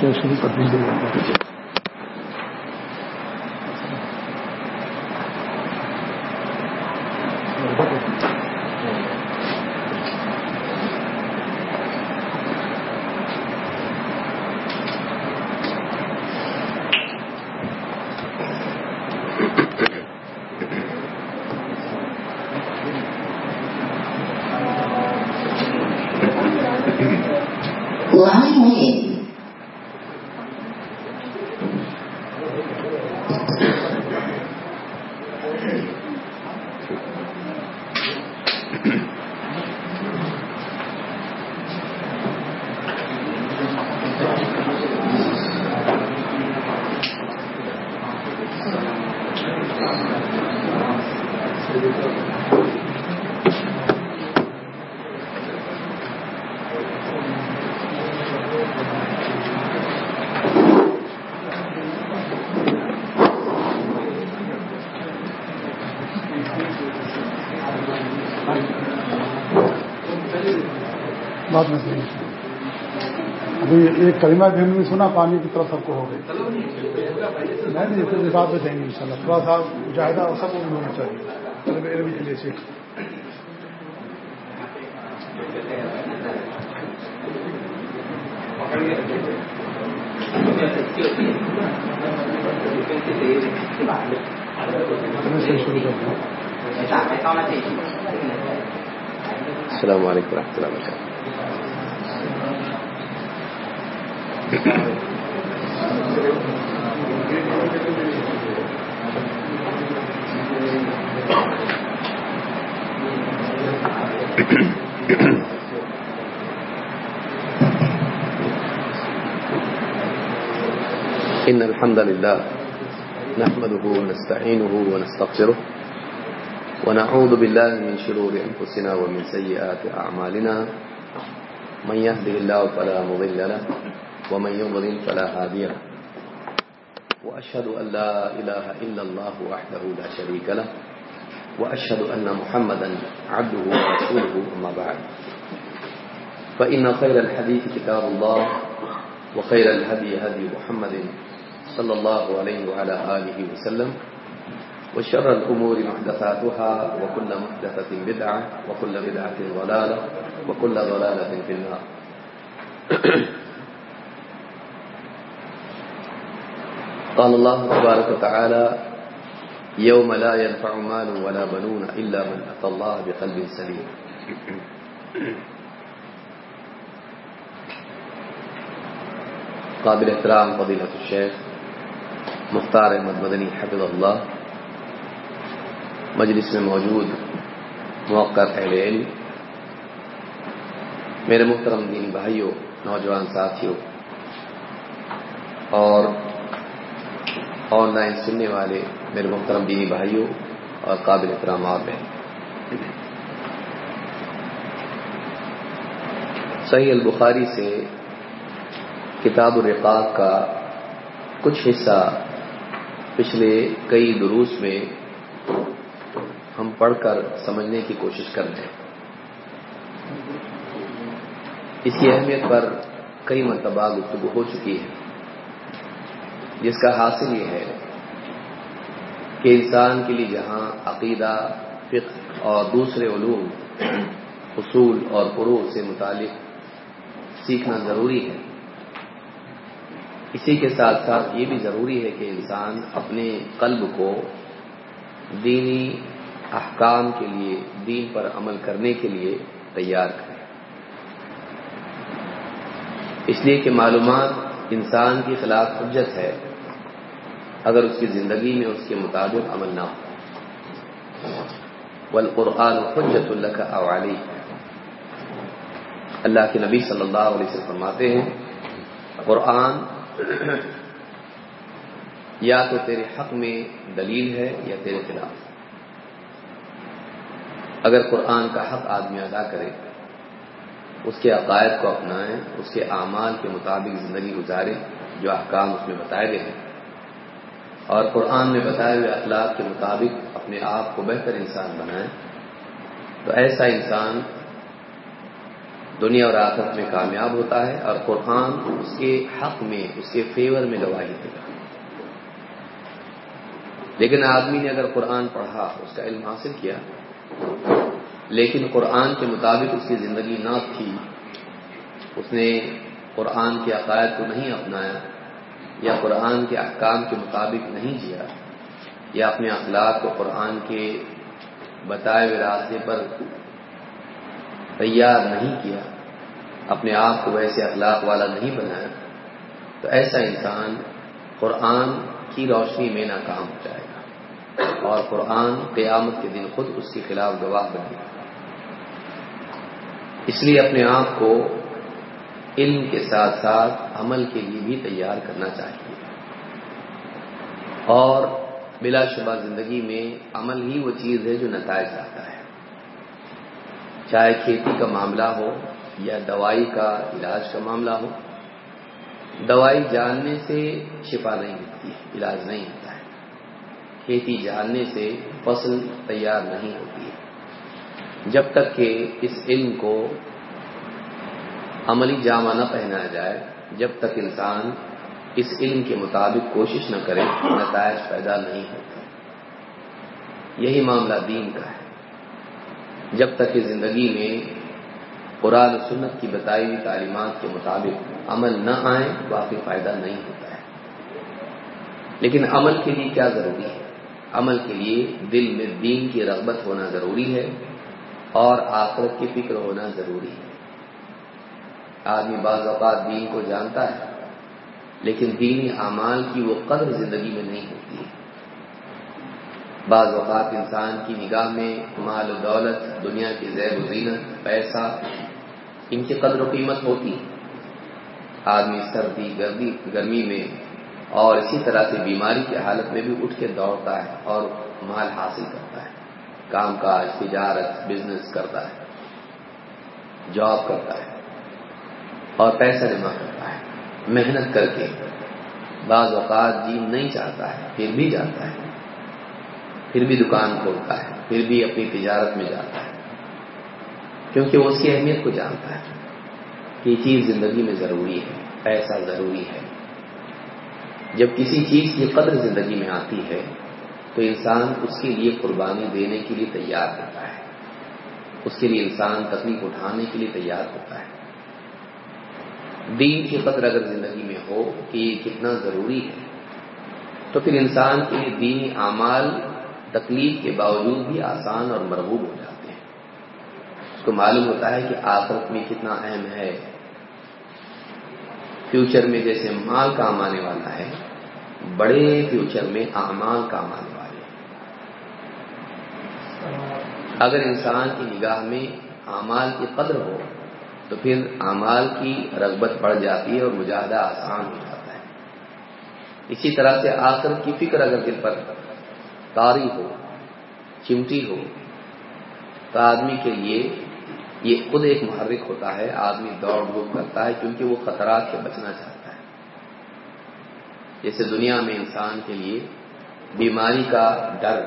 شروع کر دیجیے بات میں صحیح ابھی ایک کلمہ بھی ہم نے سنا، پانی کی طرف سب کو ہو گئی۔ نہیں بات میں دیں گے ان شاء اللہ تھوڑا سا مجاہدہ سب کو ہونا چاہیے، طلب علم کے لیے سیکھ السلام علیکم و رحمۃ اللہ وبرکاتہ۔ إن الحمد لله نحمده ونستعينه ونستغفره ونعوذ بالله من شرور أنفسنا ومن سيئات أعمالنا. من يهده الله فلا مضل له ومن يضلل فلا هادي له. وأشهد أن لا إله إلا الله وحده لا شريك له. وأشهد أن محمدا عبده ورسوله أما بعد. فإن خير الحديث كتاب الله، وخير الهدي هدي محمد صلى الله عليه وعلى آله وسلم. وشر الأمور محدثاتها، وكل محدثة بدعة، وكل بدعة ضلالة، وكل ضلالة في النار. قال الله تبارك وتعالى، يوم لا ينفع مال ولا بنون إلا من أتى الله بقلب سليم. قابل احترام فضیلت الشیخ مختار احمد مدنی حفظ اللہ مجلس میں موجود موقع اہل علم، میرے محترم دینی بھائیوں، نوجوان ساتھیوں، اور آن لائن سننے والے میرے محترم دینی بھائیوں اور قابل احترام آپ ہیں۔ صحیح البخاری سے کتاب الرقاق کا کچھ حصہ پچھلے کئی دروس میں ہم پڑھ کر سمجھنے کی کوشش کر رہے ہیں۔ اس کی اہمیت پر کئی مرتبہ گفتگو ہو چکی ہے۔ جس کا حاصل یہ ہے کہ انسان کے لیے جہاں عقیدہ، فقہ اور دوسرے علوم، اصول اور فروغ سے متعلق سیکھنا ضروری ہے۔ اسی کے ساتھ ساتھ یہ بھی ضروری ہے کہ انسان اپنے قلب کو دینی احکام کے لیے، دین پر عمل کرنے کے لیے تیار کرے۔ اس لیے کہ معلومات انسان کی خلاف حجت ہے۔ اگر اس کی زندگی میں اس کے مطابق عمل نہ ہو۔ والقرآن حجت اللہ کا اوالی اللہ کے نبی صلی اللہ علیہ وسلم فرماتے ہیں، قرآن یا تو تیرے حق میں دلیل ہے یا تیرے خلاف۔ اگر قرآن کا حق آدمی ادا کرے، اس کے عقائد کو اپنائیں اس کے اعمال کے مطابق زندگی گزارے، جو احکام اس میں بتائے گئے ہیں اور قرآن میں بتائے ہوئے اخلاق کے مطابق اپنے آپ کو بہتر انسان بنائیں۔ تو ایسا انسان دنیا اور آخرت میں کامیاب ہوتا ہے اور قرآن اس کے حق میں، اس کے فیور میں گواہی دے گا لیکن آدمی نے اگر قرآن پڑھا، اس کا علم حاصل کیا، لیکن قرآن کے مطابق اس کی زندگی نہ تھی اس نے قرآن کے عقائد کو نہیں اپنایا یا قرآن کے احکام کے مطابق نہیں جیا، یا اپنے اخلاق کو قرآن کے بتائے ہوئے راستے پر تیار نہیں کیا، اپنے آپ کو ویسے اخلاق والا نہیں بنایا، تو ایسا انسان قرآن کی روشنی میں ناکام ہو جائے گا اور قرآن قیامت کے دن خود اس کے خلاف گواہ بنے گا۔ اس لیے اپنے آپ کو علم کے ساتھ ساتھ عمل کے لیے بھی تیار کرنا چاہیے۔ اور بلا شبہ زندگی میں عمل ہی وہ چیز ہے جو نتائج لاتا ہے۔ چاہے کھیتی کا معاملہ ہو یا دوائی کا علاج کا معاملہ ہو، دوائی جاننے سے شفا نہیں ملتی ہے، علاج نہیں ہوتا ہے۔ کھیتی جاننے سے فصل تیار نہیں ہوتی ہے۔ جب تک کہ اس علم کو عملی جامہ نہ پہنایا جائے جب تک انسان اس علم کے مطابق کوشش نہ کرے، نتائج پیدا نہیں ہوتے۔ یہی معاملہ دین کا ہے۔ جب تک کہ زندگی میں قرآن سنت کی بتائی ہوئی تعلیمات کے مطابق عمل نہ آئے، واقعی فائدہ نہیں ہوتا ہے۔ لیکن عمل کے لیے کیا ضروری ہے؟ عمل کے لیے دل میں دین کی رغبت ہونا ضروری ہے اور آخرت کی فکر ہونا ضروری ہے۔ آدمی بعض اوقات دین کو جانتا ہے، لیکن دینی اعمال کی وہ قدر زندگی میں نہیں ہوتی ہے۔ بعض اوقات انسان کی نگاہ میں مال و دولت، دنیا کی زیر و زینت، پیسہ، ان کی قدر و قیمت ہوتی ہے۔ آدمی سردی گردی گرمی میں اور اسی طرح سے بیماری کی حالت میں بھی اٹھ کے دوڑتا ہے اور مال حاصل کرتا ہے۔ کام کاج، تجارت بزنس کرتا ہے۔ جاب کرتا ہے۔ اور پیسہ جمع کرتا ہے، محنت کر کے۔ بعض اوقات جی نہیں چاہتا ہے، پھر بھی جاتا ہے۔ پھر بھی دکان کھولتا ہے، پھر بھی اپنی تجارت میں جاتا ہے۔ کیونکہ وہ اس کی اہمیت کو جانتا ہے کہ یہ چیز زندگی میں ضروری ہے، پیسہ ضروری ہے۔ جب کسی چیز کی قدر زندگی میں آتی ہے، تو انسان اس کے لیے قربانی دینے کے لیے تیار ہوتا ہے۔ اس کے لیے انسان تکلیف اٹھانے کے لیے تیار ہوتا ہے۔ دین کی قدر اگر زندگی میں ہو کہ یہ کتنا ضروری ہے، تو پھر انسان کے لیے دینی اعمال تکلیف کے باوجود بھی آسان اور مرغوب ہو جاتے ہیں۔ اس کو معلوم ہوتا ہے کہ آخرت میں کتنا اہم ہے۔ فیوچر میں جیسے مال کام آنے والا ہے، بڑے فیوچر میں اعمال کام آنے والے اگر انسان کی نگاہ میں اعمال کی قدر ہو تو پھر اعمال کی رغبت بڑھ جاتی ہے اور مجاہدہ آسان ہو جاتا ہے۔ اسی طرح سے آخرت کی فکر اگر دل پر تاری ہو، چمٹی ہو، تو آدمی کے لیے یہ خود ایک محرک ہوتا ہے۔ آدمی دوڑ دھوپ کرتا ہے کیونکہ وہ خطرات سے بچنا چاہتا ہے۔ جیسے دنیا میں انسان کے لیے بیماری کا ڈر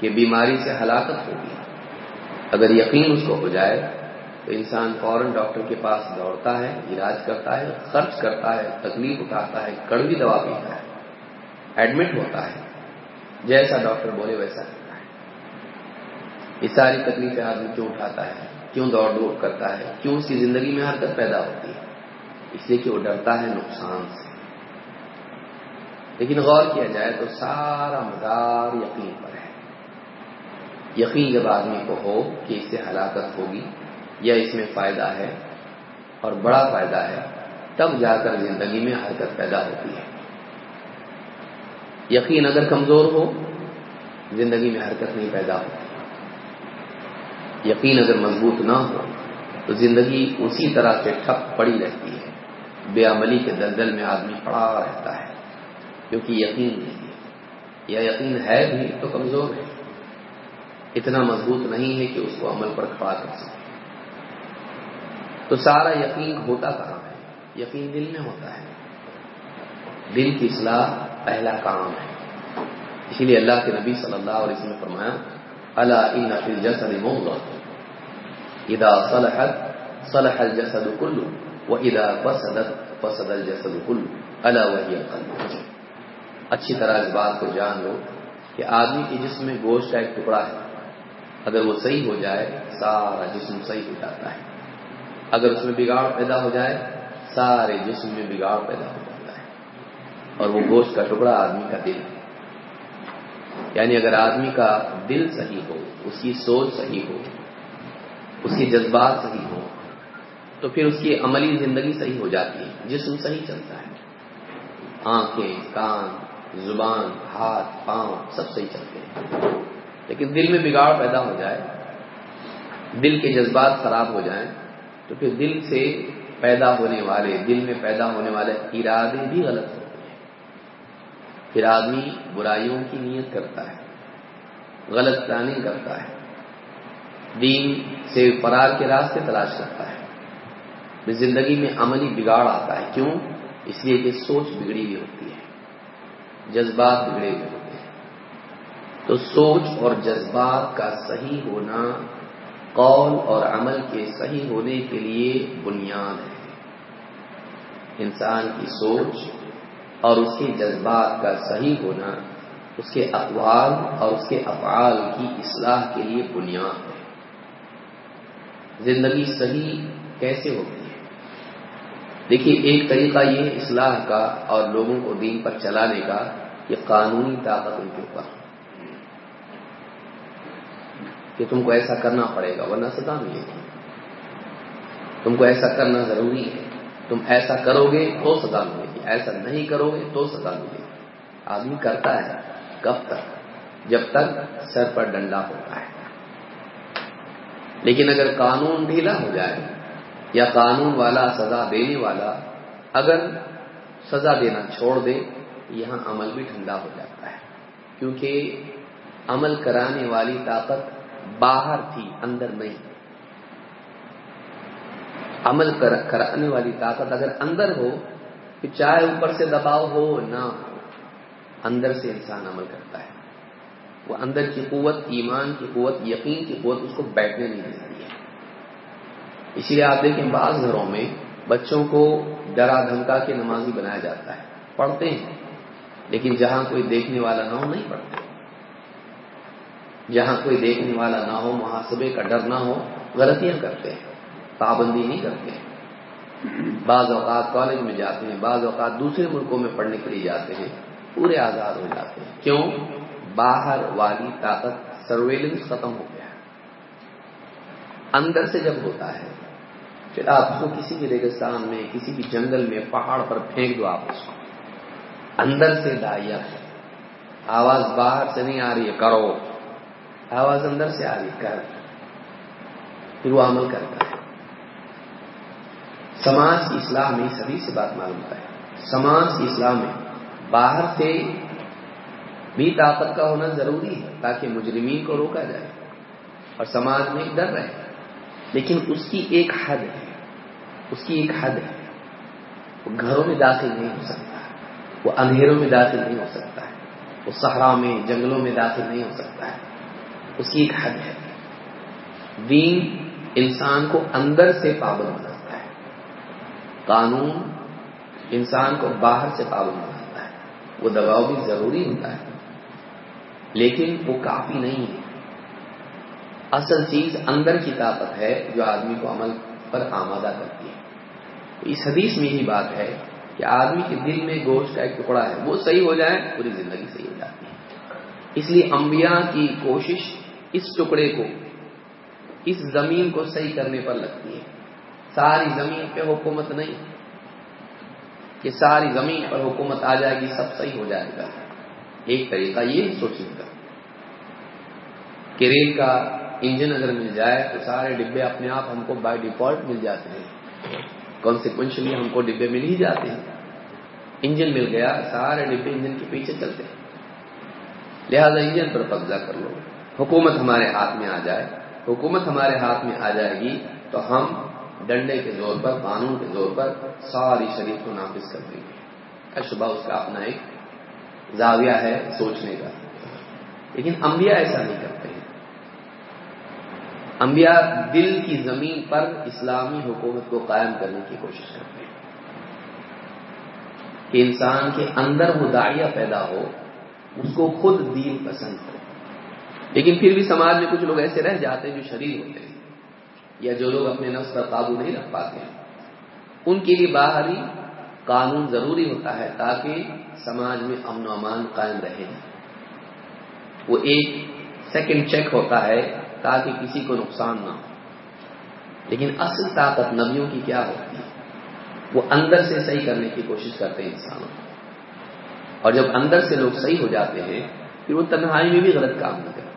کہ بیماری سے ہلاکت ہوگی اگر یقین اس کو ہو جائے تو انسان فوراً ڈاکٹر کے پاس دوڑتا ہے، علاج کرتا ہے، خرچ کرتا ہے، تکلیف اٹھاتا ہے، کڑوی دوا پیتا ہے، ایڈمٹ ہوتا ہے، جیسا ڈاکٹر بولے ویسا کرتا ہے۔ یہ ساری تکلیفیں آدمی کیوں اٹھاتا ہے؟ کیوں دوڑ دوڑ کرتا ہے؟ کیوں اس کی زندگی میں حرکت پیدا ہوتی ہے؟ اس لیے کہ وہ ڈرتا ہے نقصان سے۔ لیکن غور کیا جائے تو سارا مدار یقین پر ہے۔ یقین جب آدمی کو ہو کہ اس سے ہلاکت ہوگی یا اس میں فائدہ ہے اور بڑا فائدہ ہے، تب جا کر زندگی میں حرکت پیدا ہوتی ہے۔ یقین اگر کمزور ہو، زندگی میں حرکت نہیں پیدا ہوتی۔ یقین اگر مضبوط نہ ہو، تو زندگی اسی طرح سے ٹھپ پڑی رہتی ہے۔ بے عملی کے دلدل میں آدمی پڑا رہتا ہے، کیونکہ یقین نہیں ہے۔ یا یقین ہے بھی تو کمزور ہے۔ اتنا مضبوط نہیں ہے کہ اس کو عمل پر کھڑا کر سکے۔ تو سارا یقین ہوتا کہاں ہے؟ یقین دل میں ہوتا ہے۔ دل کی اصلاح پہلا کام ہے۔ اسی لیے اللہ کے نبی صلی اللہ علیہ وسلم نے فرمایا اللہ ان فل جسد ادا صلحت، صلح الجسد کلو وہ ادا فصدت فصد الجسد کلو اللہ وحی القلب۔ اچھی طرح اس بات کو جان لو کہ آدمی کے جسم میں گوشت کا ایک ٹکڑا ہے۔ اگر وہ صحیح ہو جائے، سارا جسم صحیح ہو جاتا ہے۔ اگر اس میں بگاڑ پیدا ہو جائے، سارے جسم میں بگاڑ پیدا ہو جاتا ہے۔ اور وہ گوشت کا ٹکڑا آدمی کا دل۔ ہے یعنی اگر آدمی کا دل صحیح ہو، اس کی سوچ صحیح ہو، اس کے جذبات صحیح ہو تو پھر اس کی عملی زندگی صحیح ہو جاتی ہے۔ جسم صحیح چلتا ہے۔ آنکھیں، کان، زبان، ہاتھ، پاؤں، سب صحیح چلتے ہیں۔ لیکن دل میں بگاڑ پیدا ہو جائے، دل کے جذبات خراب ہو جائیں تو پھر دل سے پیدا ہونے والے، دل میں پیدا ہونے والے ارادے بھی غلط ہوتے ہیں۔ پھر آدمی برائیوں کی نیت کرتا ہے، غلط پلاننگ کرتا ہے، دین سے فرار کے راستے تلاش کرتا ہے۔ زندگی میں عملی بگاڑ آتا ہے۔ کیوں؟ اس لیے کہ سوچ بگڑی ہوئی ہوتی ہے، جذبات بگڑے ہوئے ہوتے ہیں۔ تو سوچ اور جذبات کا صحیح ہونا قول اور عمل کے صحیح ہونے کے لیے بنیاد ہے۔ انسان کی سوچ اور اس کے جذبات کا صحیح ہونا، اس کے اقوال اور اس کے افعال کی اصلاح کے لیے بنیاد ہے۔ زندگی صحیح کیسے ہوتی ہے؟ دیکھیے، ایک طریقہ یہ اصلاح کا اور لوگوں کو دین پر چلانے کا یہ قانونی طاقت ان کے اوپر۔ کہ تم کو ایسا کرنا پڑے گا، ورنہ سزا ملے گی تم کو ایسا کرنا ضروری ہے۔ تم ایسا کرو گے تو سزا ملے گی، ایسا نہیں کرو گے تو سزا ملے گی۔ آدمی کرتا ہے، کب تک؟ جب تک سر پر ڈنڈا ہوتا ہے۔ لیکن اگر قانون ڈھیلا ہو جائے یا قانون والا سزا دینے والا اگر سزا دینا چھوڑ دے، یہاں عمل بھی ٹھنڈا ہو جاتا ہے۔ کیونکہ عمل کرانے والی طاقت باہر تھی، اندر نہیں۔ عمل کرانے والی طاقت اگر اندر ہو پھر چاہے اوپر سے دباؤ ہو، نہ ہو، اندر سے انسان عمل کرتا ہے۔ وہ اندر کی قوت، ایمان کی قوت، یقین کی قوت، اس کو بیٹھنے نہیں دیتی ہے اسی لیے آپ دیکھیں، بعض گھروں میں بچوں کو ڈرا دھمکا کے نمازی بنایا جاتا ہے۔ پڑھتے ہیں، لیکن جہاں کوئی دیکھنے والا نہ ہو، نہیں پڑھتے۔ جہاں کوئی دیکھنے والا نہ ہو، محاسبے کا ڈر نہ ہو، غلطیاں کرتے ہیں، پابندی نہیں کرتے بعض اوقات کالج میں جاتے ہیں، بعض اوقات دوسرے ملکوں میں پڑھنے کے لیے جاتے ہیں، پورے آزاد ہو جاتے ہیں۔ کیوں؟ باہر والی طاقت سرویلنس ختم ہو گیا اندر سے جب ہوتا ہے، پھر آپ کو کسی بھی ریگستان میں، کسی بھی جنگل میں، پہاڑ پر پھینک دو آپ اس کو اندر سے دائیا ہے۔ آواز باہر سے نہیں آ رہی ہے، کرو۔ آواز اندر سے آ رہی کر۔ پھر وہ عمل کرتا ہے۔ سماج کی اصلاح میں سبھی سے بات معلوم ہے۔ سماج کی اصلاح میں باہر سے بھی طاقت کا ہونا ضروری ہے تاکہ مجرمین کو روکا جائے اور سماج میں ڈر رہے۔ لیکن اس کی ایک حد ہے۔ اس کی ایک حد ہے۔ وہ گھروں میں داخل نہیں ہو سکتا۔ وہ اندھیروں میں داخل نہیں ہو سکتا۔ ہے وہ صحرا میں، جنگلوں میں داخل نہیں ہو سکتا۔ ہے اس کی ایک حد ہے۔ دین انسان کو اندر سے پابند بناتا ہے۔ قانون انسان کو باہر سے پابند بناتا ہے۔ وہ دباؤ بھی ضروری ہوتا ہے، لیکن وہ کافی نہیں ہے۔ اصل چیز اندر کی طاقت ہے جو آدمی کو عمل پر آمادہ کرتی ہے۔ اس حدیث میں یہی بات ہے کہ آدمی کے دل میں گوشت کا ایک ٹکڑا ہے، وہ صحیح ہو جائے، پوری زندگی صحیح ہو جاتی ہے۔ اس لیے انبیاء کی کوشش اس ٹکڑے کو، اس زمین کو صحیح کرنے پر لگتی ہے۔ ساری زمین پہ حکومت نہیں۔ کہ ساری زمین پر حکومت آ جائے گی، سب صحیح ہو جائے گا۔ ایک طریقہ یہ سوچنے کا۔ کہ ریل کا انجن اگر مل جائے تو سارے ڈبے اپنے آپ ہم کو بائی ڈیفالٹ مل جاتے ہیں۔ کانسیکوینشلی ہم کو ڈبے مل ہی جاتے ہیں۔ انجن مل گیا، سارے ڈبے انجن کے پیچھے چلتے ہیں۔ لہذا انجن پر قبضہ کر لو۔ حکومت ہمارے ہاتھ میں آ جائے، حکومت ہمارے ہاتھ میں آ جائے گی تو ہم ڈنڈے کے زور پر، قانون کے زور پر ساری شریف کو نافذ کر دیں گے۔ شبہ اس کا اپنا ایک زاویہ ہے سوچنے کا۔ لیکن انبیاء ایسا نہیں کرتے ہیں۔ انبیاء دل کی زمین پر اسلامی حکومت کو قائم کرنے کی کوشش کرتے ہیں۔ کہ انسان کے اندر وہ داعیہ پیدا ہو، اس کو خود دین پسند ہو لیکن پھر بھی سماج میں کچھ لوگ ایسے رہ جاتے ہیں جو شریر ہوتے ہیں یا جو لوگ اپنے نفس پر قابو نہیں رکھ پاتے ہیں۔ ان کے لیے باہری قانون ضروری ہوتا ہے تاکہ سماج میں امن و امان قائم رہے۔ وہ ایک سیکنڈ چیک ہوتا ہے تاکہ کسی کو نقصان نہ ہو۔ لیکن اصل طاقت نبیوں کی کیا ہوتی ہے؟ وہ اندر سے صحیح کرنے کی کوشش کرتے ہیں انسانوں اور جب اندر سے لوگ صحیح ہو جاتے ہیں، پھر وہ تنہائی میں بھی غلط کام نہیں کرتے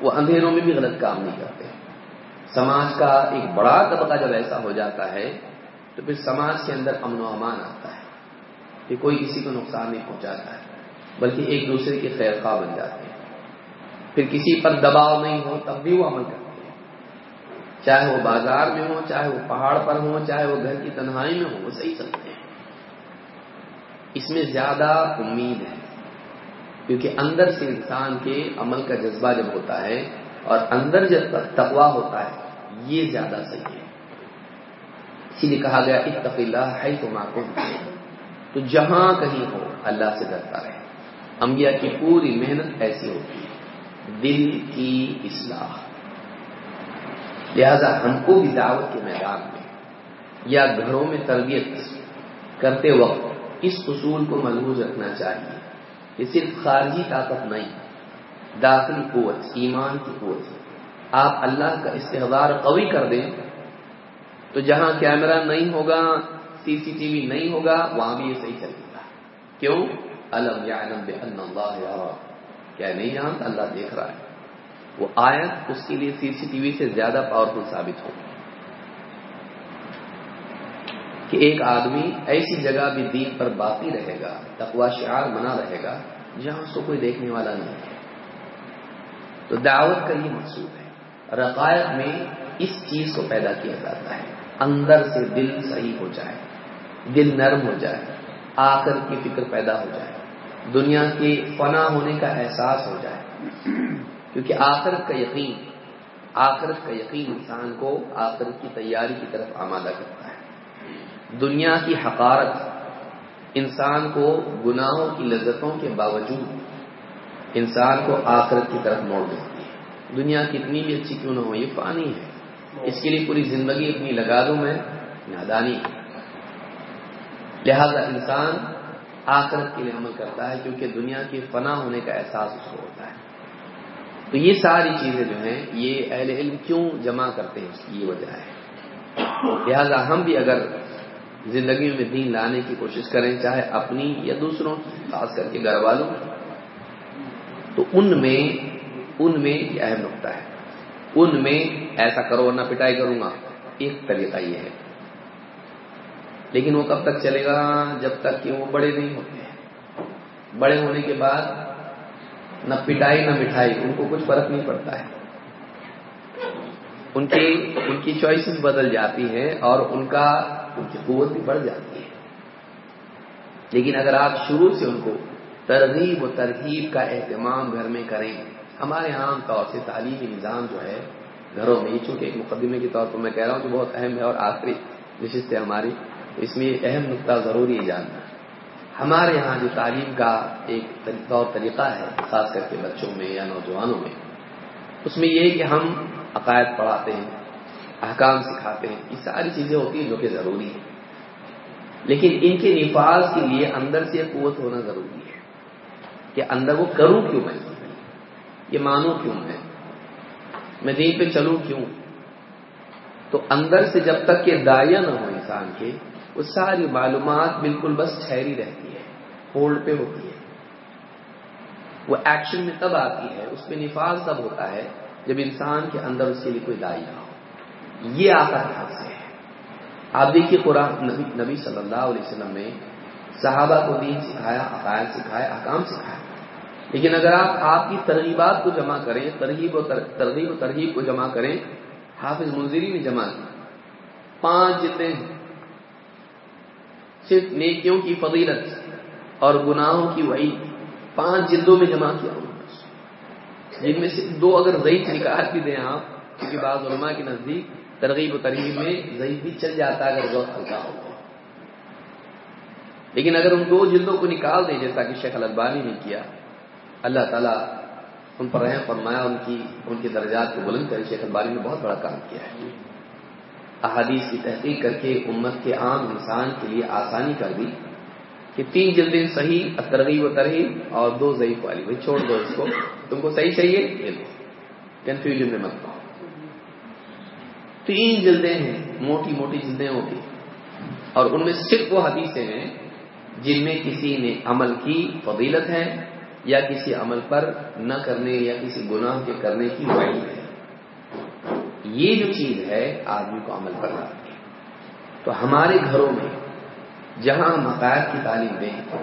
وہ اندھیروں میں بھی غلط کام نہیں کرتے۔ سماج کا ایک بڑا طبقہ جب ایسا ہو جاتا ہے، تو پھر سماج کے اندر امن و امان آتا ہے۔ کہ کوئی کسی کو نقصان نہیں پہنچاتا ہے، بلکہ ایک دوسرے کے خیر خواہ بن جاتے ہیں۔ پھر کسی پر دباؤ نہیں ہو، تب بھی وہ عمل کرتے ہیں۔ چاہے وہ بازار میں ہو چاہے وہ پہاڑ پر ہو چاہے وہ گھر کی تنہائی میں ہو وہ صحیح چلتے ہیں۔ اس میں زیادہ امید ہے۔ کیونکہ اندر سے انسان کے عمل کا جذبہ جب ہوتا ہے اور اندر جب تقوا ہوتا ہے، یہ زیادہ صحیح ہے۔ اسی لیے کہا گیا، اتق اللہ ہے تو ماں تو جہاں کہیں ہو، اللہ سے ڈرتا رہے۔ انبیاء کی پوری محنت ایسی ہوتی ہے، دل کی اصلاح۔ لہذا ہم کو بھی دعوت کے میدان میں یا گھروں میں تربیت کرتے وقت اس اصول کو ملحوظ رکھنا چاہیے۔ یہ صرف خارجی طاقت نہیں، داخلی قوت، ایمان کی قوت۔ آپ اللہ کا استحدار قوی کر دیں تو جہاں کیمرہ نہیں ہوگا، سی سی ٹی وی نہیں ہوگا، وہاں بھی یہ صحیح چلے گا کیوں؟ الم یا اللہ کیا نہیں جانتا؟ اللہ دیکھ رہا ہے۔ وہ آیت اس کے لیے سی سی ٹی وی سے زیادہ پاورفل ثابت ہوگی۔ کہ ایک آدمی ایسی جگہ بھی دین پر باقی رہے گا تقوا شعار بنا رہے گا، جہاں اس کو کوئی دیکھنے والا نہیں ہے۔ تو دعوت کا یہ مقصود ہے۔ رقائق میں اس چیز کو پیدا کیا جاتا ہے۔ اندر سے دل صحیح ہو جائے، دل نرم ہو جائے، آخر کی فکر پیدا ہو جائے۔ دنیا کے فنا ہونے کا احساس ہو جائے۔ کیونکہ آخرت کا یقین، آخرت کا یقین انسان کو آخرت کی تیاری کی طرف آمادہ کرتا ہے۔ دنیا کی حقارت، انسان کو گناہوں کی لذتوں کے باوجود انسان کو آخرت کی طرف موڑ دیتی ہے۔ دنیا کتنی بھی اچھی کیوں نہ ہو، یہ پانی ہے۔ اس کے لیے پوری زندگی اپنی لگا دوں میں نادانی لہذا انسان آخرت کے لیے عمل کرتا ہے کیونکہ دنیا کے فنا ہونے کا احساس اس کو ہوتا ہے۔ تو یہ ساری چیزیں جو ہیں، یہ اہل علم کیوں جمع کرتے ہیں؟ اس کی یہ وجہ ہے۔ لہذا ہم بھی اگر زندگی میں دین لانے کی کوشش کریں، چاہے اپنی یا دوسروں، خاص کر کے گھر والوں۔ تو ان میں ان میں یہ اہم نقطہ ہے۔ ان میں ایسا کرو نہ پٹائی کروں گا۔ ایک طریقہ یہ ہے۔ لیکن وہ کب تک چلے گا؟ جب تک کہ وہ بڑے نہیں ہوتے بڑے ہونے کے بعد نہ پٹائی نہ مٹھائی، ان کو کچھ فرق نہیں پڑتا ہے۔ ان کی ان کی چوائسز بدل جاتی ہیں اور ان کا ان کی قوت بھی بڑھ جاتی ہے۔ لیکن اگر آپ شروع سے ان کو ترغیب و ترغیب کا اہتمام گھر میں کریں، ہمارے ہاں عام طور سے تعلیمی نظام جو ہے، گھروں میں چونکہ ایک مقدمے کے طور پر میں کہہ رہا ہوں کہ بہت اہم ہے اور آخری نشست ہے ہماری، اس میں اہم نقطہ ضروری ہے جاننا۔ ہمارے یہاں جو تعلیم کا ایک طور طریقہ ہے، خاص کر کے بچوں میں یا نوجوانوں میں، اس میں یہ کہ ہم عقائد پڑھاتے ہیں۔ احکام سکھاتے ہیں۔ یہ ساری چیزیں ہوتی ہیں جو کہ ضروری ہے لیکن ان کے نفاذ کے لیے اندر سے قوت ہونا ضروری ہے کہ اندر وہ کروں کیوں میں؟ یہ مانوں کیوں میں؟ میں دین پہ چلوں کیوں؟ تو اندر سے جب تک کہ دائیا نہ ہو انسان کے، وہ ساری معلومات بالکل بس ٹھہری رہتی ہے، ہولڈ پہ ہوتی ہے۔ وہ ایکشن میں تب آتی ہے، اس میں نفاذ تب ہوتا ہے جب انسان کے اندر اس کے لیے کوئی دائی نہ ہو۔ یہ آتا یہاں سے ہے۔ آپ دیکھیے قرآن نبی نبی صلی اللہ علیہ وسلم نے صحابہ کو دین سکھایا، عقائد سکھایا احکام سکھایا لیکن اگر آپ آپ کی ترغیبات کو جمع کریں، ترغیب و ترغیب و ترغیب کو جمع کریں، حافظ منظری نے جمع کی پانچ جتنے صرف نیکیوں کی فضیلت اور گناہوں کی وعید، پانچ جلدوں میں جمع کیا۔ جن میں سے دو اگر ضعیف نکال بھی دیں آپ، کیونکہ بعض علماء کے نزدیک ترغیب و ترغیب میں ضعیف بھی چل جاتا ہے اگر ضوط ہلکا ہو۔ لیکن اگر ان دو جلدوں کو نکال دیں جیسا کہ شیخ البانی نے کیا، اللہ تعالیٰ ان پر رحم فرمایا، ان کی، ان کے درجات کو بلند کر شیخ البانی نے بہت بڑا کام کیا ہے۔ احادیث کی تحقیق کر کے امت کے عام انسان کے لیے آسانی کر دی کہ تین جلدیں صحیح ترغیب و ترغیب اور دو ضعیف والی۔ بھائی، چھوڑ دو اس کو۔ تم کو صحیح چاہیے، یہ کنفیوژن میں مت پاؤ۔ تین جلدیں ہیں، موٹی موٹی جلدیں ہوتی۔ اور ان میں صرف وہ حدیثیں ہیں جن میں کسی نے عمل کی فضیلت ہے یا کسی عمل پر نہ کرنے یا کسی گناہ کے کرنے کی وعید ہے۔ یہ جو چیز ہے، آدمی کو عمل کرنا تو ہمارے گھروں میں جہاں ہم عقائد کی تعلیم دیں،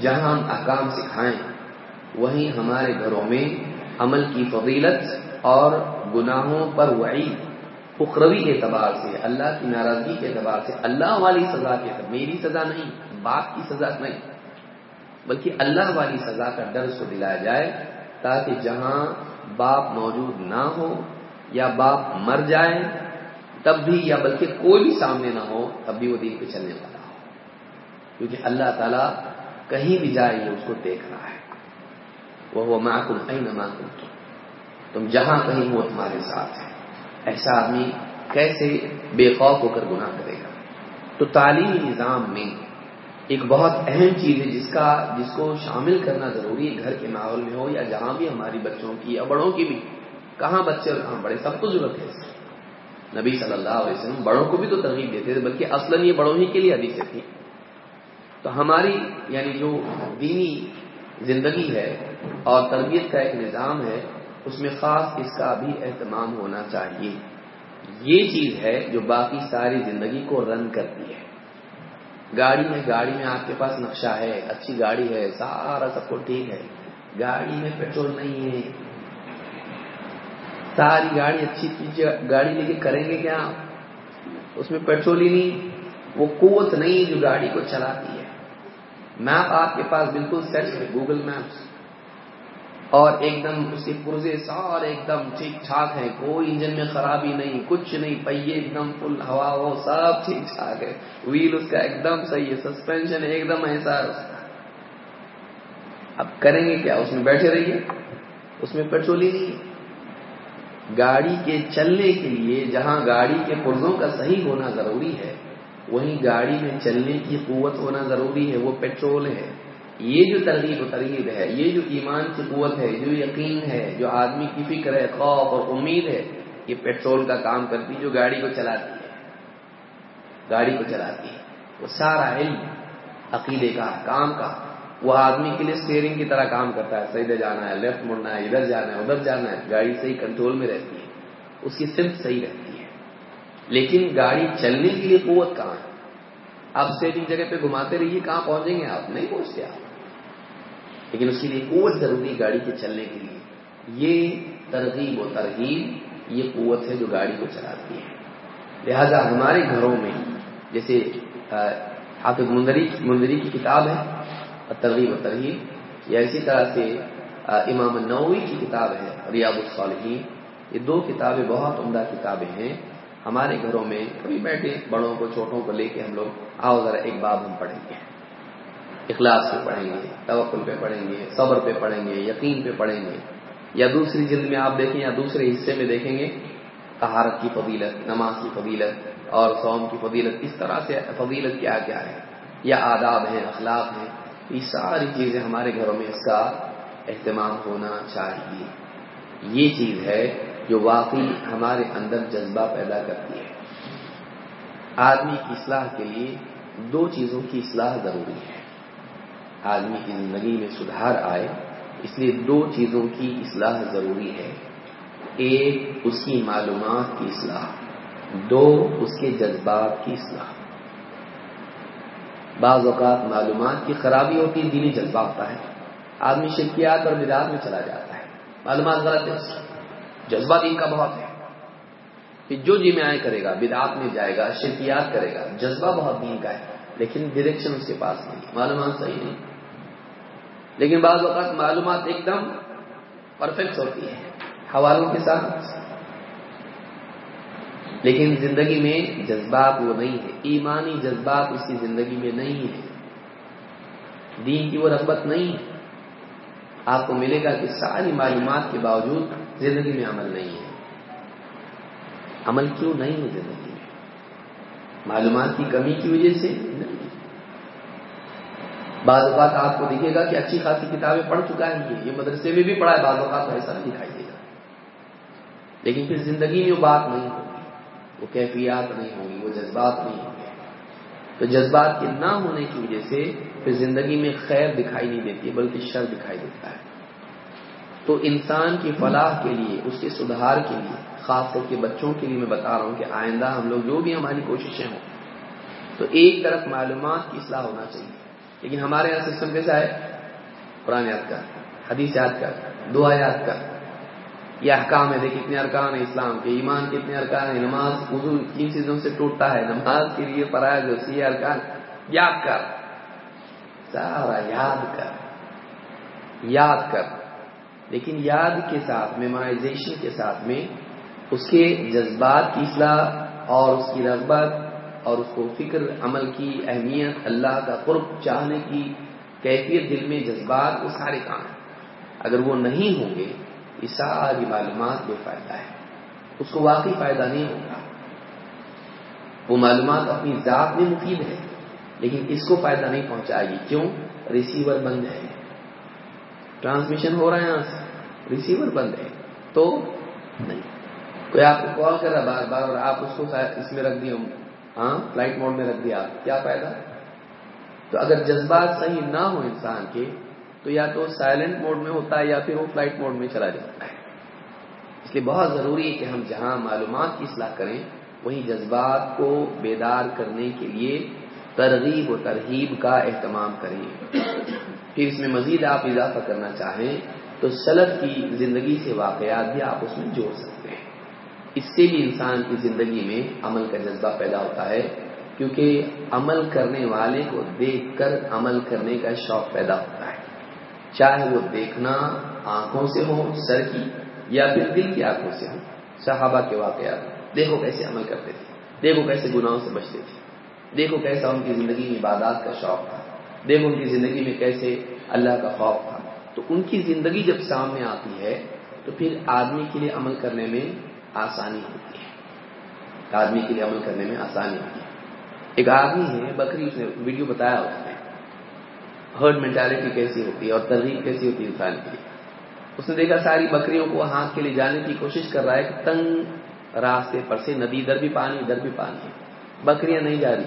جہاں ہم احکام سکھائیں، وہیں ہمارے گھروں میں عمل کی فضیلت اور گناہوں پر وعید اخروی اعتبار سے، اللہ کی ناراضگی کے اعتبار سے، اللہ والی سزا کے میری سزا نہیں، باپ کی سزا نہیں، بلکہ اللہ والی سزا کا ڈر اس کو دلایا جائے تاکہ جہاں باپ موجود نہ ہو یا باپ مر جائے، تب بھی یا بلکہ کوئی بھی سامنے نہ ہو، تب بھی وہ دین پہ چلنے والا ہو۔ کیونکہ اللہ تعالیٰ کہیں بھی جائے یہ اس کو دیکھ رہا ہے۔ وہ محکم کہیں نہ محکم تم جہاں کہیں وہ تمہارے ساتھ ہے ایسا آدمی کیسے بے خوف ہو کر گناہ کرے گا؟ تو تعلیمی نظام میں ایک بہت اہم چیز ہے جس کا جس کو شامل کرنا ضروری ہے گھر کے ماحول میں ہو یا جہاں بھی ہماری بچوں کی یا بڑوں کی بھی۔ کہاں بچے اور کہاں بڑے؟ سب کو ضرورت ہے نبی صلی اللہ علیہ وسلم بڑوں کو بھی تو ترغیب دیتے تھے، بلکہ اصلاً یہ بڑوں ہی کے لیے حدیثیں تھی تو ہماری یعنی جو دینی زندگی ہے اور تربیت کا ایک نظام ہے اس میں خاص اس کا بھی اہتمام ہونا چاہیے۔ یہ چیز ہے جو باقی ساری زندگی کو رن کرتی ہے۔ گاڑی میں گاڑی میں آپ کے پاس نقشہ ہے، اچھی گاڑی ہے، سارا سب کو ٹھیک ہے۔ گاڑی میں پیٹرول نہیں ہے۔ ساری گاڑی اچھی گاڑی لے کے کریں گے کیا اس میں پیٹرول ہی نہیں، وہ قوت نہیں جو گاڑی کو چلاتی ہے۔ میپ آپ کے پاس بالکل سیٹ ہے گوگل میپس اور ایک دم اس کے پرزے سارے ایک دم ٹھیک ٹھاک ہے کوئی انجن میں خرابی نہیں، کچھ نہیں، پہیے ایک دم فل ہوا ہو سب ٹھیک ٹھاک ہے۔ ویل اس کا ایک دم صحیح ہے سسپینشن ایک دم ایسا۔ ہے اب کریں گے کیا؟ اس میں بیٹھے رہیے۔ اس میں پیٹرول ہی نہیں گاڑی کے چلنے کے لیے جہاں گاڑی کے پرزوں کا صحیح ہونا ضروری ہے، وہیں گاڑی میں چلنے کی قوت ہونا ضروری ہے، وہ پیٹرول ہے۔ یہ جو ترغیب و ترغیب ہے، یہ جو ایمان کی قوت ہے جو یقین ہے، جو آدمی کی فکر ہے، خوف اور امید ہے، یہ پیٹرول کا کام کرتی جو گاڑی کو چلاتی ہے۔ گاڑی کو چلاتی ہے۔ وہ سارا علم، عقیدے کا، کام کا، وہ آدمی کے لیے اسٹیئرنگ کی طرح کام کرتا ہے۔ سیدھے جانا ہے لیفٹ مڑنا ہے، ادھر جانا ہے، ادھر جانا ہے، گاڑی صحیح کنٹرول میں رہتی ہے۔ اس کی صرف صحیح رہتی ہے۔ لیکن گاڑی چلنے کے لیے قوت کہاں ہے؟ آپ اسٹیئرنگ جگہ پہ گھماتے رہیے، کہاں پہنچیں گے آپ؟ نہیں پہنچتے آپ۔ لیکن اس کے لیے قوت ضروری گاڑی کے چلنے کے لیے۔ یہ ترغیب و ترغیب یہ قوت ہے جو گاڑی کو چلاتی ہے۔ لہذا ہمارے گھروں میں جیسے حافظ مندری مندری کی کتاب ہے، ترغیب و ترغیب یا اسی طرح سے امام نووی کی کتاب ہے، ریاض الصالحین۔ یہ دو کتابیں بہت عمدہ کتابیں ہیں۔ ہمارے گھروں میں کبھی بیٹھے بڑوں کو، چھوٹوں کو لے کے ہم لوگ آؤ، ذرا ایک باب ہم پڑھیں گے۔ اخلاص پہ پڑھیں گے، توکل پہ پڑھیں گے، صبر پہ پڑھیں گے، یقین پہ پڑھیں گے۔ یا دوسری جلد میں آپ دیکھیں، یا دوسرے حصے میں دیکھیں گے، طہارت کی فضیلت، نماز کی فضیلت اور سوم کی فضیلت، اس طرح سے فضیلت کیا کیا ہے۔ یا آداب ہیں، اخلاق ہیں، یہ ساری چیزیں ہمارے گھروں میں اس کا اہتمام ہونا چاہیے۔ یہ چیز ہے جو واقعی ہمارے اندر جذبہ پیدا کرتی ہے۔ آدمی کی اصلاح کے لیے دو چیزوں کی اصلاح ضروری ہے۔ آدمی کی زندگی میں سدھار آئے، اس لیے دو چیزوں کی اصلاح ضروری ہے۔ ایک، اس کی معلومات کی اصلاح۔ دو، اس کے جذبات کی اصلاح۔ بعض اوقات معلومات کی خرابی ہوتی ہے دینی جذبہ ہوتا ہے۔ آدمی شرکیات اور بدعات میں چلا جاتا ہے۔ معلومات غلط ہے جذبہ دین کا بہت ہے۔ کہ جو جی میں آئے کرے گا، بدعات میں جائے گا، شرکیات کرے گا، جذبہ بہت دین کا ہے، لیکن ڈائریکشن اس کے پاس نہیں معلومات صحیح نہیں۔ لیکن بعض اوقات معلومات ایک دم پرفیکٹ ہوتی ہے حوالوں کے ساتھ۔ لیکن زندگی میں جذبات وہ نہیں ہے ایمانی جذبات اس کی زندگی میں نہیں ہے دین کی وہ رغبت نہیں ہے۔ آپ کو ملے گا کہ ساری معلومات کے باوجود زندگی میں عمل نہیں ہے۔ عمل کیوں نہیں ہے زندگی میں؟ معلومات کی کمی کی وجہ سے؟ نہیں۔ بعض اوقات آپ کو دیکھے گا کہ اچھی خاصی کتابیں پڑھ چکا ہے، یہ مدرسے میں بھی پڑھا ہے، بعض اوقات ایسا نہیں دکھائی دے گا۔ لیکن پھر زندگی میں وہ بات نہیں ہوگی۔ وہ کیفیات نہیں ہوں گی، وہ جذبات نہیں ہوں گے۔ تو جذبات کے نہ ہونے کی وجہ سے پھر زندگی میں خیر دکھائی نہیں دیتی بلکہ شر دکھائی دیتا ہے۔ تو انسان کی فلاح کے لیے، اس کے سدھار کے لیے، خاص طور کے بچوں کے لیے میں بتا رہا ہوں کہ آئندہ ہم لوگ جو بھی ہماری کوششیں ہوں، تو ایک طرف معلومات کی اصلاح ہونا چاہیے۔ لیکن ہمارے یہاں سسٹم کیسا ہے؟ قرآن یاد کا، حدیث یاد کا، دعا یاد کا۔ یہ احکام ہے دیکھ کتنے ارکان ہے اسلام کے، ایمان کتنے ارکان ہے نماز، وضو کن چیزوں سے ٹوٹتا ہے۔ نماز کے لیے پرایا جو سی ارکان، یاد کر، سارا یاد کر یاد کر۔ لیکن یاد کے ساتھ میمورائزیشن کے ساتھ میں اس کے جذبات کی اصلاح اور اس کی رغبت اور اس کو فکر، عمل کی اہمیت، اللہ کا قرب چاہنے کی کیفیت، دل میں جذبات، وہ سارے کام ہیں۔ اگر وہ نہیں ہوں گے، یہ ساری معلومات بے فائدہ ہے اس کو واقعی فائدہ نہیں ہوگا۔ وہ معلومات اپنی ذات میں مفید ہے لیکن اس کو فائدہ نہیں پہنچائے گی۔ کیوں؟ ریسیور بند ہے۔ ٹرانسمیشن ہو رہا ہے یہاں سے۔ ریسیور بند ہے۔ تو نہیں۔ کوئی آپ کو کال کر رہا بار بار اور آپ اس کو اس میں رکھ دیا۔ ہاں فلائٹ موڈ میں رکھ دیا، کیا فائدہ؟ تو اگر جذبات صحیح نہ ہو انسان کے، تو یا تو سائلنٹ موڈ میں ہوتا ہے یا پھر وہ فلائٹ موڈ میں چلا جاتا ہے۔ اس لیے بہت ضروری ہے کہ ہم جہاں معلومات کی اصلاح کریں، وہیں جذبات کو بیدار کرنے کے لیے ترغیب و ترغیب کا اہتمام کریں۔ پھر اس میں مزید آپ اضافہ کرنا چاہیں، تو سلط کی زندگی سے واقعات بھی آپ اس میں جوڑ سکتے ہیں۔ اس سے بھی انسان کی زندگی میں عمل کا جذبہ پیدا ہوتا ہے، کیونکہ عمل کرنے والے کو دیکھ کر عمل کرنے کا شوق پیدا ہوتا ہے۔ چاہے وہ دیکھنا آنکھوں سے ہو، سر کی، یا پھر دل کی آنکھوں سے ہو۔ صحابہ کے واقعات، دیکھو کیسے عمل کرتے تھے، دیکھو کیسے گناہوں سے بچتے تھے۔ دیکھو کیسا ان کی زندگی میں عبادات کا شوق تھا۔ دیکھو ان کی زندگی میں کیسے اللہ کا خوف تھا۔ تو ان کی زندگی جب سامنے آتی ہے، تو پھر آدمی کے لیے عمل کرنے میں آسانی ہوتی ہے۔ آدمی کے لیے عمل کرنے میں آسانی ہوتی ہے۔ ایک آدمی ہے، بکری اس نے ویڈیو بتایا اس نے ہرڈ مینٹالٹی کیسی ہوتی ہے اور ترغیب کیسی ہوتی ہے انسان کے لیے؟ اس نے دیکھا ساری بکریوں کو ہاتھ کے لے جانے کی کوشش کر رہا ہے کہ تنگ راستے پر سے ندی، ادھر بھی پانی، ادھر بھی پانی۔ بکریاں نہیں جا رہی۔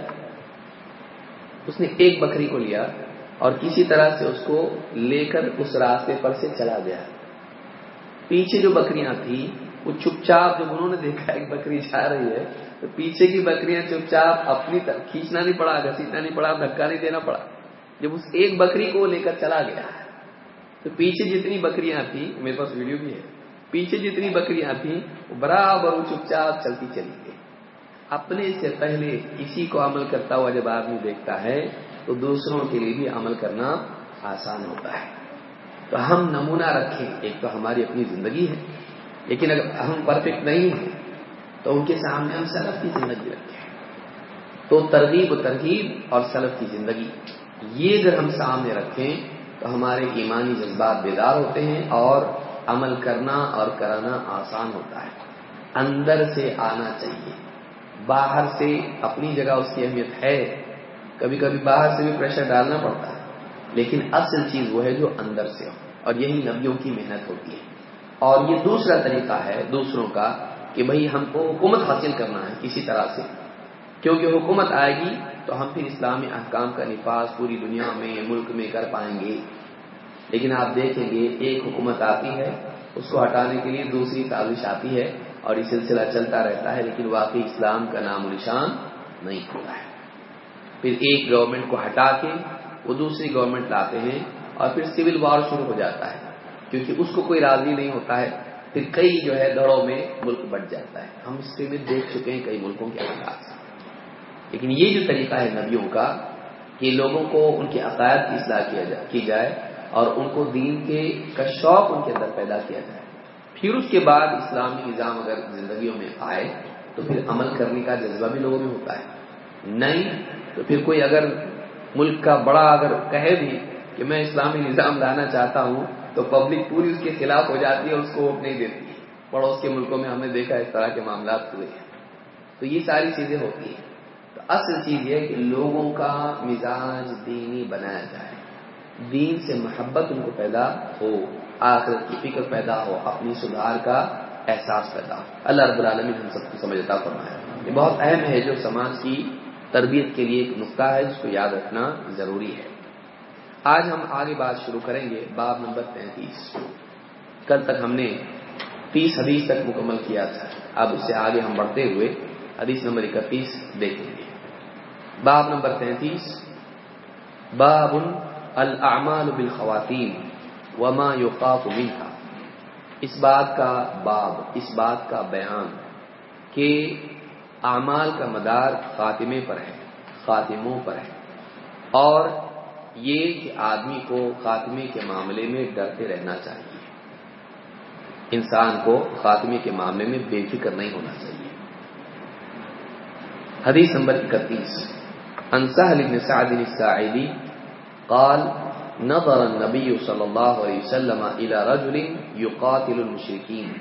اس نے ایک بکری کو لیا اور کسی طرح سے اس کو لے کر اس راستے پر سے چلا گیا۔ پیچھے جو بکریاں تھیں وہ چپ چاپ جب انہوں نے دیکھا ایک بکری جا رہی ہے، تو پیچھے کی بکریاں چپ چاپ اپنی طرف کھینچنا نہیں پڑا گھسیٹنا نہیں پڑا، دھکا نہیں دینا پڑا۔ جب اس ایک بکری کو لے کر چلا گیا تو پیچھے جتنی بکریاں تھیں، میرے پاس ویڈیو بھی ہے، پیچھے جتنی بکریاں تھیں، وہ برابر وہ چپ چاپ چلتی چلی گئی۔ اپنے سے پہلے کسی کو عمل کرتا ہوا جب آدمی دیکھتا ہے، تو دوسروں کے لیے بھی عمل کرنا آسان ہوتا ہے۔ تو ہم نمونہ رکھیں، ایک تو ہماری اپنی زندگی ہے لیکن اگر ہم پرفیکٹ نہیں ہیں، تو ان کے سامنے ہم سلف کی زندگی رکھیں تو ترغیب و ترغیب اور سلف کی زندگی۔ یہ اگر ہم سامنے رکھیں، تو ہمارے ایمانی جذبات بیدار ہوتے ہیں اور عمل کرنا اور کرانا آسان ہوتا ہے۔ اندر سے آنا چاہیے۔ باہر سے اپنی جگہ اس کی اہمیت ہے۔ کبھی کبھی باہر سے بھی پریشر ڈالنا پڑتا ہے۔ لیکن اصل چیز وہ ہے جو اندر سے ہو۔ اور یہی نبیوں کی محنت ہوتی ہے۔ اور یہ دوسرا طریقہ ہے دوسروں کا کہ بھئی ہم کو حکومت حاصل کرنا ہے کسی طرح سے۔ کیونکہ حکومت آئے گی تو ہم پھر اسلامی احکام کا نفاذ پوری دنیا میں ملک میں کر پائیں گے۔ لیکن آپ دیکھیں گے ایک حکومت آتی ہے، اس کو ہٹانے کے لیے دوسری سازش آتی ہے اور یہ سلسلہ چلتا رہتا ہے، لیکن واقعی اسلام کا نام و نشان نہیں ہوتا ہے۔ پھر ایک گورنمنٹ کو ہٹا کے وہ دوسری گورنمنٹ لاتے ہیں اور پھر سول وار شروع ہو جاتا ہے۔ کیونکہ اس کو کوئی راضی نہیں ہوتا ہے، پھر کئی جو ہے دڑوں میں ملک بٹ جاتا ہے۔ ہم ہسٹری میں دیکھ چکے ہیں کئی ملکوں کے حالات لیکن یہ جو طریقہ ہے نبیوں کا، کہ لوگوں کو ان کے عقائد کی اصلاح کی جائے اور ان کو دین کے کا شوق ان کے اندر پیدا کیا جائے۔ پھر اس کے بعد اسلامی نظام اگر زندگیوں میں آئے، تو پھر عمل کرنے کا جذبہ بھی لوگوں میں ہوتا ہے۔ نہیں، تو پھر کوئی اگر ملک کا بڑا اگر کہے بھی کہ میں اسلامی نظام لانا چاہتا ہوں تو پبلک پوری اس کے خلاف ہو جاتی ہے اور اس کو ووٹ نہیں دیتی پڑوس کے ملکوں میں ہم نے دیکھا اس طرح کے معاملات ہوئے ہیں۔ تو یہ ساری چیزیں ہوتی ہیں۔ تو اصل چیز یہ کہ لوگوں کا مزاج دینی بنایا جائے۔ دین سے محبت ان کو پیدا ہو آخر کی فکر پیدا ہو، اپنی سدھار کا احساس پیدا ہو۔ اللہ رب العالمین ہم سب کو سمجھتا فرمایا۔ یہ بہت اہم ہے جو سماج کی تربیت کے لیے ایک نقطہ ہے، جس کو یاد رکھنا ضروری ہے۔ آج ہم آگے بات شروع کریں گے، باب نمبر تینتیس کل تک ہم نے تیس حدیث تک مکمل کیا تھا۔ اب اس سے آگے ہم بڑھتے ہوئے حدیث نمبر اکتیس دیکھیں گے۔ باب نمبر تینتیس باب الاعمال بالخواتین وما يخاف منها۔ اس بات کا باب، اس بات کا بیان کہ اعمال کا مدار خاتمے پر ہے، خاتموں پر ہے۔ اور یہ کہ آدمی کو خاتمے کے معاملے میں ڈرتے رہنا چاہیے۔ انسان کو خاتمے کے معاملے میں بے فکر نہیں ہونا چاہیے۔ حدیث نمبر اکتیس۔ انصح بن سعد الساعدی قال، نظر النبی صلی اللہ علیہ وسلم الى رجل يقاتل المشرکین۔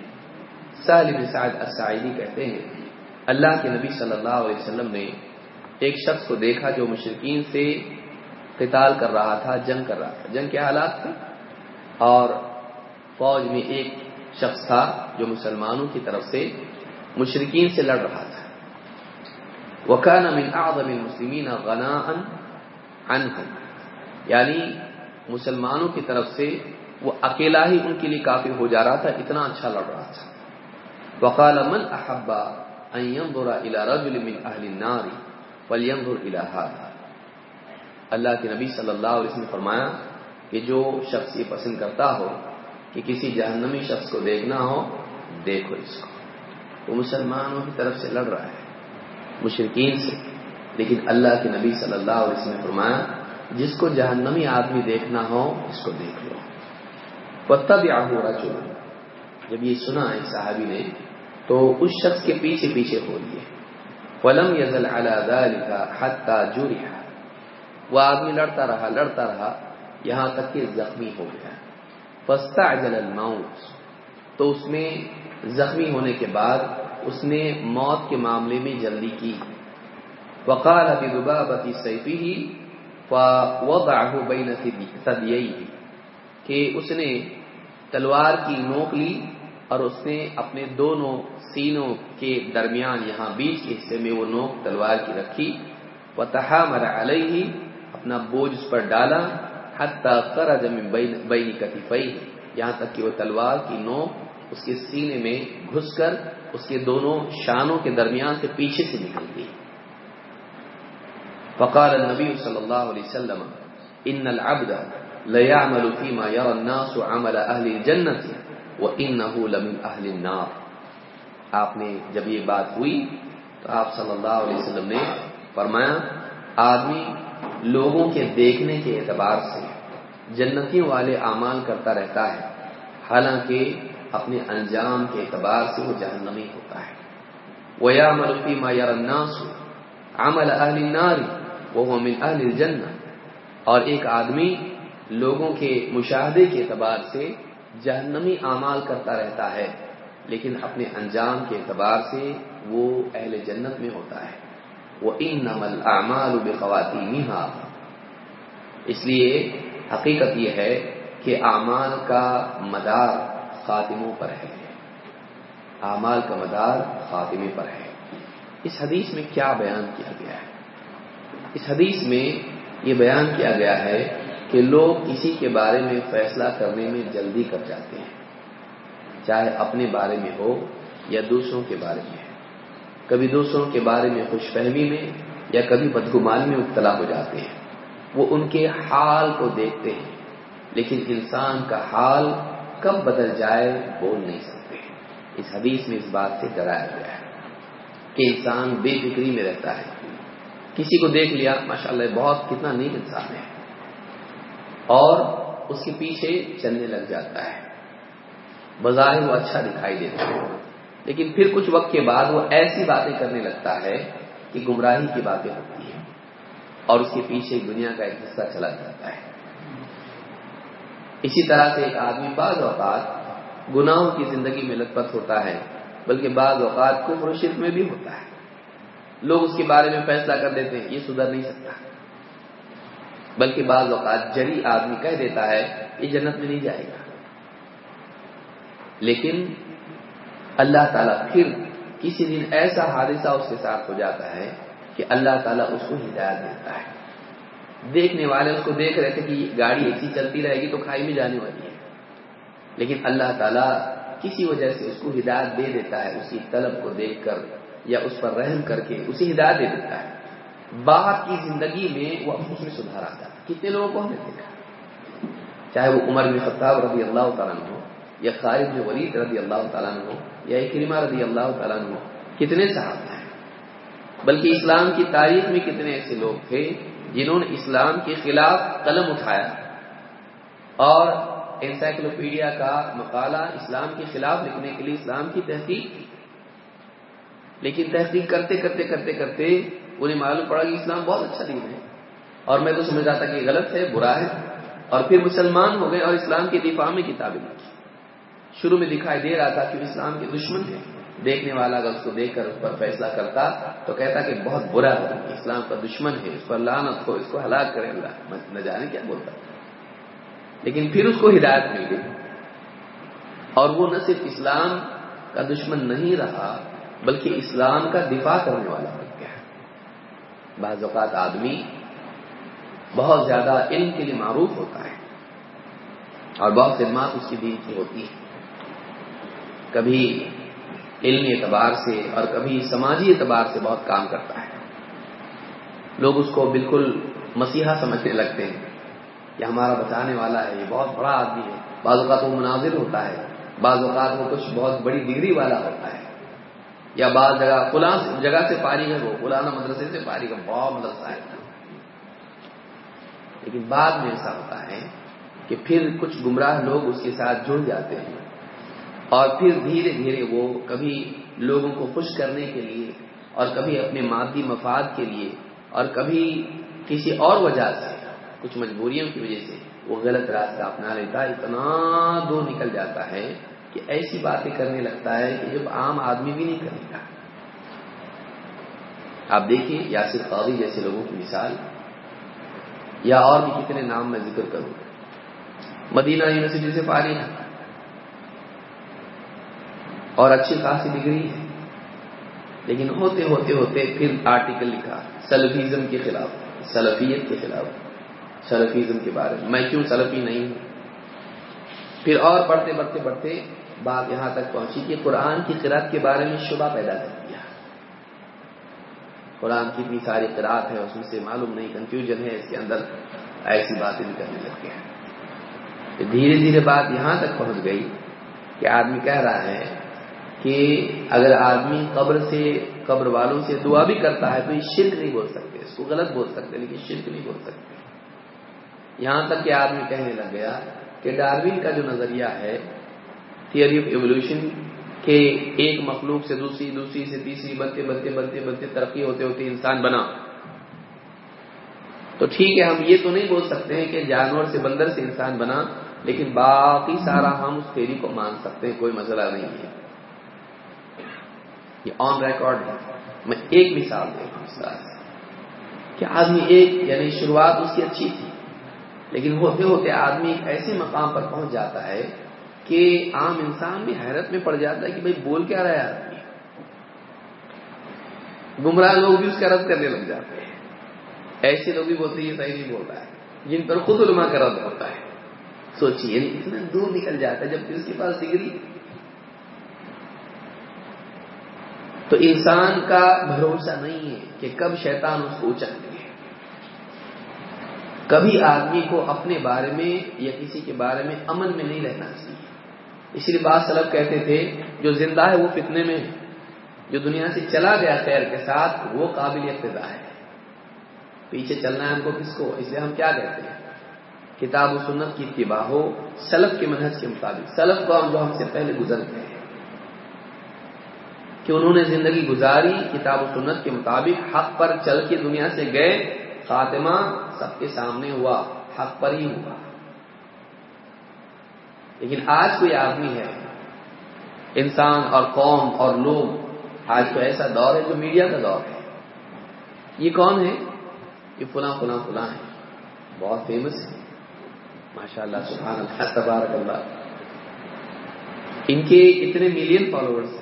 سہل بن سعد الساعدی کہتے ہیں، اللہ کے نبی صلی اللہ علیہ وسلم نے ایک شخص کو دیکھا جو مشرقین سے قتال کر رہا تھا، جنگ کر رہا تھا۔ جنگ کے حالات تھے۔ اور فوج میں ایک شخص تھا جو مسلمانوں کی طرف سے مشرقین سے لڑ رہا تھا۔ وکان من اعظم المسلمین غناء عنهم۔ یعنی مسلمانوں کی طرف سے وہ اکیلا ہی ان کے لیے کافی ہو جا رہا تھا، اتنا اچھا لڑ رہا تھا۔ وقال من احب ان ينظر الى رجل من اهل النار فلينظر الى هذا۔ اللہ کے نبی صلی اللہ علیہ وسلم نے فرمایا کہ جو شخص یہ پسند کرتا ہو کہ کسی جہنمی شخص کو دیکھنا ہو، دیکھو اس کو۔ وہ مسلمانوں کی طرف سے لڑ رہا ہے مشرقین سے۔ لیکن اللہ کے نبی صلی اللہ علیہ وسلم نے فرمایا، جس کو جہنمی آدمی دیکھنا ہو، اس کو دیکھ لو۔ پتہ بھی آگے رجل۔ جب یہ سنا ہے صحابی نے، تو اس شخص کے پیچھے پیچھے ہو لیے فلم یزل ذلك حتى جرح۔ وہ آدمی لڑتا رہا لڑتا رہا، یہاں تک کہ زخمی ہو گیا۔ پستا فاستعجل الموت، تو اس میں زخمی ہونے کے بعد اس نے موت کے معاملے میں جلدی کی۔ وقال بذبابة سيفه فوضعه بين ثدييه کہ اس نے تلوار کی نوک لی اور اس نے اپنے دونوں سینوں کے درمیان یہاں بیچ کے حصے میں وہ نوک تلوار کی رکھی۔ وہ تحامر علیہ اپنا بوجھ اس پر ڈالا، حتی خرج من بین کتفئی یہاں تک کہ وہ تلوار کی نوک اس کے سینے میں گھس کر اس کے دونوں شانوں کے درمیان سے پیچھے سے نکل گئی۔ فقال النبی صلی اللہ علیہ وسلم، ان العبد لیعمل فیما یرى الناس عمل اہل الجنت وانه لمن اہل النار. آپ نے جب یہ بات ہوئی تو آپ صلی اللہ علیہ وسلم نے فرمایا، آدمی لوگوں کے دیکھنے کے اعتبار سے جنتیوں والے اعمال کرتا رہتا ہے، حالانکہ اپنے انجام کے اعتبار سے وہ جہنمی ہوتا ہے۔ ویا ملفی ما الناس عمل اہل النار وہ من اہل الجنہ اور ایک آدمی لوگوں کے مشاہدے کے اعتبار سے جہنمی اعمال کرتا رہتا ہے، لیکن اپنے انجام کے اعتبار سے وہ اہل جنت میں ہوتا ہے۔ وہ ان نمل اعمال بخواتین اس لیے حقیقت یہ ہے کہ اعمال کا مدار خاتموں پر ہے۔ اعمال کا مدار خاتمے پر ہے۔ اس حدیث میں کیا بیان کیا گیا ہے؟ اس حدیث میں یہ بیان کیا گیا ہے کہ لوگ کسی کے بارے میں فیصلہ کرنے میں جلدی کر جاتے ہیں، چاہے اپنے بارے میں ہو یا دوسروں کے بارے میں۔ کبھی دوسروں کے بارے میں خوش فہمی میں یا کبھی بدگمان میں مبتلا ہو جاتے ہیں۔ وہ ان کے حال کو دیکھتے ہیں، لیکن انسان کا حال کب بدل جائے بول نہیں سکتے۔ اس حدیث میں اس بات سے ڈرایا گیا ہے کہ انسان بے فکری میں رہتا ہے۔ کسی کو دیکھ لیا ماشاء اللہ بہت کتنا نیک انسان ہے۔ اور اس کے پیچھے چلنے لگ جاتا ہے۔ بظاہر وہ اچھا دکھائی دیتا ہے۔ لیکن پھر کچھ وقت کے بعد وہ ایسی باتیں کرنے لگتا ہے کہ گمراہی کی باتیں ہوتی ہیں اور اس کے پیچھے دنیا کا ایک حصہ چلا جاتا ہے۔ اسی طرح سے ایک آدمی بعض اوقات گناہوں کی زندگی میں لت پت ہوتا ہے، بلکہ بعض اوقات کو شرک میں بھی ہوتا ہے۔ لوگ اس کے بارے میں فیصلہ کر دیتے ہیں، یہ سدھر نہیں سکتا۔ بلکہ بعض اوقات جری آدمی کہہ دیتا ہے، یہ جنت میں نہیں جائے گا۔ لیکن اللہ تعالیٰ پھر کسی دن ایسا حادثہ اس کے ساتھ ہو جاتا ہے کہ اللہ تعالیٰ اس کو ہدایت دیتا ہے۔ دیکھنے والے اس کو دیکھ رہے تھے کہ گاڑی ایسی چلتی رہے گی تو کھائی میں جانے والی ہے۔ لیکن اللہ تعالیٰ کسی وجہ سے اس کو ہدایت دے دیتا ہے، اسی طلب کو دیکھ کر یا اس پر رحم کر کے اسے ہدایت دے دیتا ہے۔ بعد کی زندگی میں وہ اس میں سدھار آتا ہے۔ کتنے لوگوں کو ہم نے دیکھا۔ چاہے وہ عمر بن خطاب رضی اللہ تعالیٰ ہو یا خالد بن ولید رضی اللہ تعالیٰ ہو یا اکرما رضی اللہ تعالیٰ ہو کتنے صاحب ہیں؟ بلکہ اسلام کی تاریخ میں کتنے ایسے لوگ تھے جنہوں نے اسلام کے خلاف قلم اٹھایا؟ اور انسائکلوپیڈیا کا مقالہ اسلام کے خلاف لکھنے کے لیے اسلام کی تحقیق؟ لیکن تحقیق کرتے کرتے کرتے کرتے انہیں معلوم پڑا کہ اسلام بہت اچھا دین ہے۔ اور میں تو سمجھ رہا تھا کہ غلط ہے، برا ہے۔ اور پھر مسلمان ہو گئے اور اسلام کے دفاع میں کتابیں لکھی شروع میں دکھائی دے رہا تھا کہ اسلام کے دشمن ہے دیکھنے والا اگر اس کو دیکھ کر اس پر فیصلہ کرتا تو کہتا کہ بہت برا ہے، اسلام کا دشمن ہے، اس پر لانت ہو، اس کو ہلاک کرے اللہ۔ نہ جانے کیا بولتا۔ لیکن پھر اس کو ہدایت مل گئی۔ اور وہ نہ صرف اسلام کا دشمن نہیں رہا، بلکہ اسلام کا دفاع کرنے والا بن گیا۔ بعض اوقات آدمی بہت زیادہ علم کے لیے معروف ہوتا ہے اور بہت خدمات اس کی دین کی ہوتی ہے کبھی علمی اعتبار سے اور کبھی سماجی اعتبار سے بہت کام کرتا ہے۔ لوگ اس کو بالکل مسیحا سمجھنے لگتے ہیں کہ ہمارا بچانے والا ہے، یہ بہت بڑا آدمی ہے۔ بعض اوقات وہ مناظر ہوتا ہے، بعض اوقات وہ کچھ بہت بڑی ڈگری والا ہوتا ہے۔ یا بعض جگہ، فلاں جگہ سے پاری ہے وہ فلانا مدرسے سے پاری کا بہت مدرسہ ہے۔ لیکن بعد میں ایسا ہوتا ہے کہ پھر کچھ گمراہ لوگ اس کے ساتھ جڑ جاتے ہیں۔ اور پھر دھیرے دھیرے وہ کبھی لوگوں کو خوش کرنے کے لیے اور کبھی اپنے مادی مفاد کے لیے اور کبھی کسی اور وجہ سے کچھ مجبوریوں کی وجہ سے وہ غلط راستہ اپنا لیتا ہے، اتنا دور نکل جاتا ہے کہ ایسی باتیں کرنے لگتا ہے کہ جب عام آدمی بھی نہیں کرے گا۔ آپ دیکھیے یاسر قاضی جیسے لوگوں کی مثال۔ یا اور بھی کتنے نام میں ذکر کروں۔ مدینہ یونیورسٹی سے پاری ہے اور اچھی خاصی ڈگری ہے۔ لیکن ہوتے ہوتے ہوتے پھر آرٹیکل لکھا، سلفیزم کے خلاف، سلفیت کے خلاف، سلفیزم کے بارے میں۔ میں کیوں سلفی نہیں ہوں؟ پھر اور پڑھتے پڑھتے پڑھتے بات یہاں تک پہنچی کہ قرآن کی قرآت کے بارے میں شبہ پیدا کر دیا۔ قرآن کی اتنی ساری قرآت ہے، اس میں سے معلوم نہیں کنفیوژن ہے، اس کے اندر ایسی باتیں بھی کرنے لگ گئے دھیرے دھیرے بات یہاں تک پہنچ گئی کہ آدمی کہہ رہا ہے کہ اگر آدمی قبر سے، قبر والوں سے دعا بھی کرتا ہے تو یہ شرک نہیں بول سکتے، اس کو غلط بول سکتے، لیکن شرک نہیں بول سکتے۔ یہاں تک کہ آدمی کہنے لگ گیا کہ ڈاروین کا جو نظریہ ہے تھیوری آف ایولیوشن کہ ایک مخلوق سے دوسری دوسری سے تیسری بنتے بنتے بنتے بنتے ترقی ہوتے ہوتے انسان بنا۔ تو ٹھیک ہے، ہم یہ تو نہیں بول سکتے ہیں کہ جانور سے، بندر سے انسان بنا، لیکن باقی سارا ہم اس تھیری کو مان سکتے ہیں، کوئی مسئلہ نہیں ہے۔ یہ آن ریکارڈ ہے۔ میں ایک مثال دے رہا ہوں کہ آدمی ایک یعنی شروعات اس کی اچھی تھی، لیکن ہوتے ہوتے آدمی ایک ایسے مقام پر پہنچ جاتا ہے کہ عام انسان بھی حیرت میں پڑ جاتا ہے کہ بھائی بول کیا رہا ہے آدمی۔ گمراہ لوگ بھی اس کا رد کرنے لگ جاتے ہیں۔ ایسے لوگ بھی بولتے یہ صحیح نہیں بول رہا ہے۔ جن پر خود علماء کا رد ہوتا ہے۔ سوچیے یعنی اتنا دور نکل جاتا ہے جب اس کے پاس ڈگری تو انسان کا بھروسہ نہیں ہے کہ کب شیطان اس کو اچک دے کبھی آدمی کو اپنے بارے میں یا کسی کے بارے میں امن میں نہیں رہنا چاہیے۔ اس لیے بات سلب کہتے تھے، جو زندہ ہے وہ فتنے میں جو دنیا سے چلا گیا خیر کے ساتھ، وہ قابل ابتدا ہے۔ پیچھے چلنا ہے ہم کو کس کو؟ اس لیے ہم کیا کہتے ہیں؟ کتاب و سنت کی اتباع ہو، سلف کے منحص کے مطابق۔ سلف کو ہم جو ہم سے پہلے گزر گئے ہیں۔ کہ انہوں نے زندگی گزاری، کتاب و سنت کے مطابق حق پر چل کے دنیا سے گئے، خاتمہ سب کے سامنے ہوا، حق پر ہی ہوا۔ لیکن آج کوئی آدمی ہے، انسان اور قوم اور لوگ، آج تو ایسا دور ہے جو میڈیا کا دور ہے۔ یہ کون ہے؟ یہ فلاں فلاں فلاں ہے بہت فیمس ہے ماشاء اللہ سبحان اللہ، تبارک اللہ۔ ان کے اتنے ملین فالوورس ہیں۔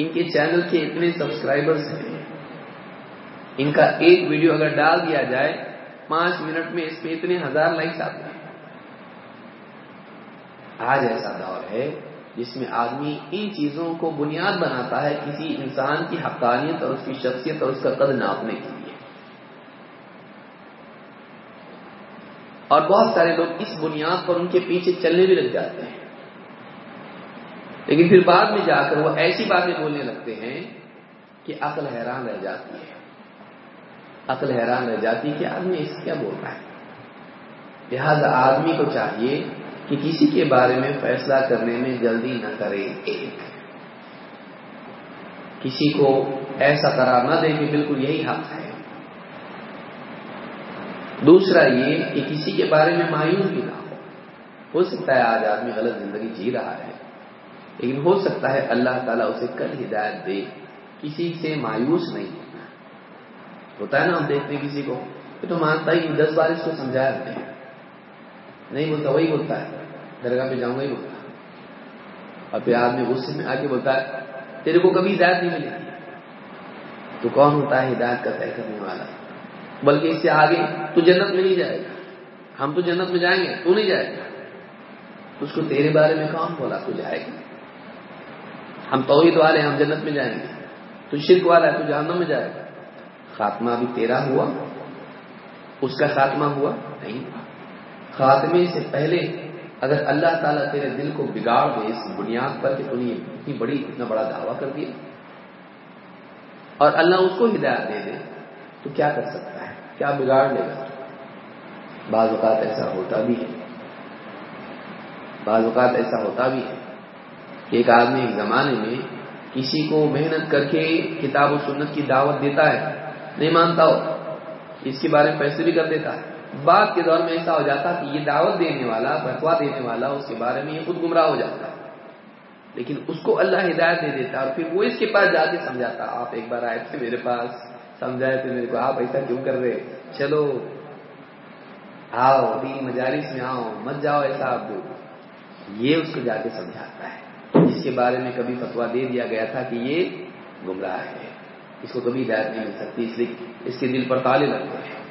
ان کے چینل کے اتنے سبسکرائبرس ہیں۔ ان کا ایک ویڈیو اگر ڈال دیا جائے، پانچ منٹ میں اس پہ اتنے ہزار لائکس آتے ہیں۔ آج ایسا دور ہے جس میں آدمی ان چیزوں کو بنیاد بناتا ہے کسی انسان کی حقانیت اور اس کی شخصیت اور اس کا قد ناپنے کے لیے۔ اور بہت سارے لوگ اس بنیاد پر ان کے پیچھے چلنے بھی لگ جاتے ہیں۔ لیکن پھر بعد میں جا کر وہ ایسی باتیں بولنے لگتے ہیں کہ عقل حیران رہ جاتی ہے۔ عقل حیران رہ جاتی ہے کہ آدمی اس کیا بول رہا ہے۔ لہذا آدمی کو چاہیے کہ کسی کے بارے میں فیصلہ کرنے میں جلدی نہ کرے۔ ایک کسی کو ایسا قرار نہ دے کہ بالکل یہی حق ہے۔ دوسرا یہ کہ کسی کے بارے میں مایوس بھی نہ ہو۔ ہو سکتا ہے آج آدمی غلط زندگی جی رہا ہے۔ لیکن ہو سکتا ہے اللہ تعالیٰ اسے کل ہدایت دے، کسی سے مایوس نہیں ہونا۔ ہوتا ہے نا ہم دیکھتے ہیں کسی کو کہ تو مانتا ہی، دس بار اس کو سمجھایا ہوتے ہیں نہیں بولتا، وہی بولتا ہے۔ درگاہ پہ جاؤں گا ہی بولتا اور پھر آدمی غصے میں آ کے بولتا ہے، تیرے کو کبھی ہدایت نہیں ملے گی تو کون ہوتا ہے ہدایت کا طے کرنے والا؟ بلکہ اس سے آگے تو جنت میں نہیں جائے گا۔ ہم تو جنت میں جائیں گے، تو نہیں جائے گا۔ اس کو تیرے بارے میں کون بولا؟ تو جائے گا۔ ہم توحید والے ہم جنت میں جائیں گے۔ تو شرک والا ہے، تو جہنم میں جائے گا۔ خاتمہ بھی تیرا ہوا، اس کا خاتمہ ہوا نہیں۔ خاتمے سے پہلے اگر اللہ تعالیٰ تیرے دل کو بگاڑ دے اس بنیاد پر کہ تم نے اتنی بڑی، اتنا بڑا دعویٰ کر دیا، اور اللہ اس کو ہدایت دے دے، تو کیا کر سکتا ہے؟ کیا بگاڑ لے گا؟ بعض اوقات ایسا ہوتا بھی ہے۔ بعض اوقات ایسا ہوتا بھی ہے۔ ایک آدمی ایک زمانے میں کسی کو محنت کر کے کتاب و سنت کی دعوت دیتا ہے، نہیں مانتا ہو، اس کے بارے میں پیسے بھی کر دیتا ہے۔ بعد کے دور میں ایسا ہو جاتا کہ یہ دعوت دینے والا بتوا دینے والا اس کے بارے میں یہ خود گمراہ ہو جاتا ہے۔ لیکن اس کو اللہ ہدایت دے دیتا اور پھر وہ اس کے پاس جا کے سمجھاتا آپ ایک بار آئے تھے میرے پاس، سمجھائے تھے میرے کو، آپ ایسا کیوں کر رہے؟ چلو، آؤ دین مجالس میں آؤ، مت جاؤ ایسا، آپ یہ اس کو جا کے سمجھاتا کے بارے میں کبھی فتوا دے دیا گیا تھا کہ یہ گمراہ ہے۔ اس کو کبھی ہدایت نہیں مل سکتی، اس لیے اس کے دل پر تالے لگتے ہیں۔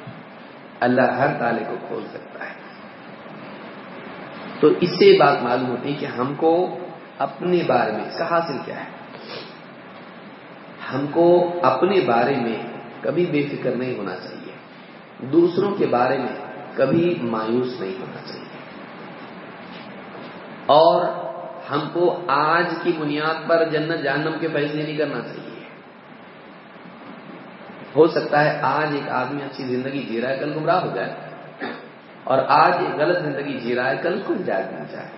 اللہ ہر تالے کو کھول سکتا ہے۔ تو اس سے بات معلوم ہوتی ہے کہ ہم کو اپنے بارے میں اس کا حاصل کیا ہے۔ ہم کو اپنے بارے میں کبھی بے فکر نہیں ہونا چاہیے۔ دوسروں کے بارے میں کبھی مایوس نہیں ہونا چاہیے۔ اور ہم کو آج کی بنیاد پر جنت جہنم کے فیصلے نہیں کرنا چاہیے۔ ہو سکتا ہے آج ایک آدمی اچھی زندگی جی رہا ہے، کل گمراہ ہو جائے۔ اور آج ایک غلط زندگی جی رہا ہے، کل کو ہدایت مل جائے۔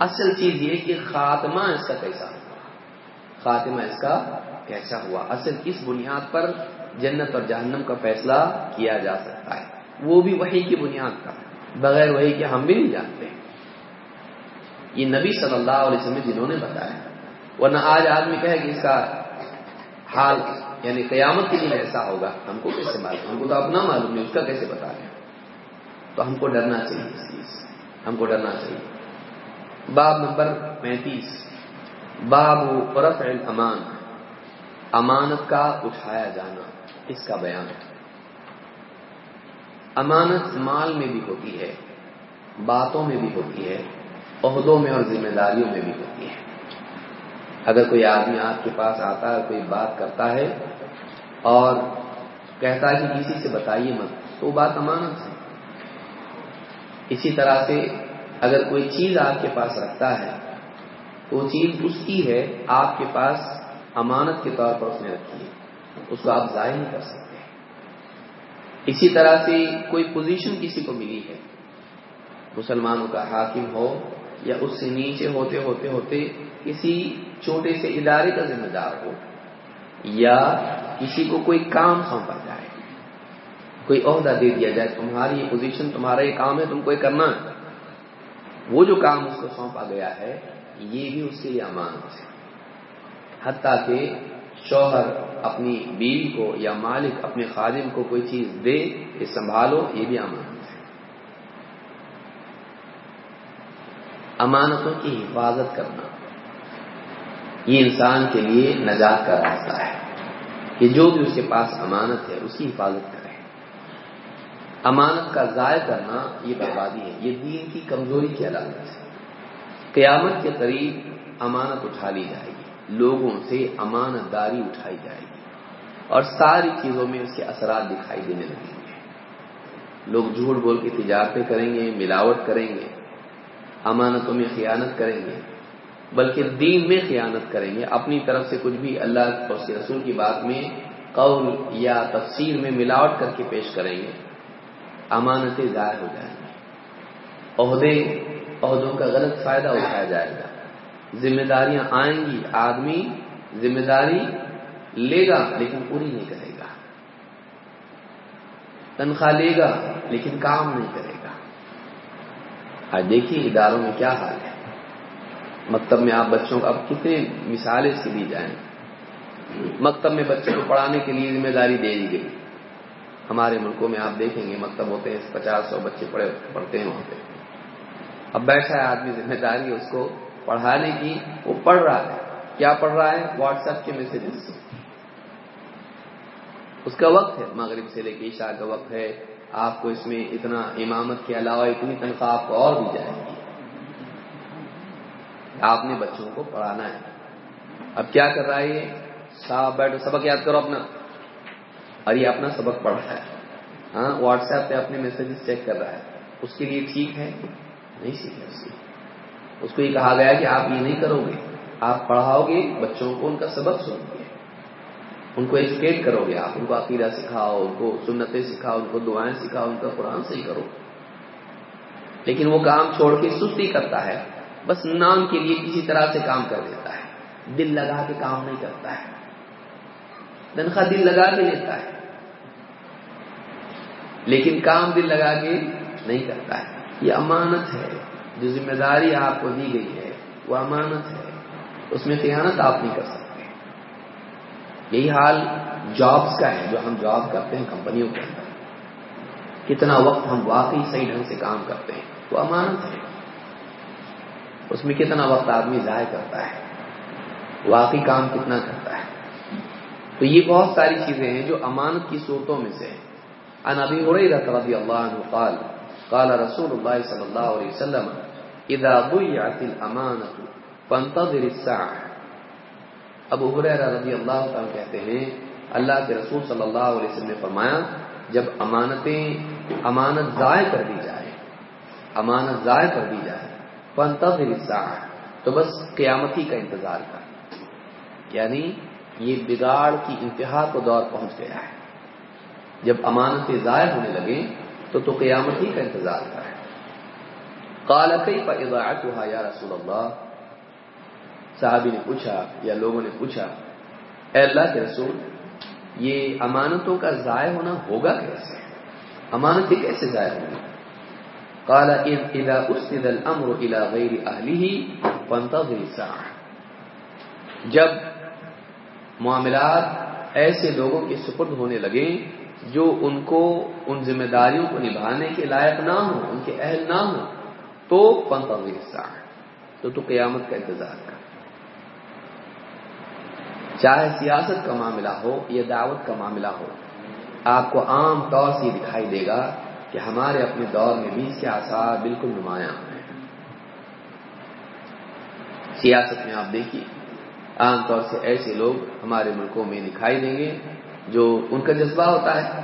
اصل چیز یہ کہ خاتمہ اس کا کیسا ہوا؟ خاتمہ اس کا کیسا ہوا؟ اصل کس بنیاد پر جنت اور جہنم کا فیصلہ کیا جا سکتا ہے۔ وہ بھی وہی کی بنیاد پر، بغیر وہی کے ہم بھی نہیں جانتے۔ یہ نبی صلی اللہ علیہ وسلم جنہوں نے بتایا۔ ورنہ آج آدمی کہے کہ اس کا حال یعنی قیامت کے دن ایسا ہوگا، ہم کو کیسے معلوم، ہم کو تو اپنا معلوم نہیں اس کا کیسے بتا رہے تو ہم کو ڈرنا چاہیے اس چیز، ہم کو ڈرنا چاہیے۔ باب نمبر پینتیس۔ باب رفع الامان امانت کا اٹھایا جانا، اس کا بیان۔ ہے امانت مال میں بھی ہوتی ہے، باتوں میں بھی ہوتی ہے عہدوں میں اور ذمہ داریوں میں بھی ہوتی ہے۔ اگر کوئی آدمی آپ کے پاس آتا ہے، کوئی بات کرتا ہے اور کہتا ہے کہ کسی سے بتائیے مت، تو وہ بات امانت ہے۔ اسی طرح سے اگر کوئی چیز آپ کے پاس رکھتا ہے تو وہ چیز اس کی ہے، آپ کے پاس امانت کے طور پر اس نے رکھی ہے، اس کو آپ ضائع نہیں کر سکتے۔ اسی طرح سے کوئی پوزیشن کسی کو ملی ہے، مسلمانوں کا حاکم ہو یا اس سے نیچے ہوتے ہوتے ہوتے کسی چھوٹے سے ادارے کا ذمہ دار ہو یا کسی کو کوئی کام سونپا جائے، کوئی عہدہ دے دیا جائے، تمہاری یہ پوزیشن تمہارا یہ کام ہے، تم کو یہ کرنا۔ ہے وہ جو کام اس کو سونپا گیا ہے، یہ بھی اس کے لیے امانت ہے۔ حتیٰ کہ شوہر اپنی بیوی کو یا مالک اپنے خادم کو کوئی چیز دے، یہ سنبھالو، یہ بھی امانت ہے امانتوں کی حفاظت کرنا۔ یہ انسان کے لیے نجات کا راستہ ہے کہ جو بھی اس کے پاس امانت ہے، اس کی حفاظت کرے۔ امانت کا ضائع کرنا یہ بربادی ہے، یہ دین کی کمزوری کی علامت ہے۔ قیامت کے قریب امانت اٹھا لی جائے گی، لوگوں سے امانت داری اٹھائی جائے گی اور ساری چیزوں میں اس کے اثرات دکھائی دینے لگیں گے۔ لوگ جھوٹ بول کے تجارتیں کریں گے، ملاوٹ کریں گے۔ امانتوں میں خیانت کریں گے، بلکہ دین میں خیانت کریں گے۔ اپنی طرف سے کچھ بھی اللہ اور رسول کی بات میں قول یا تفسیر میں ملاوٹ کر کے پیش کریں گے۔ امانتیں ضائع ہو جائیں گی۔ عہدے، عہدوں کا غلط فائدہ اٹھایا جائے گا۔ ذمہ داریاں آئیں گی، آدمی ذمہ داری لے گا لیکن پوری نہیں کرے گا۔ تنخواہ لے گا لیکن کام نہیں کرے گا۔ آج دیکھیے اداروں میں کیا حال ہے۔ مکتب میں آپ بچوں کو اب کتنے مثالیں سے دی جائیں۔ مکتب میں بچوں کو پڑھانے کے لیے ذمہ داری دے دی گئی۔ ہمارے ملکوں میں آپ دیکھیں گے مکتب ہوتے ہیں، پچاس سو بچے پڑھے، پڑھتے ہیں وہاں پہ۔ اب بیٹھا ہے آدمی ذمہ داری، اس کو پڑھانے کی وہ پڑھ رہا ہے۔ کیا پڑھ رہا ہے؟ واٹس ایپ کے میسجز اس کا وقت ہے، مغرب سے لے کے عشاء کا وقت ہے۔ آپ کو اس میں اتنا امامت کے علاوہ اتنی تنخواہ آپ کو اور دی جائے گی۔ آپ نے بچوں کو پڑھانا ہے۔ اب کیا کر رہا ہے یہ؟ صاحب بیٹھو، سبق یاد کرو اپنا۔ اور یہ اپنا سبق پڑھ رہا ہے۔ ہاں واٹس ایپ پہ اپنے میسجز چیک کر رہا ہے۔ اس کے لیے ٹھیک ہے؟ نہیں سیکھے اس کی اس کو یہ کہا گیا کہ آپ یہ نہیں کرو گے۔ آپ پڑھاؤ گے، بچوں کو ان کا سبق سنو گے۔ ان کو ایجوکیٹ کرو گے آپ، ان کو عقیدہ سکھاؤ، ان کو سنتیں سکھاؤ، ان کو دعائیں سکھاؤ، ان کا قرآن صحیح کرو۔ لیکن وہ کام چھوڑ کے سستی کرتا ہے، بس نام کے لیے کسی طرح سے کام کر دیتا ہے۔ دل لگا کے کام نہیں کرتا ہے۔ تنخواہ دل لگا کے لیتا ہے۔ لیکن کام دل لگا کے نہیں کرتا ہے۔ یہ امانت ہے۔ جو ذمہ داری آپ کو دی گئی ہے، وہ امانت ہے۔ اس میں خیانت آپ نہیں کر سکتے۔ یہی حال جابس کا ہے جو ہم جاب کرتے ہیں کمپنیوں کے اندر۔ کتنا وقت ہم واقعی صحیح ڈھنگ سے کام کرتے ہیں، وہ امانت ہے۔ اس میں کتنا وقت آدمی ضائع کرتا ہے، واقعی کام کتنا کرتا ہے۔ تو یہ بہت ساری چیزیں ہیں جو امانت کی صورتوں میں سے ان ابی رضی اللہ عنہ قال قال رسول اللہ صلی اللہ علیہ وسلم، اذا ضيعت الامانه فانتظر الساعه ابو حریرہ رضی اللہ عنہ کہتے ہیں، اللہ کے رسول صلی اللہ علیہ وسلم نے فرمایا، جب امانتیں امانت ضائع کر دی جائے، امانت ضائع کر دی جائے، فانتظر الساعه تو بس قیامتی کا انتظار کر۔ یعنی یہ بگاڑ کی انتہا کو دور پہنچ گیا ہے۔ جب امانتیں ضائع ہونے لگیں تو تو قیامت ہی کا انتظار کرے قال کئی اضاعتها یا رسول اللہ؟ صحابی نے پوچھا یا لوگوں نے پوچھا، اے اللہ کے رسول، یہ امانتوں کا ضائع ہونا ہوگا کیسے؟ امانتیں کیسے ضائع ہوں قال اذا اسند الامر الى غیر اهله فانتظر جب معاملات ایسے لوگوں کے سپرد ہونے لگے جو ان کو، ان ذمہ داریوں کو نبھانے کے لائق نہ ہوں، ان کے اہل نہ ہوں، تو پنتظر الساعه تو تو قیامت کا انتظار۔ کر چاہے سیاست کا معاملہ ہو، یا دعوت کا معاملہ ہو، آپ کو عام طور سے یہ دکھائی دے گا کہ ہمارے اپنے دور میں بھی اس کے آثار بالکل نمایاں ہیں۔ سیاست میں آپ دیکھیے، عام طور سے ایسے لوگ ہمارے ملکوں میں دکھائی دیں گے جو ان کا جذبہ ہوتا ہے۔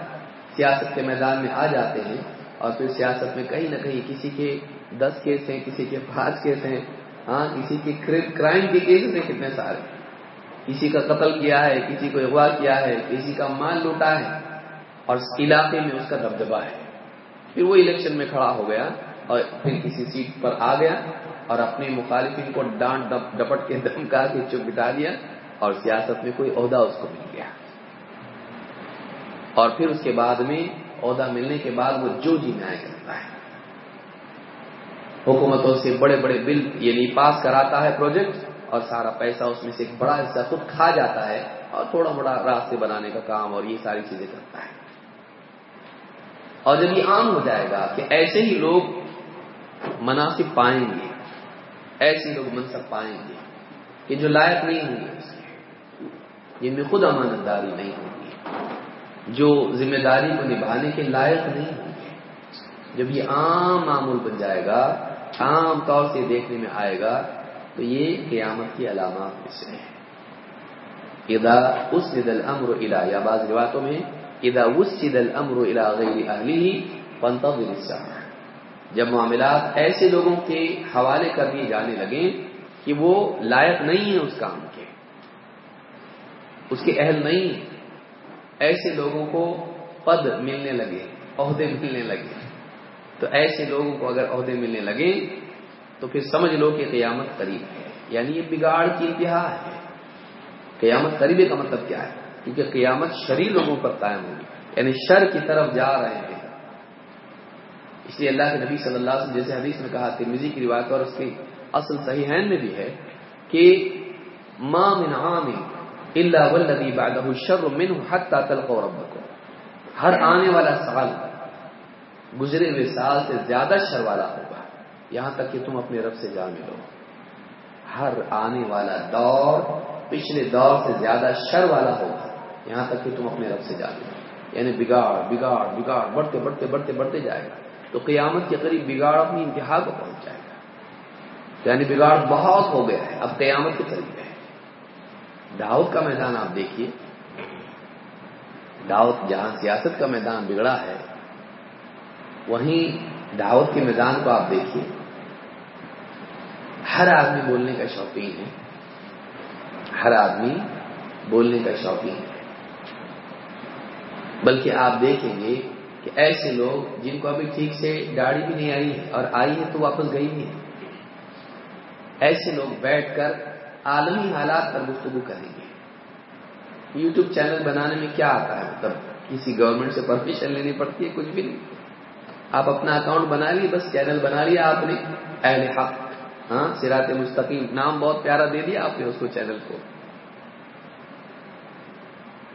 سیاست کے میدان میں آ جاتے ہیں اور پھر سیاست میں کہیں نہ کہیں کسی کے دس کیس ہیں، کسی کے پانچ کیس ہیں۔ ہاں کسی کے کرائم کے کیسز ہیں کتنے سارے۔ کسی کا قتل کیا ہے، کسی کو اغوا کیا ہے، کسی کا مال لوٹا ہے اور علاقے میں اس کا دبدبا ہے۔ پھر وہ الیکشن میں کھڑا ہو گیا اور پھر کسی سیٹ پر آ گیا اور اپنے مخالفین کو ڈانٹ ڈپٹ کے دم کا کے چپ بٹا دیا اور سیاست میں کوئی عہدہ اس کو مل گیا۔ اور پھر اس کے بعد میں عہدہ ملنے کے بعد وہ جو جی میں کرتا ہے۔ حکومتوں سے بڑے بڑے بل یعنی پاس کراتا ہے پروجیکٹ اور سارا پیسہ اس میں سے ایک بڑا حصہ خود کھا جاتا ہے اور تھوڑا بڑا راستے بنانے کا کام اور یہ ساری چیزیں کرتا ہے۔ اور جب یہ عام ہو جائے گا کہ ایسے ہی لوگ مناسب پائیں گے، ایسے لوگ منصب پائیں گے کہ جو لائق نہیں ہوں گے جن میں خود امانت داری نہیں ہوگی جو ذمہ داری کو نبھانے کے لائق نہیں ہوں گے۔ جب یہ عام معمول بن جائے گا، عام طور سے دیکھنے میں آئے گا تو یہ قیامت کی علامات میں سے ہے ادا اس ندل امر الا یا بعض روایتوں میں ادا اس چدل امر الا غیر اہلی پنتا جب معاملات ایسے لوگوں کے حوالے کر دیے جانے لگے کہ وہ لائق نہیں ہے اس کام کے، اس کے اہل نہیں ایسے لوگوں کو پد ملنے لگے، عہدے ملنے لگے۔ تو ایسے لوگوں کو اگر عہدے ملنے لگے تو پھر سمجھ لو کہ قیامت قریب ہے۔ یعنی یہ بگاڑ کی انتہا ہے۔ قیامت قریب کا مطلب کیا ہے؟ کیونکہ قیامت شری لوگوں پر قائم ہوگی۔ یعنی شر کی طرف جا رہے ہیں۔ اس لیے اللہ کے نبی صلی اللہ علیہ وسلم جیسے حدیث میں کہا ترمیزی کی روایت اور اس کی اصل صحیح میں بھی ہے کہ ما من عام الا والذی بعده الشر منه حتى تلقوا ربكم ہر آنے والا سال گزرے ہوئے سال سے زیادہ شر والا ہوگا یہاں تک کہ تم اپنے رب سے جا ملو ہر آنے والا دور، پچھلے دور سے زیادہ شر والا ہوگا۔ یہاں تک کہ تم اپنے رب سے جا ملو یعنی بگاڑ بگاڑ بگاڑ، بڑھتے بڑھتے بڑھتے بڑھتے جائے گا۔ تو قیامت کے قریب بگاڑ اپنی انتہا کو پہنچ جائے گا۔ یعنی بگاڑ بہت ہو گیا ہے۔ اب قیامت کے قریب ہے۔ داؤد کا میدان آپ دیکھیے۔ داؤد جہاں سیاست کا میدان بگڑا ہے، وہیں دعوت کے میدان کو آپ دیکھیے۔ ہر آدمی بولنے کا شوقین ہے۔ ہر آدمی بولنے کا شوقین ہے۔ بلکہ آپ دیکھیں گے کہ ایسے لوگ جن کو ابھی ٹھیک سے گاڑی بھی نہیں آئی ہے اور آئی ہے تو واپس گئی بھی ہے ایسے لوگ بیٹھ کر عالمی حالات پر گفتگو کریں گے۔ یوٹیوب چینل بنانے میں کیا آتا ہے؟ مطلب کسی گورنمنٹ سے پرمیشن لینی پڑتی ہے، کچھ بھی نہیں۔ آپ اپنا اکاؤنٹ بنا لیے، بس چینل بنا لیا آپ نے۔ اہل حق۔ ہاں سرات مستقیم، نام بہت پیارا دے دیا آپ نے اس کو چینل کو۔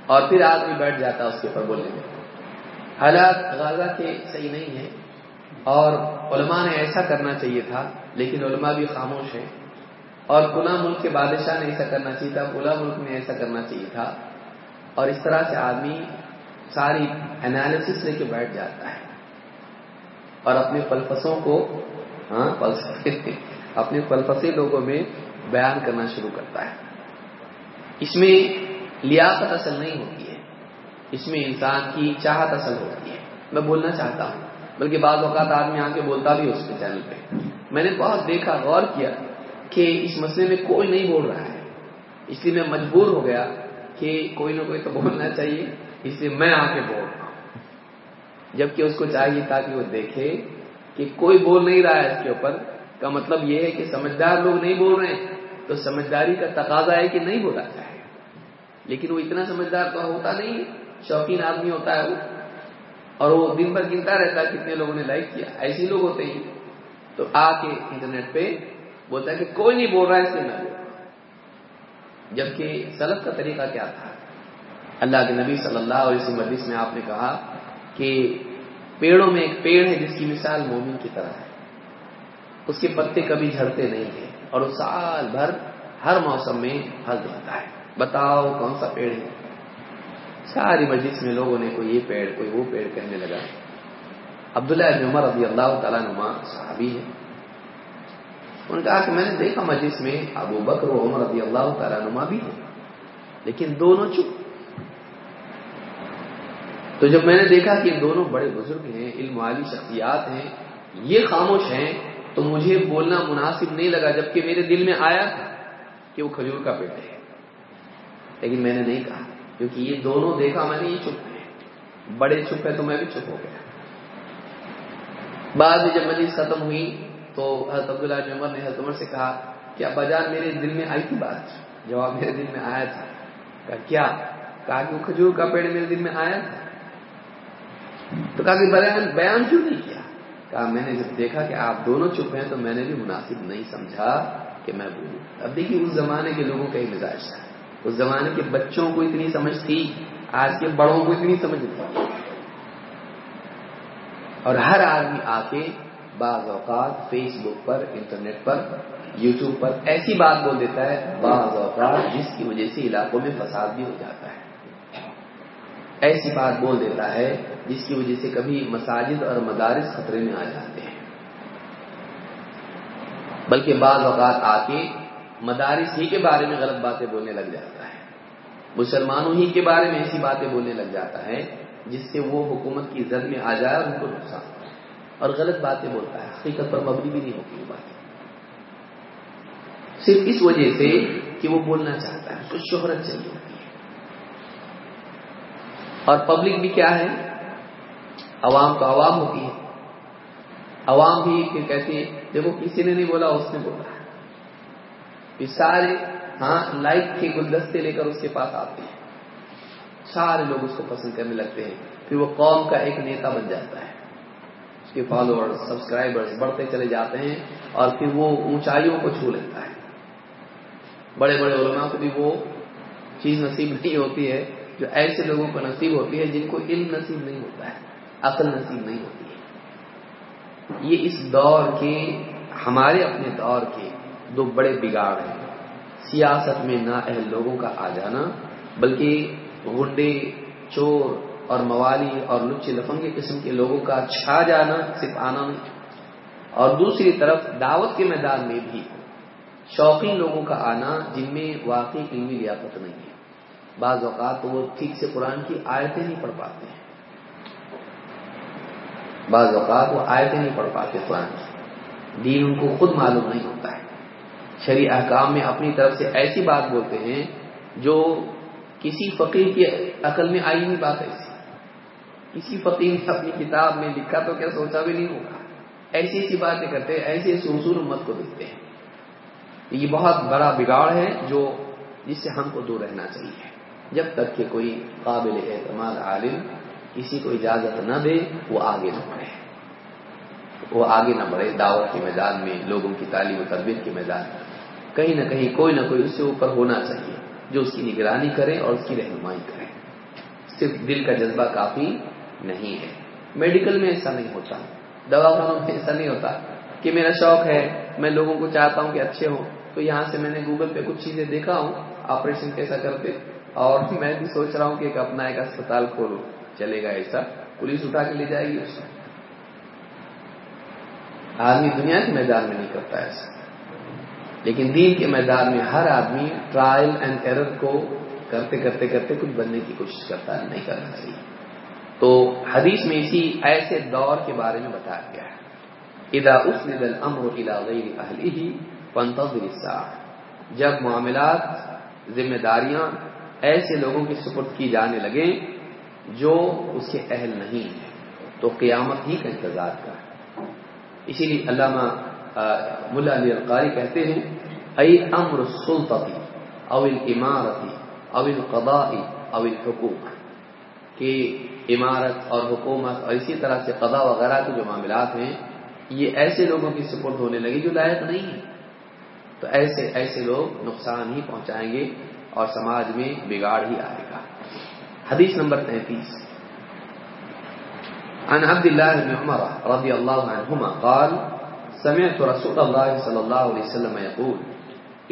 اور پھر آدمی بیٹھ جاتا اس کے اوپر بولنے میں حالات غازہ کے صحیح نہیں ہیں۔ اور علماء نے ایسا کرنا چاہیے تھا، لیکن علماء بھی خاموش ہیں۔ اور پلا ملک کے بادشاہ نے ایسا کرنا چاہیے تھا پلا ملک نے ایسا کرنا چاہیے تھا۔ اور اس طرح سے آدمی ساری انالیسس لے کے بیٹھ جاتا ہے۔ اور اپنے پلفسوں کو ہاں اپنے پلفسے لوگوں میں بیان کرنا شروع کرتا ہے۔ اس میں لیاقت اصل نہیں ہوتی ہے۔ اس میں انسان کی چاہت اصل ہوتی ہے۔ میں بولنا چاہتا ہوں، بلکہ بعض اوقات آدمی آ کے بولتا بھی اس کے چینل پہ۔ میں نے بہت دیکھا، غور کیا کہ اس مسئلے میں کوئی نہیں بول رہا ہے۔ اس لیے میں مجبور ہو گیا کہ کوئی نہ کوئی تو بولنا چاہیے، اس لیے میں آ کے بول رہا ہوں۔ جبکہ اس کو چاہیے تاکہ وہ دیکھے کہ کوئی بول نہیں رہا ہے اس کے اوپر۔ کا مطلب یہ ہے کہ سمجھدار لوگ نہیں بول رہے ہیں، تو سمجھداری کا تقاضا ہے کہ نہیں بولا جائے لیکن وہ اتنا سمجھدار تو ہوتا نہیں، شوقین آدمی ہوتا ہے وہ۔ اور وہ دن بھر گنتا رہتا ہے کتنے لوگوں نے لائک کیا۔ ایسے لوگ ہوتے ہیں۔ تو آ کے انٹرنیٹ پہ بولتا ہے کہ کوئی نہیں بول رہا ہے، اس سے میں جبکہ سلف کا طریقہ کیا تھا؟ اللہ کے نبی صلی اللہ علیہ وسلم حدیث میں آپ نے کہا کہ پیڑوں میں ایک پیڑ ہے جس کی مثال مومن کی طرح ہے۔ اس کے پتے کبھی جھڑتے نہیں تھے اور وہ سال بھر ہر موسم میں پھل دیتا ہے۔ بتاؤ کون سا پیڑ ہے؟ ساری مجلس میں لوگوں نے کوئی یہ پیڑ، کوئی وہ پیڑ کہنے لگا۔ عبداللہ ابن عمر رضی اللہ تعالیٰ نما صحابی ہے انہوں نے کہا کہ میں نے دیکھا مجلس میں ابو بکر و عمر رضی اللہ تعالیٰ نما بھی ہے لیکن دونوں چپ۔ تو جب میں نے دیکھا کہ دونوں بڑے بزرگ ہیں، علم والی شخصیات ہیں، یہ خاموش ہیں تو مجھے بولنا مناسب نہیں لگا جبکہ میرے دل میں آیا تھا کہ وہ کھجور کا پیڑ ہے۔ لیکن میں نے نہیں کہا، کیونکہ یہ دونوں دیکھا میں نے، یہ چپ ہے۔ بڑے چپ ہے تو میں بھی چپ ہو گیا۔ بعد میں جب مجلس ختم ہوئی تو حضرت عبداللہ عمر نے حضرت عمر سے کہا کہ ابا جان، میرے دل میں آئی تھی بات۔ جواب میرے دل میں آیا تھا۔ کہا، کیا؟ کہا کہ وہ کھجور کا پیڑ میرے دل میں آیا تھا۔ تو کہا کہ بیان بیان کیوں نہیں کیا؟ کہا، میں نے جب دیکھا کہ آپ دونوں چپ ہیں تو میں نے بھی مناسب نہیں سمجھا کہ میں بولوں۔ اب دیکھیے اس زمانے کے لوگوں کا ہی مزاج تھا۔ اس زمانے کے بچوں کو اتنی سمجھ تھی، آج کے بڑوں کو اتنی سمجھ تھی۔ اور ہر آدمی آ کے بعض اوقات فیس بک پر، انٹرنیٹ پر، یوٹیوب پر ایسی بات بول دیتا ہے، بعض اوقات جس کی وجہ سے علاقوں میں فساد بھی ہو جاتا ہے۔ ایسی بات بول دیتا ہے جس کی وجہ سے کبھی مساجد اور مدارس خطرے میں آ جاتے ہیں۔ بلکہ بعض اوقات آ کے مدارس ہی کے بارے میں غلط باتیں بولنے لگ جاتا ہے۔ مسلمانوں ہی کے بارے میں ایسی باتیں بولنے لگ جاتا ہے جس سے وہ حکومت کی زد میں آ جائے اور ان کو نقصان اور غلط باتیں بولتا ہے۔ حقیقت پر مبنی بھی نہیں ہوتی وہ باتیں صرف اس وجہ سے کہ وہ بولنا چاہتا ہے۔ اس کو شہرت چاہیے۔ ہوتی ہے اور پبلک بھی کیا ہے؟ عوام تو عوام ہوتی ہے۔ عوام بھی پھر کہتی ہے دیکھو کسی نے نہیں بولا، اس نے بولا۔ پھر سارے ہاں لائٹ کے گلدستے لے کر اس کے پاس آتے ہیں۔ سارے لوگ اس کو پسند کرنے لگتے ہیں۔ پھر وہ قوم کا ایک نیتا بن جاتا ہے۔ اس کے فالوور سبسکرائبر بڑھتے چلے جاتے ہیں اور پھر وہ اونچائیوں کو چھو لیتا ہے۔ بڑے بڑے علماء کو بھی وہ چیز نصیب نہیں ہوتی ہے۔ جو ایسے لوگوں کو نصیب ہوتی ہے جن کو علم نصیب نہیں ہوتا ہے، عقل نصیب نہیں ہوتی ہے۔ یہ اس دور کے، ہمارے اپنے دور کے دو بڑے بگاڑ ہیں۔ سیاست میں نا اہل لوگوں کا آ جانا، بلکہ گنڈے چور اور موالی اور لچے لفنگے قسم کے لوگوں کا چھا جانا صرف آنا نہیں۔ اور دوسری طرف دعوت کے میدان میں بھی شوقین لوگوں کا آنا جن میں واقعی علمی لیاقت نہیں ہے۔ بعض اوقات وہ ٹھیک سے قرآن کی آیتیں نہیں پڑھ پاتے ہیں۔ بعض اوقات وہ آیتیں نہیں پڑھ پاتے قرآن کی۔ دین ان کو خود معلوم نہیں ہوتا ہے۔ شریع احکام میں اپنی طرف سے ایسی بات بولتے ہیں جو کسی فقیر کی عقل میں آئی نہیں بات ایسی کسی فقیر نے اپنی کتاب میں لکھا تو کیا سوچا بھی نہیں ہوگا؟ ایسی ایسی باتیں کرتے ہیں، ایسی ایسی حضور امت کو دیکھتے ہیں۔ یہ بہت بڑا بگاڑ ہے جو جس سے ہم کو دور رہنا چاہیے۔ جب تک کہ کوئی قابل اعتماد عالم کسی کو اجازت نہ دے، وہ آگے نہ بڑھے۔ وہ آگے نہ بڑھے، دعوت کے میدان میں، لوگوں کی تعلیم و تربیت کے میدان میں۔ کہیں نہ کہیں، کوئی نہ کوئی اس سے اوپر ہونا چاہیے، جو اس کی نگرانی کرے اور اس کی رہنمائی کرے۔ صرف دل کا جذبہ کافی نہیں ہے۔ میڈیکل میں ایسا نہیں ہوتا۔ دواخانوں میں ایسا نہیں ہوتا کہ میرا شوق ہے، میں لوگوں کو چاہتا ہوں کہ اچھے ہوں۔ تو یہاں سے میں نے گوگل پہ کچھ چیزیں دیکھا ہوں۔ آپریشن کیسا کرتے؟ اور میں بھی سوچ رہا ہوں کہ ایک اپنا ایک اسپتال کھولوں۔ چلے گا ایسا۔ پولیس اٹھا کے لے جائے گی اس آدمی دنیا کے میدان میں نہیں کرتا ایسا۔ لیکن دین کے میدان میں ہر آدمی ٹرائل اینڈ ایرر کو کرتے کرتے کرتے کچھ بننے کی کوشش کرتا ہے، نہیں کرنا چاہیے تو حدیث میں اسی ایسے دور کے بارے میں بتایا گیا ہے۔ ادا اس ندل امر الا غیر اہلی ہی پنتظر جب معاملات، ذمہ داریاں ایسے لوگوں کی سپرد کی جانے لگے جو اس کے اہل نہیں ہیں۔ تو قیامت ہی کا انتظار کر۔ اسی لیے علامہ ملا علی القاری کہتے ہیں، ای امر سلطتی اول عمارتی اول قدائی اول حکومت کہ عمارت اور حکومت اور اسی طرح سے قضا وغیرہ کے جو معاملات ہیں، یہ ایسے لوگوں کی سپورٹ ہونے لگی جو لائق نہیں ہے تو ایسے ایسے لوگ نقصان ہی پہنچائیں گے۔ اور سماج میں بگاڑ ہی آئے گا۔ حدیث نمبر تینتیس۔ عن عبد الله بن عمر رضي الله عنهما قال، سمعت رسول الله صلى الله عليه وسلم يقول،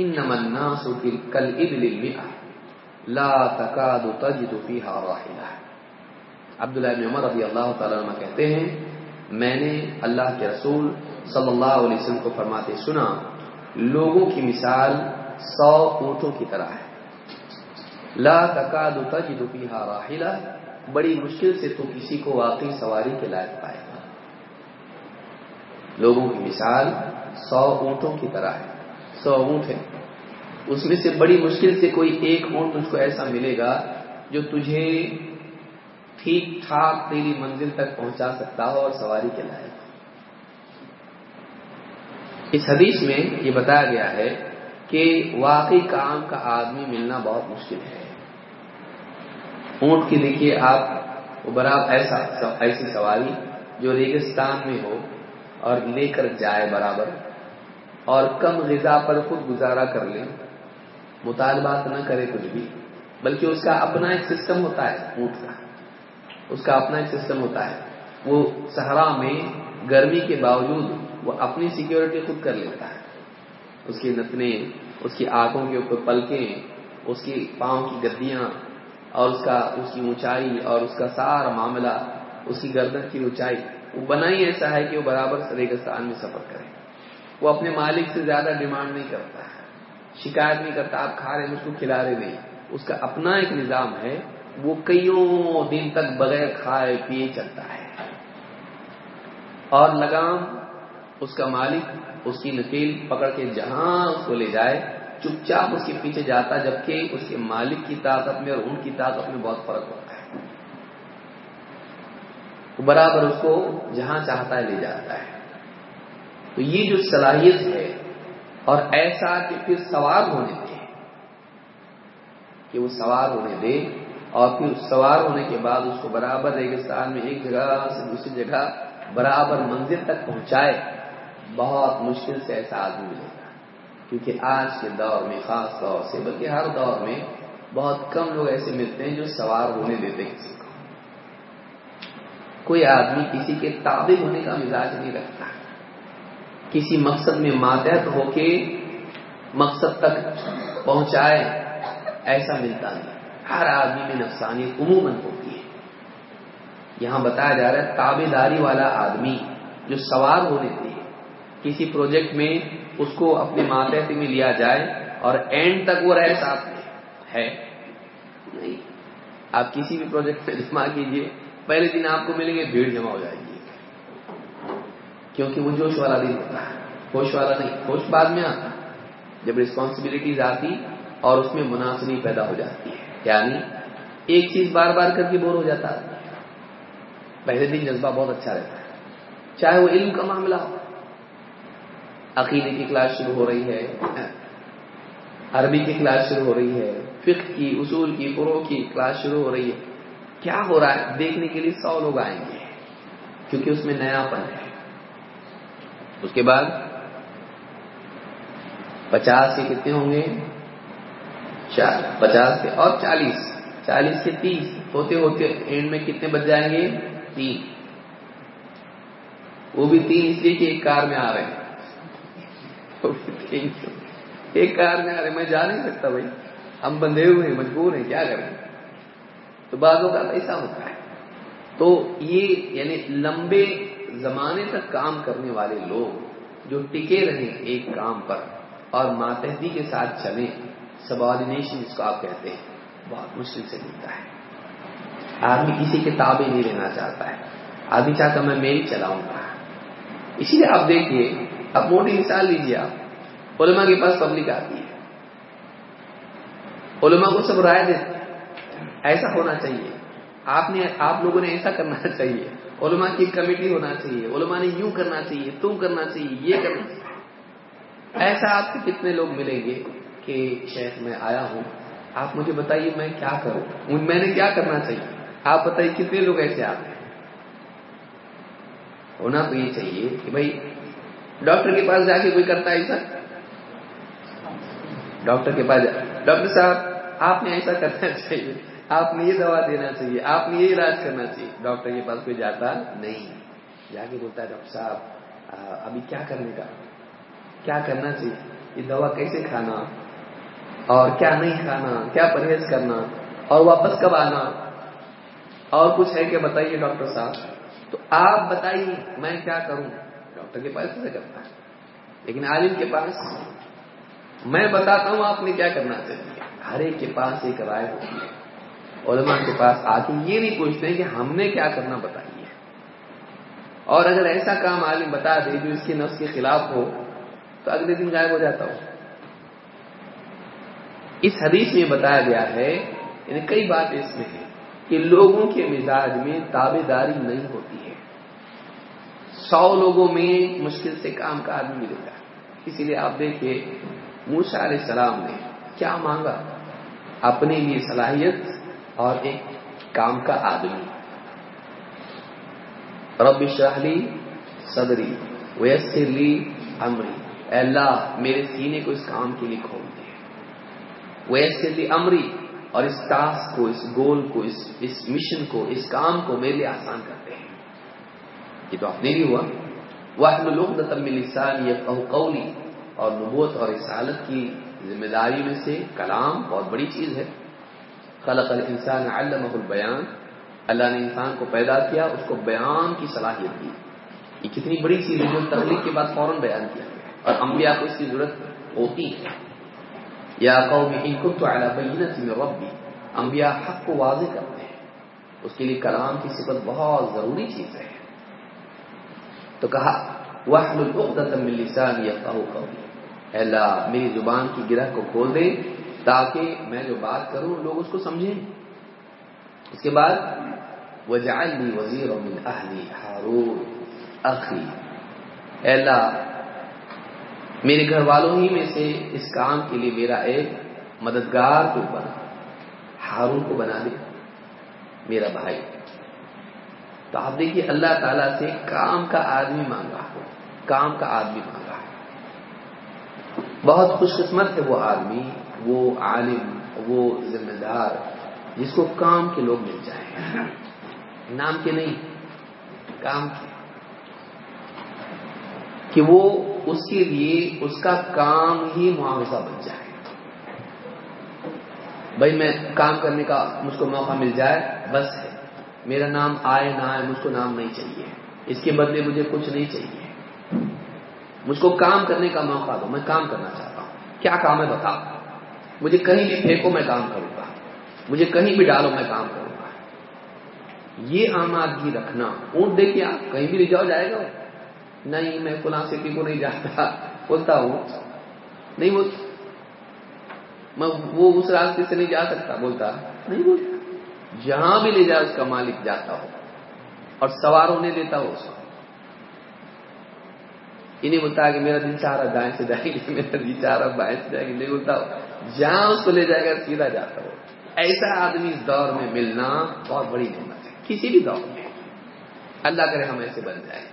إنما الناس كالإبل المئة لا تكاد تجد فيها راحلة۔ عبداللہ بن عمر رضی اللہ تعالیٰ عنہ کہتے ہیں، میں نے اللہ کے رسول صلی اللہ علیہ وسلم کو فرماتے سنا، لوگوں کی مثال سو اونٹوں کی طرح ہے۔ لا تکاد تجد فيها راحلہ، بڑی مشکل سے تو کسی کو واقعی سواری کے لائق پائے گا۔ لوگوں کی مثال سو اونٹوں کی طرح ہے۔ سو اونٹ ہے اس میں سے بڑی مشکل سے کوئی ایک اونٹ تجھ کو ایسا ملے گا جو تجھے ٹھیک ٹھاک تیری منزل تک پہنچا سکتا ہو اور سواری کے لائق اس حدیث میں یہ بتایا گیا ہے کہ واقعی کام کا آدمی ملنا بہت مشکل ہے۔ اونٹ کی دیکھیے آپ برابر ایسا ایسی سواری جو ریگستان میں ہو اور لے کر جائے برابر اور کم غذا پر خود گزارا کر لے مطالبات نہ کرے کچھ بھی، بلکہ اس کا اپنا ایک سسٹم ہوتا ہے، اونٹ کا۔ اس کا اپنا ایک سسٹم ہوتا ہے۔ وہ صحرا میں گرمی کے باوجود وہ اپنی سیکیورٹی خود کر لیتا ہے۔ اس کی نتنے اس کی آنکھوں کے اوپر پلکیں، اس کی پاؤں کی گدیاں اور اس کا، اس کی اونچائی، اور اس کا سارا معاملہ، اس کی گردن کی اونچائی، وہ بنا ہی ایسا ہے کہ وہ برابر ریگستان میں سفر کرے۔ وہ اپنے مالک سے زیادہ ڈیمانڈ نہیں کرتا ہے، شکایت نہیں کرتا، آپ کھا رہے مجھ کو کھلا رہے نہیں۔ اس کا اپنا ایک نظام ہے، وہ کئیوں دن تک بغیر کھائے پیے چلتا ہے۔ اور لگام اس کا مالک اس کی نکیل پکڑ کے جہاں اس کو لے جائے، چپ چاپ اس کے پیچھے جاتا، جبکہ اس کے مالک کی طاقت میں اور ان کی طاقت میں بہت فرق ہوتا ہے۔ برابر اس کو جہاں چاہتا ہے لے جاتا ہے۔ تو یہ جو صلاحیت ہے اور ایسا کہ پھر سوار ہونے دے، کہ وہ سوار ہونے دے اور پھر سوار ہونے کے بعد اس کو برابر ریگستان میں ایک جگہ سے دوسری جگہ برابر منزل تک پہنچائے بہت مشکل سے ایسا آدمی ملے گا۔ کیونکہ آج کے دور میں، خاص طور سے، بلکہ ہر دور میں بہت کم لوگ ایسے ملتے ہیں جو سوار ہونے دیتے کسی کو کوئی آدمی کسی کے تابع ہونے کا مزاج نہیں رکھتا۔ کسی مقصد میں ماتحت ہو کے مقصد تک پہنچائے، ایسا ملتا نہیں۔ ہر آدمی میں نفسانیت عموماً ہوتی ہے۔ یہاں بتایا جا رہا ہے تابے داری والا آدمی جو سوار ہونے دے کسی پروجیکٹ میں اس کو اپنے ماتحت میں لیا جائے اور اینڈ تک وہ رہے ساتھ میں، ہے؟ نہیں۔ آپ کسی بھی پروجیکٹ میں جمع کیجیے، پہلے دن آپ کو ملیں گے، بھیڑ جمع ہو جائے گی۔ کیونکہ وہ جوش والا دن ہوتا ہے۔ ہوش والا نہیں، ہوش بعد میں آتا جب ریسپانسبلٹیز آتی اور اس میں مناسبی پیدا ہو جاتی ہے یعنی ایک چیز بار بار کر کے بور ہو جاتا ہے۔ پہلے دن جذبہ بہت اچھا رہتا ہے۔ چاہے وہ علم کا معاملہ ہو۔ عقیدے کی کلاس شروع ہو رہی ہے، عربی کی کلاس شروع ہو رہی ہے، فقہ کی، اصول کی، فروغ کی کلاس شروع ہو رہی ہے۔ کیا ہو رہا ہے؟ دیکھنے کے لیے سو لوگ آئیں گے، کیونکہ اس میں نیا پن ہے۔ اس کے بعد پچاس کے کتنے ہوں گے؟ چار، پچاس کے اور چالیس۔ چالیس سے تیس، ہوتے ہوتے اینڈ میں کتنے بچ جائیں گے؟ تین۔ وہ بھی تین اس لیے کہ ایک کار میں آ رہے ہیں۔ ایک کار میں آ رہے میں جا نہیں سکتا بھائی۔ ہم بندھے ہوئے ہیں، مجبور ہیں، کیا کریں؟ تو بعضوں کا ایسا ہوتا ہے۔ تو یہ یعنی لمبے زمانے تک کام کرنے والے لوگ جو ٹکے رہے ایک کام پر اور ماتحدی کے ساتھ چلے سبارڈینیشن جس کو آپ کہتے ہیں، بہت مشکل سے ملتا ہے۔ آدمی کسی کے تابع نہیں لینا چاہتا ہے۔ آدمی چاہتا میں میری چلاؤں گا۔ اسی لیے آپ دیکھیے اب موٹی مثال لیجیے آپ علماء کے پاس پبلک آتی ہے۔ علماء کو سب رائے دیتے ایسا ہونا چاہیے۔ آپ نے، آپ لوگوں نے ایسا کرنا چاہیے۔ علماء کی کمیٹی ہونا چاہیے۔ علماء نے یوں کرنا چاہیے، تم کرنا چاہیے، یہ کرنا چاہیے۔ ایسا آپ کو کتنے لوگ ملیں گے کہ شیخ میں آیا ہوں۔ آپ مجھے بتائیے میں کیا کروں۔ میں نے کیا کرنا چاہیے؟ آپ بتائیے کتنے لوگ ایسے آتے ہیں؟ ہونا تو یہ چاہیے کہ بھائی ڈاکٹر کے پاس جا کے کوئی کرتا ہے ایسا؟ ڈاکٹر کے پاس ڈاکٹر صاحب، آپ نے ایسا کرنا چاہیے۔ آپ نے یہ دوا دینا چاہیے۔ آپ نے یہ علاج کرنا چاہیے۔ ڈاکٹر کے پاس کوئی جاتا نہیں۔ جا کے بولتا ہے، ڈاکٹر صاحب ابھی کیا کرنے کا؟ کیا کرنا چاہیے؟ یہ دوا کیسے کھانا؟ اور کیا نہیں کھانا؟ کیا پرہیز کرنا؟ اور واپس کب آنا؟ اور کچھ ہے کہ بتائیے ڈاکٹر صاحب۔ تو آپ بتائیے، میں کیا کروں؟ ڈاکٹر کے پاس سے کرتا ہے؟ لیکن عالم کے پاس میں بتاتا ہوں آپ نے کیا کرنا چاہیے ہر ایک کے پاس ایک رائے ہوتی ہے۔ علماء کے پاس آ کے یہ نہیں پوچھتے کہ ہم نے کیا کرنا بتائیے اور اگر ایسا کام عالم بتا دے جو اس کے نفس کے خلاف ہو، تو اگلے دن غائب ہو جاتا ہو اس حدیث میں بتایا گیا ہے یعنی کئی بات اس میں ہے کہ لوگوں کے مزاج میں تابے داری نہیں ہوتی ہے۔ سو لوگوں میں مشکل سے کام کا آدمی ملے گا اسی لیے آپ دیکھیے موسا علیہ السلام نے کیا مانگا؟ اپنے لیے صلاحیت اور ایک کام کا آدمی۔ رب شاہلی صدری ویسر لی امری۔ اے اللہ، میرے سینے کو اس کام کے لیے کھول دے۔ ویسر لی امری اور اس ٹاسک کو، اس گول کو، اس اس مشن کو، اس کام کو میرے لیے آسان کرتے ہیں یہ تو اپنے لیے ہوا وہ لوگ نتم لسان قولی اور نبوت اور رسالت کی ذمہ داری میں سے کلام بہت بڑی چیز ہے خلق الانسان علمہ البیان اللہ نے انسان کو پیدا کیا اس کو بیان کی صلاحیت دی یہ کتنی بڑی چیز ہے جو تخلیق کے بعد فوراً بیان کیا اور انبیاء کو اس کی ضرورت ہوتی ہے یا قوم ان كنت على بينه من ربي انبیاء حق کو واضح کرتے ہیں اس کے لیے کلام کی صفت بہت ضروری چیز ہے تو کہا، واحلل من اے اللہ، میری زبان کی گرہ کو کھول دے تاکہ میں جو بات کروں لوگ اس کو سمجھیں۔ اس کے بعد وجعلني وزيرا من اهلي هارون اخي اے اللہ، میرے گھر والوں ہی میں سے اس کام کے لیے میرا ایک مددگار کو بنا، ہارون کو بنا دے، میرا بھائی۔ تو آپ دیکھیے اللہ تعالیٰ سے کام کا آدمی مانگا کام کا آدمی مانگا بہت خوش قسمت ہے وہ آدمی، وہ عالم، وہ ذمہ دار، جس کو کام کے لوگ مل جائیں۔ نام کے نہیں، کام کے۔ کہ وہ اس کے لیے اس کا کام ہی معاوضہ بن جائے۔ بھائی میں کام کرنے کا مجھ کو موقع مل جائے، بس ہے۔ میرا نام آئے نہ آئے، مجھ کو نام نہیں چاہیے۔ اس کے بدلے مجھے کچھ نہیں چاہیے۔ مجھ کو کام کرنے کا موقع دو، میں کام کرنا چاہتا ہوں۔ کیا کام ہے بتا مجھے کہیں بھی پھینکو، میں کام کروں گا۔ مجھے کہیں بھی ڈالو، میں کام کروں گا۔ یہ آمادگی رکھنا۔ اونٹ دیکھیے آپ، کہیں بھی لے جاؤ، جائے گا۔ نہیں، میں فلاں سٹی کو نہیں جاتا۔ بولتا ہوں۔ نہیں وہ میں وہ اس راستے سے نہیں جا سکتا، بولتا۔ نہیں بولتا۔ جہاں بھی لے جائے اس کا مالک جاتا ہو اور سوار ہونے دیتا ہو اس کو یہ نہیں بولتا کہ میرا دل چاہ رہا دائیں سے جائے گی میرا دل چاہ رہا بائیں سے جائے گی نہیں بولتا ہو۔ جہاں اس کو لے جائے گا، سیدھا جاتا ہو۔ ایسا آدمی اس دور میں ملنا بہت بڑی نعمت ہے۔ کسی بھی دور میں۔ اللہ کرے ہم ایسے بن جائیں۔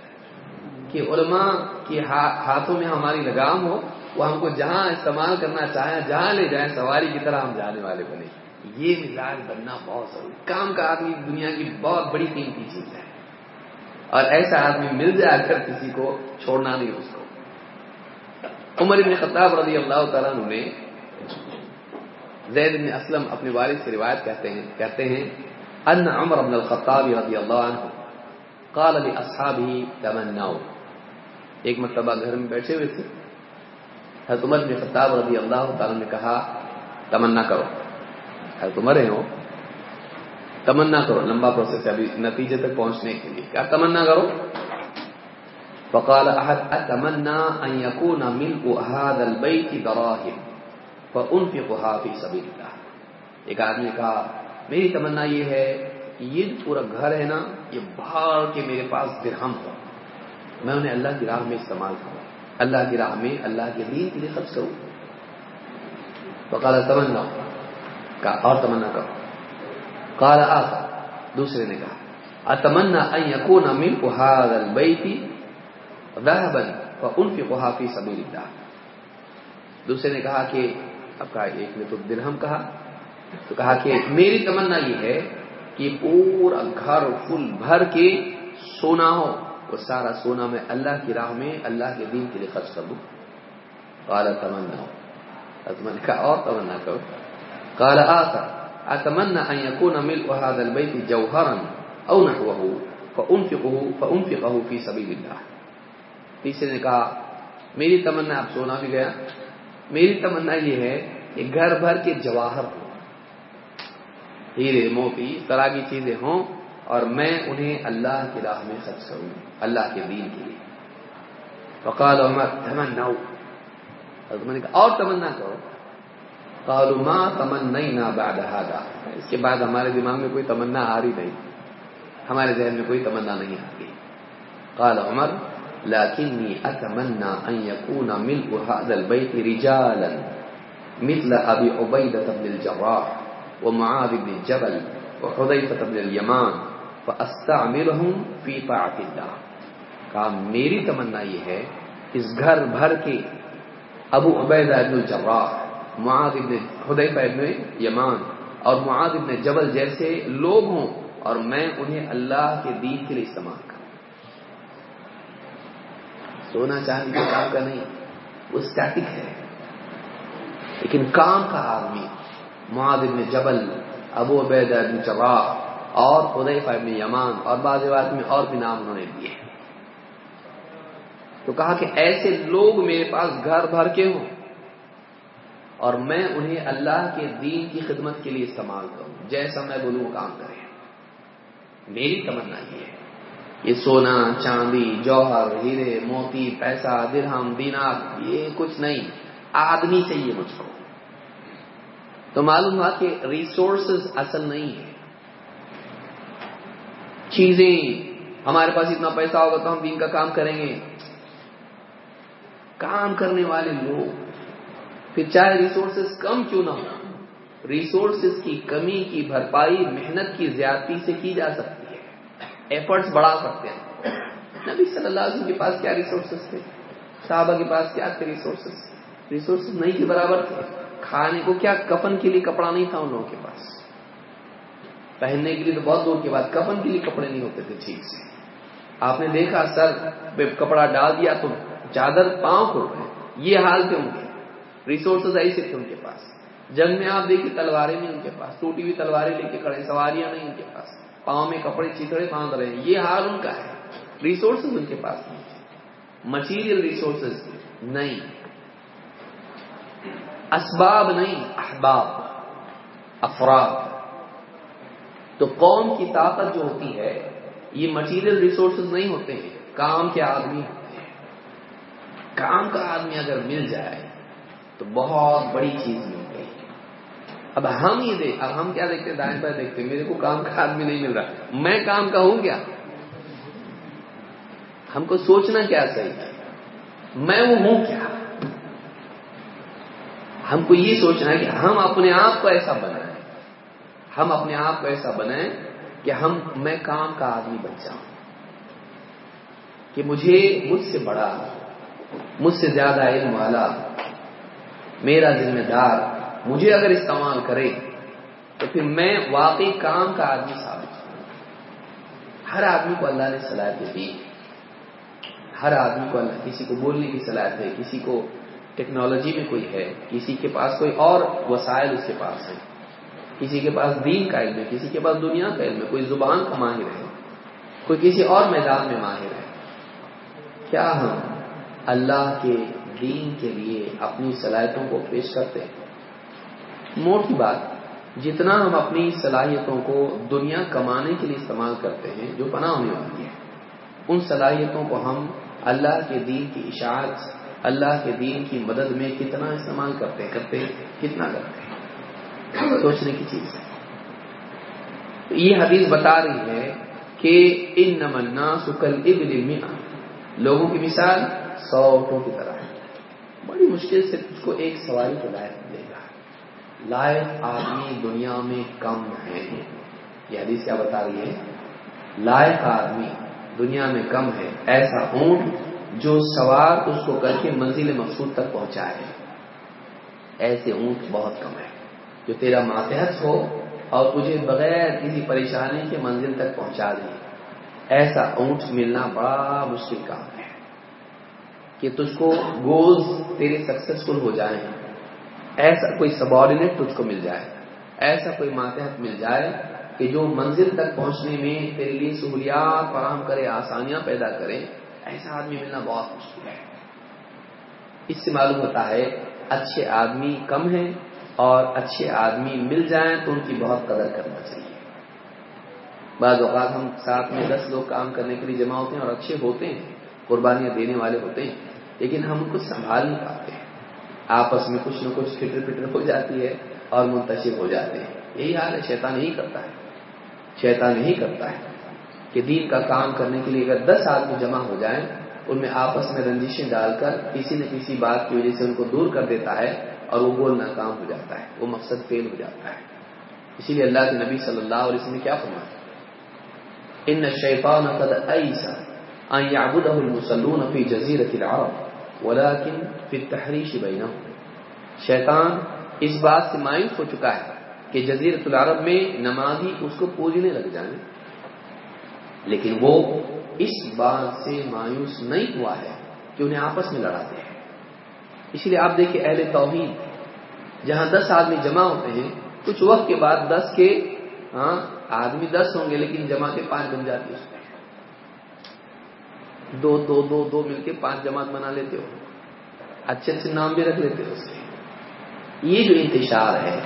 کہ علماء کے ہاتھوں میں ہماری لگام ہو، وہ ہم کو جہاں استعمال کرنا چاہیں، جہاں لے جائیں، سواری کی طرح ہم جانے والے بنے۔ یہ مزاج بننا بہت ضروری کام کا آدمی دنیا کی بہت بڑی قیمتی چیز ہے۔ اور ایسا آدمی مل جائے اگر کسی کو چھوڑنا نہیں اس کو عمر ابن خطاب رضی اللہ تعالیٰ نے زید بن اسلم اپنے والد سے روایت کہتے ہیں کہتے ہیں، ان عمر بن الخطاب رضی اللہ عنہ قال لاصحابه تمنوا. ایک مرتبہ گھر میں بیٹھے ہوئے تھے۔ حضرت عمر بن خطاب رضی اللہ تعالی نے کہا، تمنا کرو۔ حضرت عمر ہو۔ تمنا کرو، لمبا پروسیس ہے، ابھی نتیجے تک پہنچنے کے لیے۔ کیا تمنا کرو؟ فقال احد، اتمنى ان يكون ملء هذا البيت دراهم فانفقها في سبيل الله ایک آدمی کہا، میری تمنا یہ ہے کہ یہ جو پورا گھر ہے نا، یہ بھاڑ کے میرے پاس درہم ہو۔ میں انہیں اللہ کی راہ میں استعمال کروں۔ اللہ کی راہ میں، اللہ کے دین کے لیے خرچ کروں۔ وقال تمنا کہا، اور تمنا کرو۔ قال آخر، دوسرے نے کہا، اتمنى ان يكون ملء هذا البيت ذهبا فانفقها في سبيل الله۔ دوسرے نے کہا کہ، اب کہا، ایک نے تو درہم کہا، تو کہا کہ، میری تمنا یہ ہے کہ پورا گھر فل بھر کے سونا ہو وہ سارا سونا میں اللہ کی راہ میں اللہ کے دین کے لیے خرچ کر دوں۔ قال تمنا۔ نے کہا، اور تمنا کرو۔ قال آخر اتمنى ان يكون ملء هذا البيت جوهرا او نحوه فانفقه فانفقه في سبيل الله. تیسرے نے کہا، میری تمنا، اب سونا بھی گیا۔ میری تمنا یہ ہے کہ گھر بھر کے جواہر ہو ہیرے، موتی طرح کی چیزیں ہوں اور میں انہیں اللہ کی راہ میں خرچ کروں، اللہ کے دین کے لیے۔ فقال عمر تمنا اور تمنا کرو۔ قالوا ما تمنينا بعد هذا. اس کے بعد ہمارے دماغ میں کوئی تمنا آ رہی نہیں. ہمارے ذہن میں کوئی تمنا نہیں آتی قال عمر، لكني أتمنى أن يكون ملء هذا البيت رجالا مثل أبي عبيدة بن الجراح ومعاذ بن الجبل وحذيفة بن اليمان فأستعملهم في طاعة الله. کہا، میری تمنا یہ ہے، اس گھر بھر کے ابو عبیدہ ابن الجراح معاذ ابن حدیفہ ابن یمان اور معاذ ابن جبل جیسے لوگ ہوں اور میں انہیں اللہ کے دین کے لیے استعمال کروں۔ سونا چاندی کے کام کا نہیں، وہ اسٹیٹک ہے۔ لیکن کام کا آدمی، معاذ ابن جبل، ابو عبید ابن جراح اور حدیفہ ابن یمان اور بعض بات میں اور بھی نام انہوں نے دیے تو کہا کہ ایسے لوگ میرے پاس گھر بھر کے ہوں۔ اور میں انہیں اللہ کے دین کی خدمت کے لیے استعمال کروں۔ جیسا میں بولوں کام کریں۔ میری تمنا یہ ہے۔ یہ سونا، چاندی، جوہر ہیرے موتی، پیسہ، درہم دینار یہ کچھ نہیں۔ آدمی چاہیے مجھ کو۔ تو معلوم ہوا کہ ریسورسز اصل نہیں ہے چیزیں، ہمارے پاس اتنا پیسہ ہوگا تو ہم دین کا کام کریں گے۔ کام کرنے والے لوگ پھر چاہے ریسورسز کم کیوں نہ ہو ریسورسز کی کمی، کی بھرپائی، محنت کی زیادتی سے کی جا سکتی ہے۔ ایفرٹس بڑھا سکتے ہیں۔ نبی صلی اللہ علیہ وسلم کے پاس کیا ریسورسز تھے؟ صحابہ کے پاس کیا تھے ریسورسز ریسورسز نہیں کے برابر تھے۔ کھانے کو کیا کفن کے لیے کپڑا نہیں تھا ان لوگوں کے پاس؟ پہننے کے لیے تو بہت دور کے بعد کفن کے لیے کپڑے نہیں ہوتے تھے، ٹھیک سے۔ آپ نے دیکھا سر پہ کپڑا ڈال دیا تو چادر پاؤں کھل رہے یہ حال تھے ان کے ریسورسز ایسے تھے ان کے پاس۔ جنگ میں آپ دیکھیے تلواریں نہیں ان کے پاس، ٹوٹی ہوئی تلواریں لے کے کھڑے، سواریاں نہیں ان کے پاس۔ پاؤں میں کپڑے چیتڑے باندھ رہے ہیں۔ یہ حال ان کا ہے۔ ریسورسز ان کے پاس نہیں۔ مٹیریل ریسورسز نہیں۔ اسباب نہیں، احباب، افراد۔ تو قوم کی طاقت جو ہوتی ہے، یہ مٹیریل ریسورسز نہیں ہوتے ہیں۔ کام کے آدمی ہوتے ہیں۔ کام کا آدمی اگر مل جائے تو بہت بڑی چیز مل گئی۔ اب ہم یہ دیکھ، اب ہم کیا دیکھتے دائیں بائیں دیکھتے میرے کو کام کا آدمی نہیں مل رہا۔ میں کام کا ہوں کیا؟ ہم کو سوچنا کیا صحیح؟ ہے میں وہ ہوں کیا؟ ہم کو یہ سوچنا ہے کہ ہم اپنے آپ کو ایسا بنائیں۔ ہم اپنے آپ کو ایسا بنائیں کہ ہم، میں کام کا آدمی بن جاؤں۔ کہ مجھے مجھ سے بڑا، مجھ سے زیادہ علم والا میرا ذمہ دار، مجھے اگر استعمال کرے تو پھر میں واقعی کام کا آدمی ثابت ہوں۔ ہر آدمی کو اللہ نے صلاحیت دی۔ ہر آدمی کو اللہ، کسی کو بولنے کی صلاحیت ہے، کسی کو ٹیکنالوجی میں کوئی ہے، کسی کے پاس کوئی اور وسائل اس کے پاس ہے کسی کے پاس دین کا علم ہے، کسی کے پاس دنیا کا علم ہے، کوئی زبان کا ماہر ہے، کوئی کسی اور میدان میں ماہر ہے۔ کیا ہم اللہ کے دین کے لیے اپنی صلاحیتوں کو پیش کرتے ہیں۔ موٹی بات، جتنا ہم اپنی صلاحیتوں کو دنیا کمانے کے لیے استعمال کرتے ہیں، جو پناہ ہونے والی ہے، ان صلاحیتوں کو ہم اللہ کے دین کی اشاعت، اللہ کے دین کی مدد میں کتنا استعمال کرتے کرتے کتنا کرتے ہیں۔ سوچنے کی چیز ہے۔ یہ حدیث بتا رہی ہے کہ ان نمنا سکل ابن لوگوں کی مثال سو کی طرح۔ بڑی مشکل سے تجھ کو ایک سواری کو لائق ملے گا۔ لائق آدمی دنیا میں کم ہے۔ یہ حدیث کیا بتا رہی ہے؟ لائق آدمی دنیا میں کم ہے۔ ایسا اونٹ جو سوار اس کو کر کے منزل مقصود تک پہنچائے۔ ایسے اونٹ بہت کم ہے جو تیرا ماتحت ہو اور تجھے بغیر کسی پریشانی کے منزل تک پہنچا دے۔ ایسا اونٹ ملنا بڑا مشکل کام ہے۔ کہ تجھ کو گولز تیرے سکسیسفل ہو جائیں۔ ایسا کوئی سبارڈینیٹ تجھ کو مل جائے۔ ایسا کوئی ماتحت مل جائے کہ جو منزل تک پہنچنے میں تیرے لیے سہولیات فراہم کرے، آسانیاں پیدا کرے۔ ایسا آدمی ملنا بہت مشکل ہے۔ اس سے معلوم ہوتا ہے، اچھے آدمی کم ہیں اور اچھے آدمی مل جائیں تو ان کی بہت قدر کرنا چاہیے۔ بعض اوقات ہم ساتھ میں دس لوگ کام کرنے کے لیے جمع ہوتے ہیں اور اچھے ہوتے ہیں، قربانیاں دینے والے ہوتے ہیں۔ لیکن ہم ان کو سنبھال نہیں پاتے۔ ہیں آپس میں کچھ نہ کچھ فٹر فٹر ہو جاتی ہے اور منتشر ہو جاتے ہیں۔ یہی حال ہے، شیطان یہی کرتا ہے۔ شیطان یہی کرتا ہے کہ دین کا کام کرنے کے لیے اگر دس آدمی جمع ہو جائیں، ان میں آپس میں رنجشیں ڈال کر کسی نہ کسی بات کی وجہ سے ان کو دور کر دیتا ہے اور وہ گول ناکام ہو جاتا ہے، وہ مقصد فیل ہو جاتا ہے۔ اسی لیے اللہ کے نبی صلی اللہ علیہ وسلم نے کیا فرمایا؟ ان شیطان قد ایسا ان يعبده المسلون في جزيرة العرب ولكن في التحريش بينهم شیطان اس بات سے مایوس ہو چکا ہے کہ جزیرت العرب میں نمازی اس کو پوجنے لگ جائیں۔ لیکن وہ اس بات سے مایوس نہیں ہوا ہے کہ انہیں آپس میں لڑاتے ہیں۔ اسی لیے آپ دیکھیں اہل توحید، جہاں دس آدمی جمع ہوتے ہیں، کچھ وقت کے بعد دس کے ہاں آدمی دس ہوں گے لیکن جماعتیں پانچ بن جاتی اس میں دو دو دو دو مل کے پانچ جماعت بنا لیتے ہو۔ اچھے اچھے نام بھی رکھ لیتے ہو اس کے یہ جو انتشار ہے،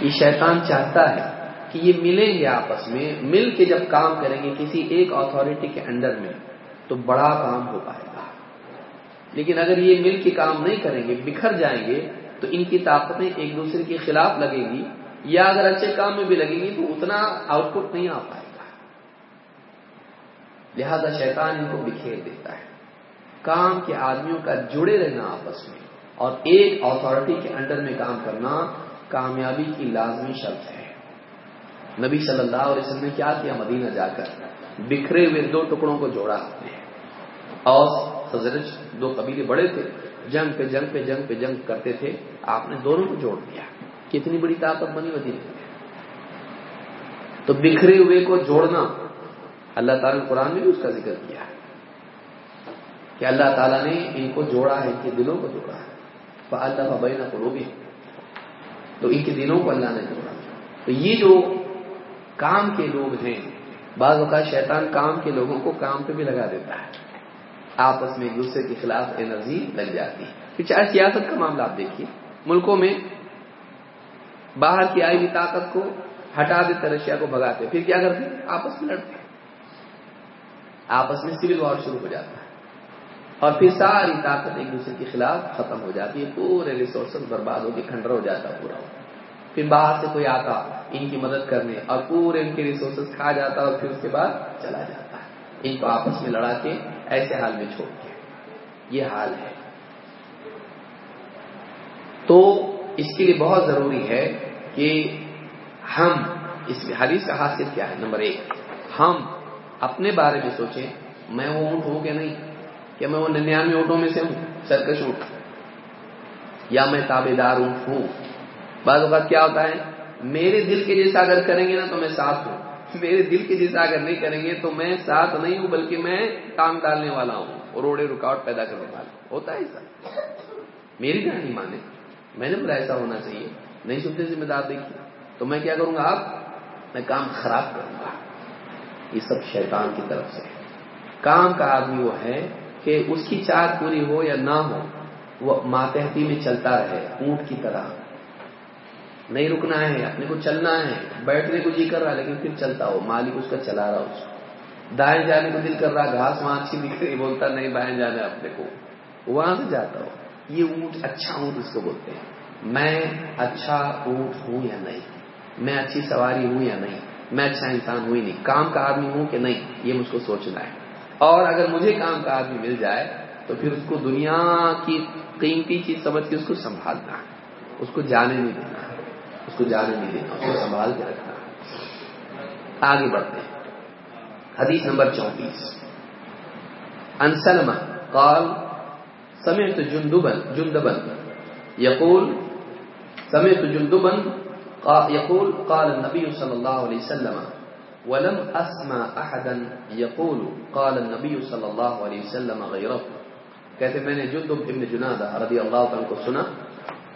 یہ شیطان چاہتا ہے کہ یہ ملیں گے آپس میں، مل کے جب کام کریں گے کسی ایک اتھارٹی کے انڈر میں، تو بڑا کام ہو پائے گا۔ لیکن اگر یہ مل کے کام نہیں کریں گے، بکھر جائیں گے، تو ان کی طاقتیں ایک دوسرے کے خلاف لگیں گی، یا اگر اچھے کام میں بھی لگیں گی، تو اتنا آؤٹ پٹ نہیں آ پائے۔ گا لہذا شیطان ان کو بکھیر دیتا ہے۔ کام کے آدمیوں کا جڑے رہنا آپس میں اور ایک اتھارٹی کے انڈر میں کام کرنا کامیابی کی لازمی شرط ہے۔ نبی صلی اللہ علیہ وسلم نے کیا کیا؟ مدینہ جا کر بکھرے ہوئے دو ٹکڑوں کو جوڑا اور حضرت دو قبیلے بڑے تھے، جنگ پہ جنگ پہ جنگ پہ جنگ کرتے تھے۔ آپ نے دونوں کو جوڑ دیا۔ کتنی بڑی طاقت بنی مدینہ تو بکھرے ہوئے کو جوڑنا اللہ تعالیٰ نے قرآن میں بھی اس کا ذکر کیا ہے کہ اللہ تعالیٰ نے ان کو جوڑا ہے، ان کے دلوں کو جوڑا ہے۔ اللہ ببین قلوبی تو ان کے دلوں کو اللہ نے جوڑا۔ تو یہ جو کام کے لوگ ہیں، بعض اوقات شیطان کام کے لوگوں کو کام پہ بھی لگا دیتا ہے۔ آپس میں ایک دوسرے کے خلاف انرجی لگ جاتی ہے۔ پھر چاہے سیاست کا معاملہ آپ دیکھیے، ملکوں میں باہر کی آئی ہوئی طاقت کو ہٹا دیتے رشیا کو بھگاتے پھر کیا کرتے؟ آپس میں لڑتے۔ آپس میں سول وار شروع ہو جاتا ہے۔ اور پھر ساری طاقت ایک دوسرے کے خلاف ختم ہو جاتی ہے، پورے ریسورسز برباد ہو کے کھنڈر ہو جاتا ہے پورا۔ پھر باہر سے کوئی آتا، ان کی مدد کرنے، اور پورے ان کے ریسورسز کھا جاتا اور پھر اس کے بعد چلا جاتا۔ ہے ان کو آپس میں لڑا کے ایسے حال میں چھوڑ کے یہ حال ہے۔ تو اس کے لیے بہت ضروری ہے کہ ہم، اس حدیث کا حاصل کیا ہے۔ نمبر ایک، ہم اپنے بارے میں سوچیں، میں وہ اونٹ ہوں کہ نہیں؟ کہ میں وہ ننانوے اونٹوں میں سے ہوں؟ سرکش اونٹ۔ یا میں تابے دار اونٹ ہوں؟ بعض اوقات کیا ہوتا ہے، میرے دل کے جیسا اگر کریں گے نا تو میں ساتھ ہوں۔ میرے دل کے جیسا اگر نہیں کریں گے تو میں ساتھ نہیں ہوں، بلکہ میں ٹانگ ڈالنے والا ہوں اور روڑے رکاوٹ پیدا کرنے والا ہوں۔ ہوتا ہے ایسا؟ میری کہاں نہیں مانے۔ میں نے بولا ایسا ہونا چاہیے۔ نہیں سنتے ذمہ دار دیکھیے۔ تو میں کیا کروں گا آپ؟ میں کام خراب کروں گا۔ یہ سب شیطان کی طرف سے۔ کام کا آدمی وہ ہے کہ اس کی چاہت پوری ہو یا نہ ہو، وہ ماتحتی میں چلتا رہے، اونٹ کی طرح۔ نہیں رکنا ہے، اپنے کو چلنا ہے۔ بیٹھنے کو جی کر رہا لیکن پھر چلتا ہو، مالک اس کا چلا رہا اس کو۔ دائیں جانے کو دل کر رہا، گھاس وہاں اچھی دکھ رہی بولتا نہیں، بائیں جانا اپنے کو۔ وہاں سے جاتا ہو۔ یہ اونٹ اچھا اونٹ اس کو بولتے ہیں۔ میں اچھا اونٹ ہوں یا نہیں؟ میں اچھی سواری ہوں یا نہیں؟ میں اچھا انسان ہوں ہی نہیں۔ کام کا آدمی ہوں کہ نہیں؟ یہ مجھ کو سوچنا ہے۔ اور اگر مجھے کام کا آدمی مل جائے تو پھر اس کو دنیا کی قیمتی چیز سمجھ کے اس کو سنبھالنا ہے۔ اس کو جانے نہیں دینا اس کو جانے نہیں دینا اس کو سنبھال کے رکھنا آگے بڑھتے ہیں۔ حدیث نمبر چونتیس۔ انسلم قال، سمعت جندبا جندبا يقول سمعت جندبا يقول، قال النبي صلى الله عليه وسلم، ولم اسمع احدا يقول، قال النبي صلى الله عليه وسلم غيره. کہتے، میں نے جندب ابن جنادہ رضی اللہ عنہ کو سنا،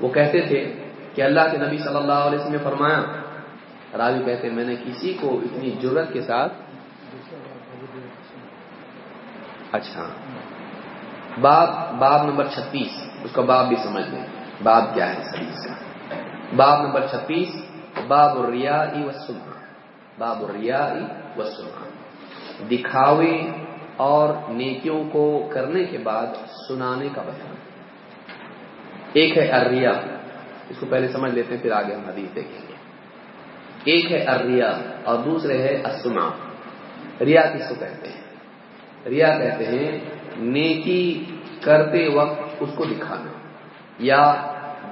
وہ کہتے تھے کہ اللہ کے نبی صلی اللہ علیہ وسلم نے فرمایا، راوی کہتے، میں نے کسی کو اتنی جرت کے ساتھ اچھا۔ باب باب نمبر چھتیس، اس کا باب بھی سمجھ لیں۔ باب کیا ہے؟ حدیث کا۔ باب نمبر چھتیس باب الریا و باب الریا و سنا دکھاوے اور نیکیوں کو کرنے کے بعد سنانے کا بیان ایک ہے اریا اس کو پہلے سمجھ لیتے ہیں پھر آگے ہم حدیث دیکھیں گے ایک ہے اریا اور دوسرے ہے اسنا ریا کس کو کہتے ہیں ریا کہتے ہیں نیکی کرتے وقت اس کو دکھانا یا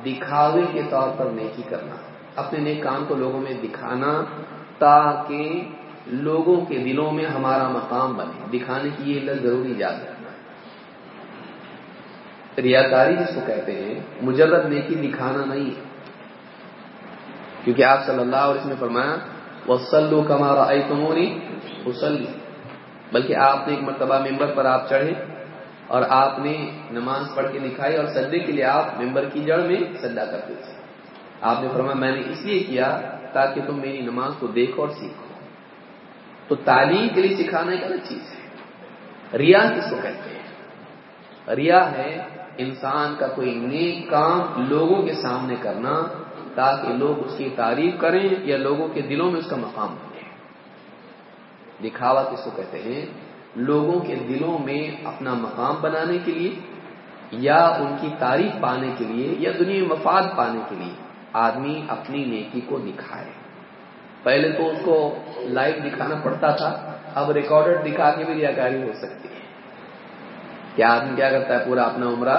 دکھاوے کے طور پر نیکی کرنا، اپنے نیک کام کو لوگوں میں دکھانا تاکہ لوگوں کے دلوں میں ہمارا مقام بنے۔ دکھانے کی یہ علت ضروری یاد رکھنا۔ ریاکاری جس کو کہتے ہیں، مجرد نیکی دکھانا نہیں ہے۔ کیونکہ آپ صلی اللہ علیہ وسلم نے فرمایا وسلو کمارا ائی تمونی بلکہ آپ نے ایک مرتبہ ممبر پر آپ چڑھے۔ اور آپ نے نماز پڑھ کے دکھائی اور سدے کے لیے آپ ممبر کی جڑ میں سدا کرتے تھے۔ آپ نے فرمایا، میں نے اس لیے کیا تاکہ تم میری نماز کو دیکھو اور سیکھو۔ تو تعلیم کے لیے سکھانا ایک الگ چیز ہے۔ ریا کس کو کہتے ہیں؟ ریا ہے انسان کا کوئی نیک کام لوگوں کے سامنے کرنا تاکہ لوگ اس کی تعریف کریں یا لوگوں کے دلوں میں اس کا مقام بنے۔ دکھاوا کس کو کہتے ہیں؟ لوگوں کے دلوں میں اپنا مقام بنانے کے لیے، یا ان کی تعریف پانے کے لیے، یا دنیا مفاد پانے کے لیے آدمی اپنی نیکی کو دکھائے۔ پہلے تو اس کو لائیو دکھانا پڑتا تھا، اب ریکارڈڈ دکھا کے بھی ریاکاری ہو سکتی ہے۔ کیا آدمی کیا کرتا ہے؟ پورا اپنا عمرہ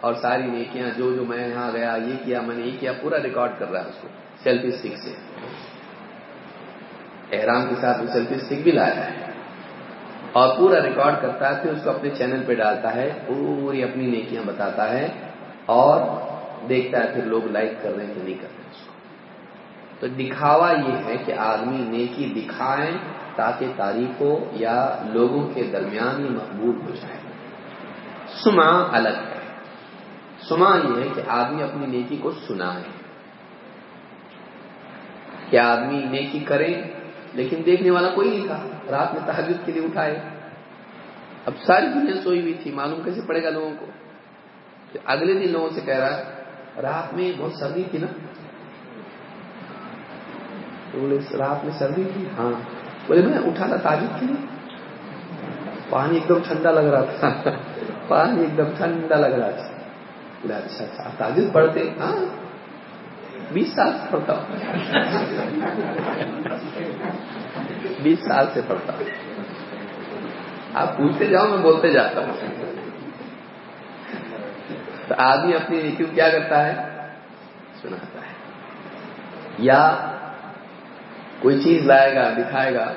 اور ساری نیکیاں، جو جو میں یہاں گیا، یہ کیا، میں نے یہ کیا، پورا ریکارڈ کر رہا ہے اس کو۔ سیلفی اسٹک سے۔ احرام کے ساتھ وہ سیلفی اسٹک بھی لایا ہے۔ اور پورا ریکارڈ کرتا ہے، پھر اس کو اپنے چینل پہ ڈالتا ہے، پوری اپنی نیکیاں بتاتا ہے اور دیکھتا ہے پھر لوگ لائک کر رہے ہیں کہ نہیں کر رہے اس کو۔ تو دکھاوا یہ ہے کہ آدمی نیکی دکھائیں تاکہ تاریخ ہو یا لوگوں کے درمیان ہی مقبول ہو جائے۔ سما الگ ہے۔ سما یہ ہے کہ آدمی اپنی نیکی کو سنائے۔ کہ آدمی نیکی کرے لیکن دیکھنے والا کوئی نہیں تھا۔ رات میں تحجد کے لیے اٹھائے۔ اب ساری دنیا سوئی ہوئی تھی۔ معلوم کیسے پڑے گا لوگوں کو؟ اگلے دن لوگوں سے کہہ رہا رات میں بہت سردی تھی نا۔ بولے، رات میں سردی تھی؟ ہاں۔ بولے، میں اٹھا تھا تاجد کے لیے۔ پانی ایک دم ٹھنڈا لگ رہا تھا۔ پانی ایک دم ٹھنڈا لگ رہا تھا۔ بولے اچھا اچھا تاجد پڑھتے؟ ہاں۔ بیس سال سے پڑھتا بیس سال سے پڑھتا آپ پوچھتے جاؤ، میں بولتے جاتا ہوں۔ تو آدمی اپنی نیکیوں کیا کرتا ہے؟ سناتا ہے۔ یا کوئی چیز لائے گا، دکھائے گا۔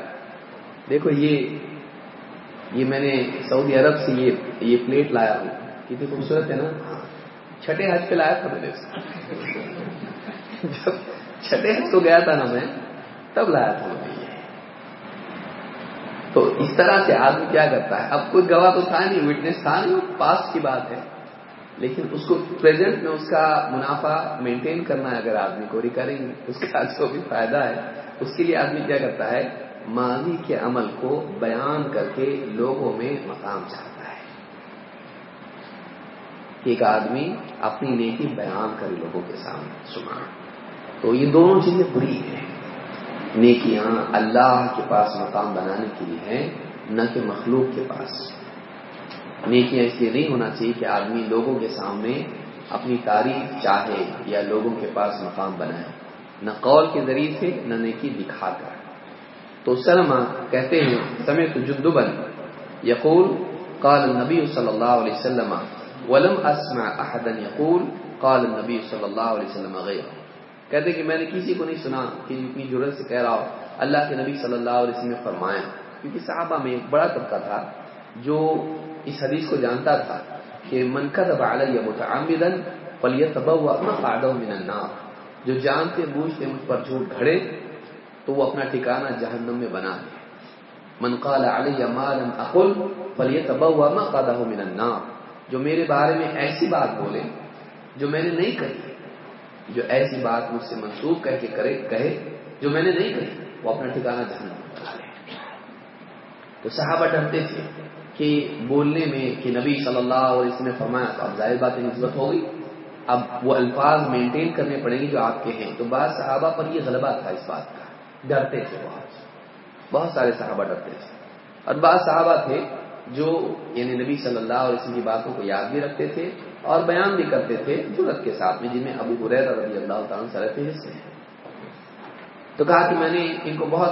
دیکھو، یہ یہ میں نے سعودی عرب سے یہ یہ پلیٹ لایا ہوں۔ کتنی خوبصورت ہے نا؟ چھٹے حج پہ لایا تھا میں نے جب چھٹے حج تو گیا تھا نا میں، تب لایا تھا میں۔ تو اس طرح سے آدمی کیا کرتا ہے؟ اب کوئی گواہ تو تھا نہیں وٹنس تھا نہیں پاس کی بات ہے۔ لیکن اس کو پریزنٹ میں اس کا منافع مینٹین کرنا ہے، اگر آدمی کو ریکرنگ اس کا جو بھی فائدہ ہے۔ اس کے لیے آدمی کیا کرتا ہے؟ ماضی کے عمل کو بیان کر کے لوگوں میں مقام چاہتا ہے۔ ایک آدمی اپنی نیکی بیان کرے لوگوں کے سامنے سنا تو یہ دونوں چیزیں بری ہیں۔ نیکیاں اللہ کے پاس مقام بنانے کے لیے ہیں، نہ کہ مخلوق کے پاس۔ نیکیاں اس لیے نہیں ہونا چاہیے کہ آدمی لوگوں کے سامنے اپنی تعریف چاہے یا لوگوں کے پاس مقام بنائے۔ نہ قول کے ذریعے سے، نہ نیکی دکھا کر۔ تو سلما کہتے ہیں سمے تو جدبن یقول، قال نبی صلی اللہ علیہ وسلم، ولم اسمع احدا یقول، قال نبی صلی اللہ علیہ وسلم غیر کہتے کہ میں نے کسی کو نہیں سنا کہ اتنی ضرورت سے کہہ رہا ہو۔ اللہ کے نبی صلی اللہ علیہ وسلم نے فرمایا، کیونکہ صحابہ میں ایک بڑا طبقہ تھا جو اس حدیث کو جانتا تھا کہ من كذب علی متعمدا مقعده من النار۔ جو جانتے، بوجھتے، مجھ پر جھوٹ گھڑے تو وہ اپنا ٹھکانہ جہنم میں بنا دے من قال علی ما لم اقل فليتبوأ مقعده من النار۔ جو میرے بارے میں ایسی بات بولے جو میں نے نہیں کہی۔ جو ایسی بات مجھ سے منسوخ کر کے کرے کہے جو میں نے نہیں کہی، وہ اپنا ٹھکانہ جہنم تو صحابہ ڈرتے تھے کہ بولنے میں کہ نبی صلی اللہ علیہ وسلم نے فرمایا تو اب ظاہر بات نسبت ہو گئی۔ اب وہ الفاظ مینٹین کرنے پڑیں گے جو آپ کے ہیں۔ تو بعض صحابہ پر یہ غلبہ تھا اس بات کا۔ ڈرتے تھے بہت بہت سارے صحابہ ڈرتے تھے۔ اور بعض صحابہ تھے جو یعنی نبی صلی اللہ علیہ وسلم کی باتوں کو یاد بھی رکھتے تھے اور بیان بھی کرتے تھے ضرورت کے ساتھ میں، جن میں ابو حریر رضی اللہ تعالیٰ سر حصے ہیں۔ تو کہا کہ میں نے ان کو بہت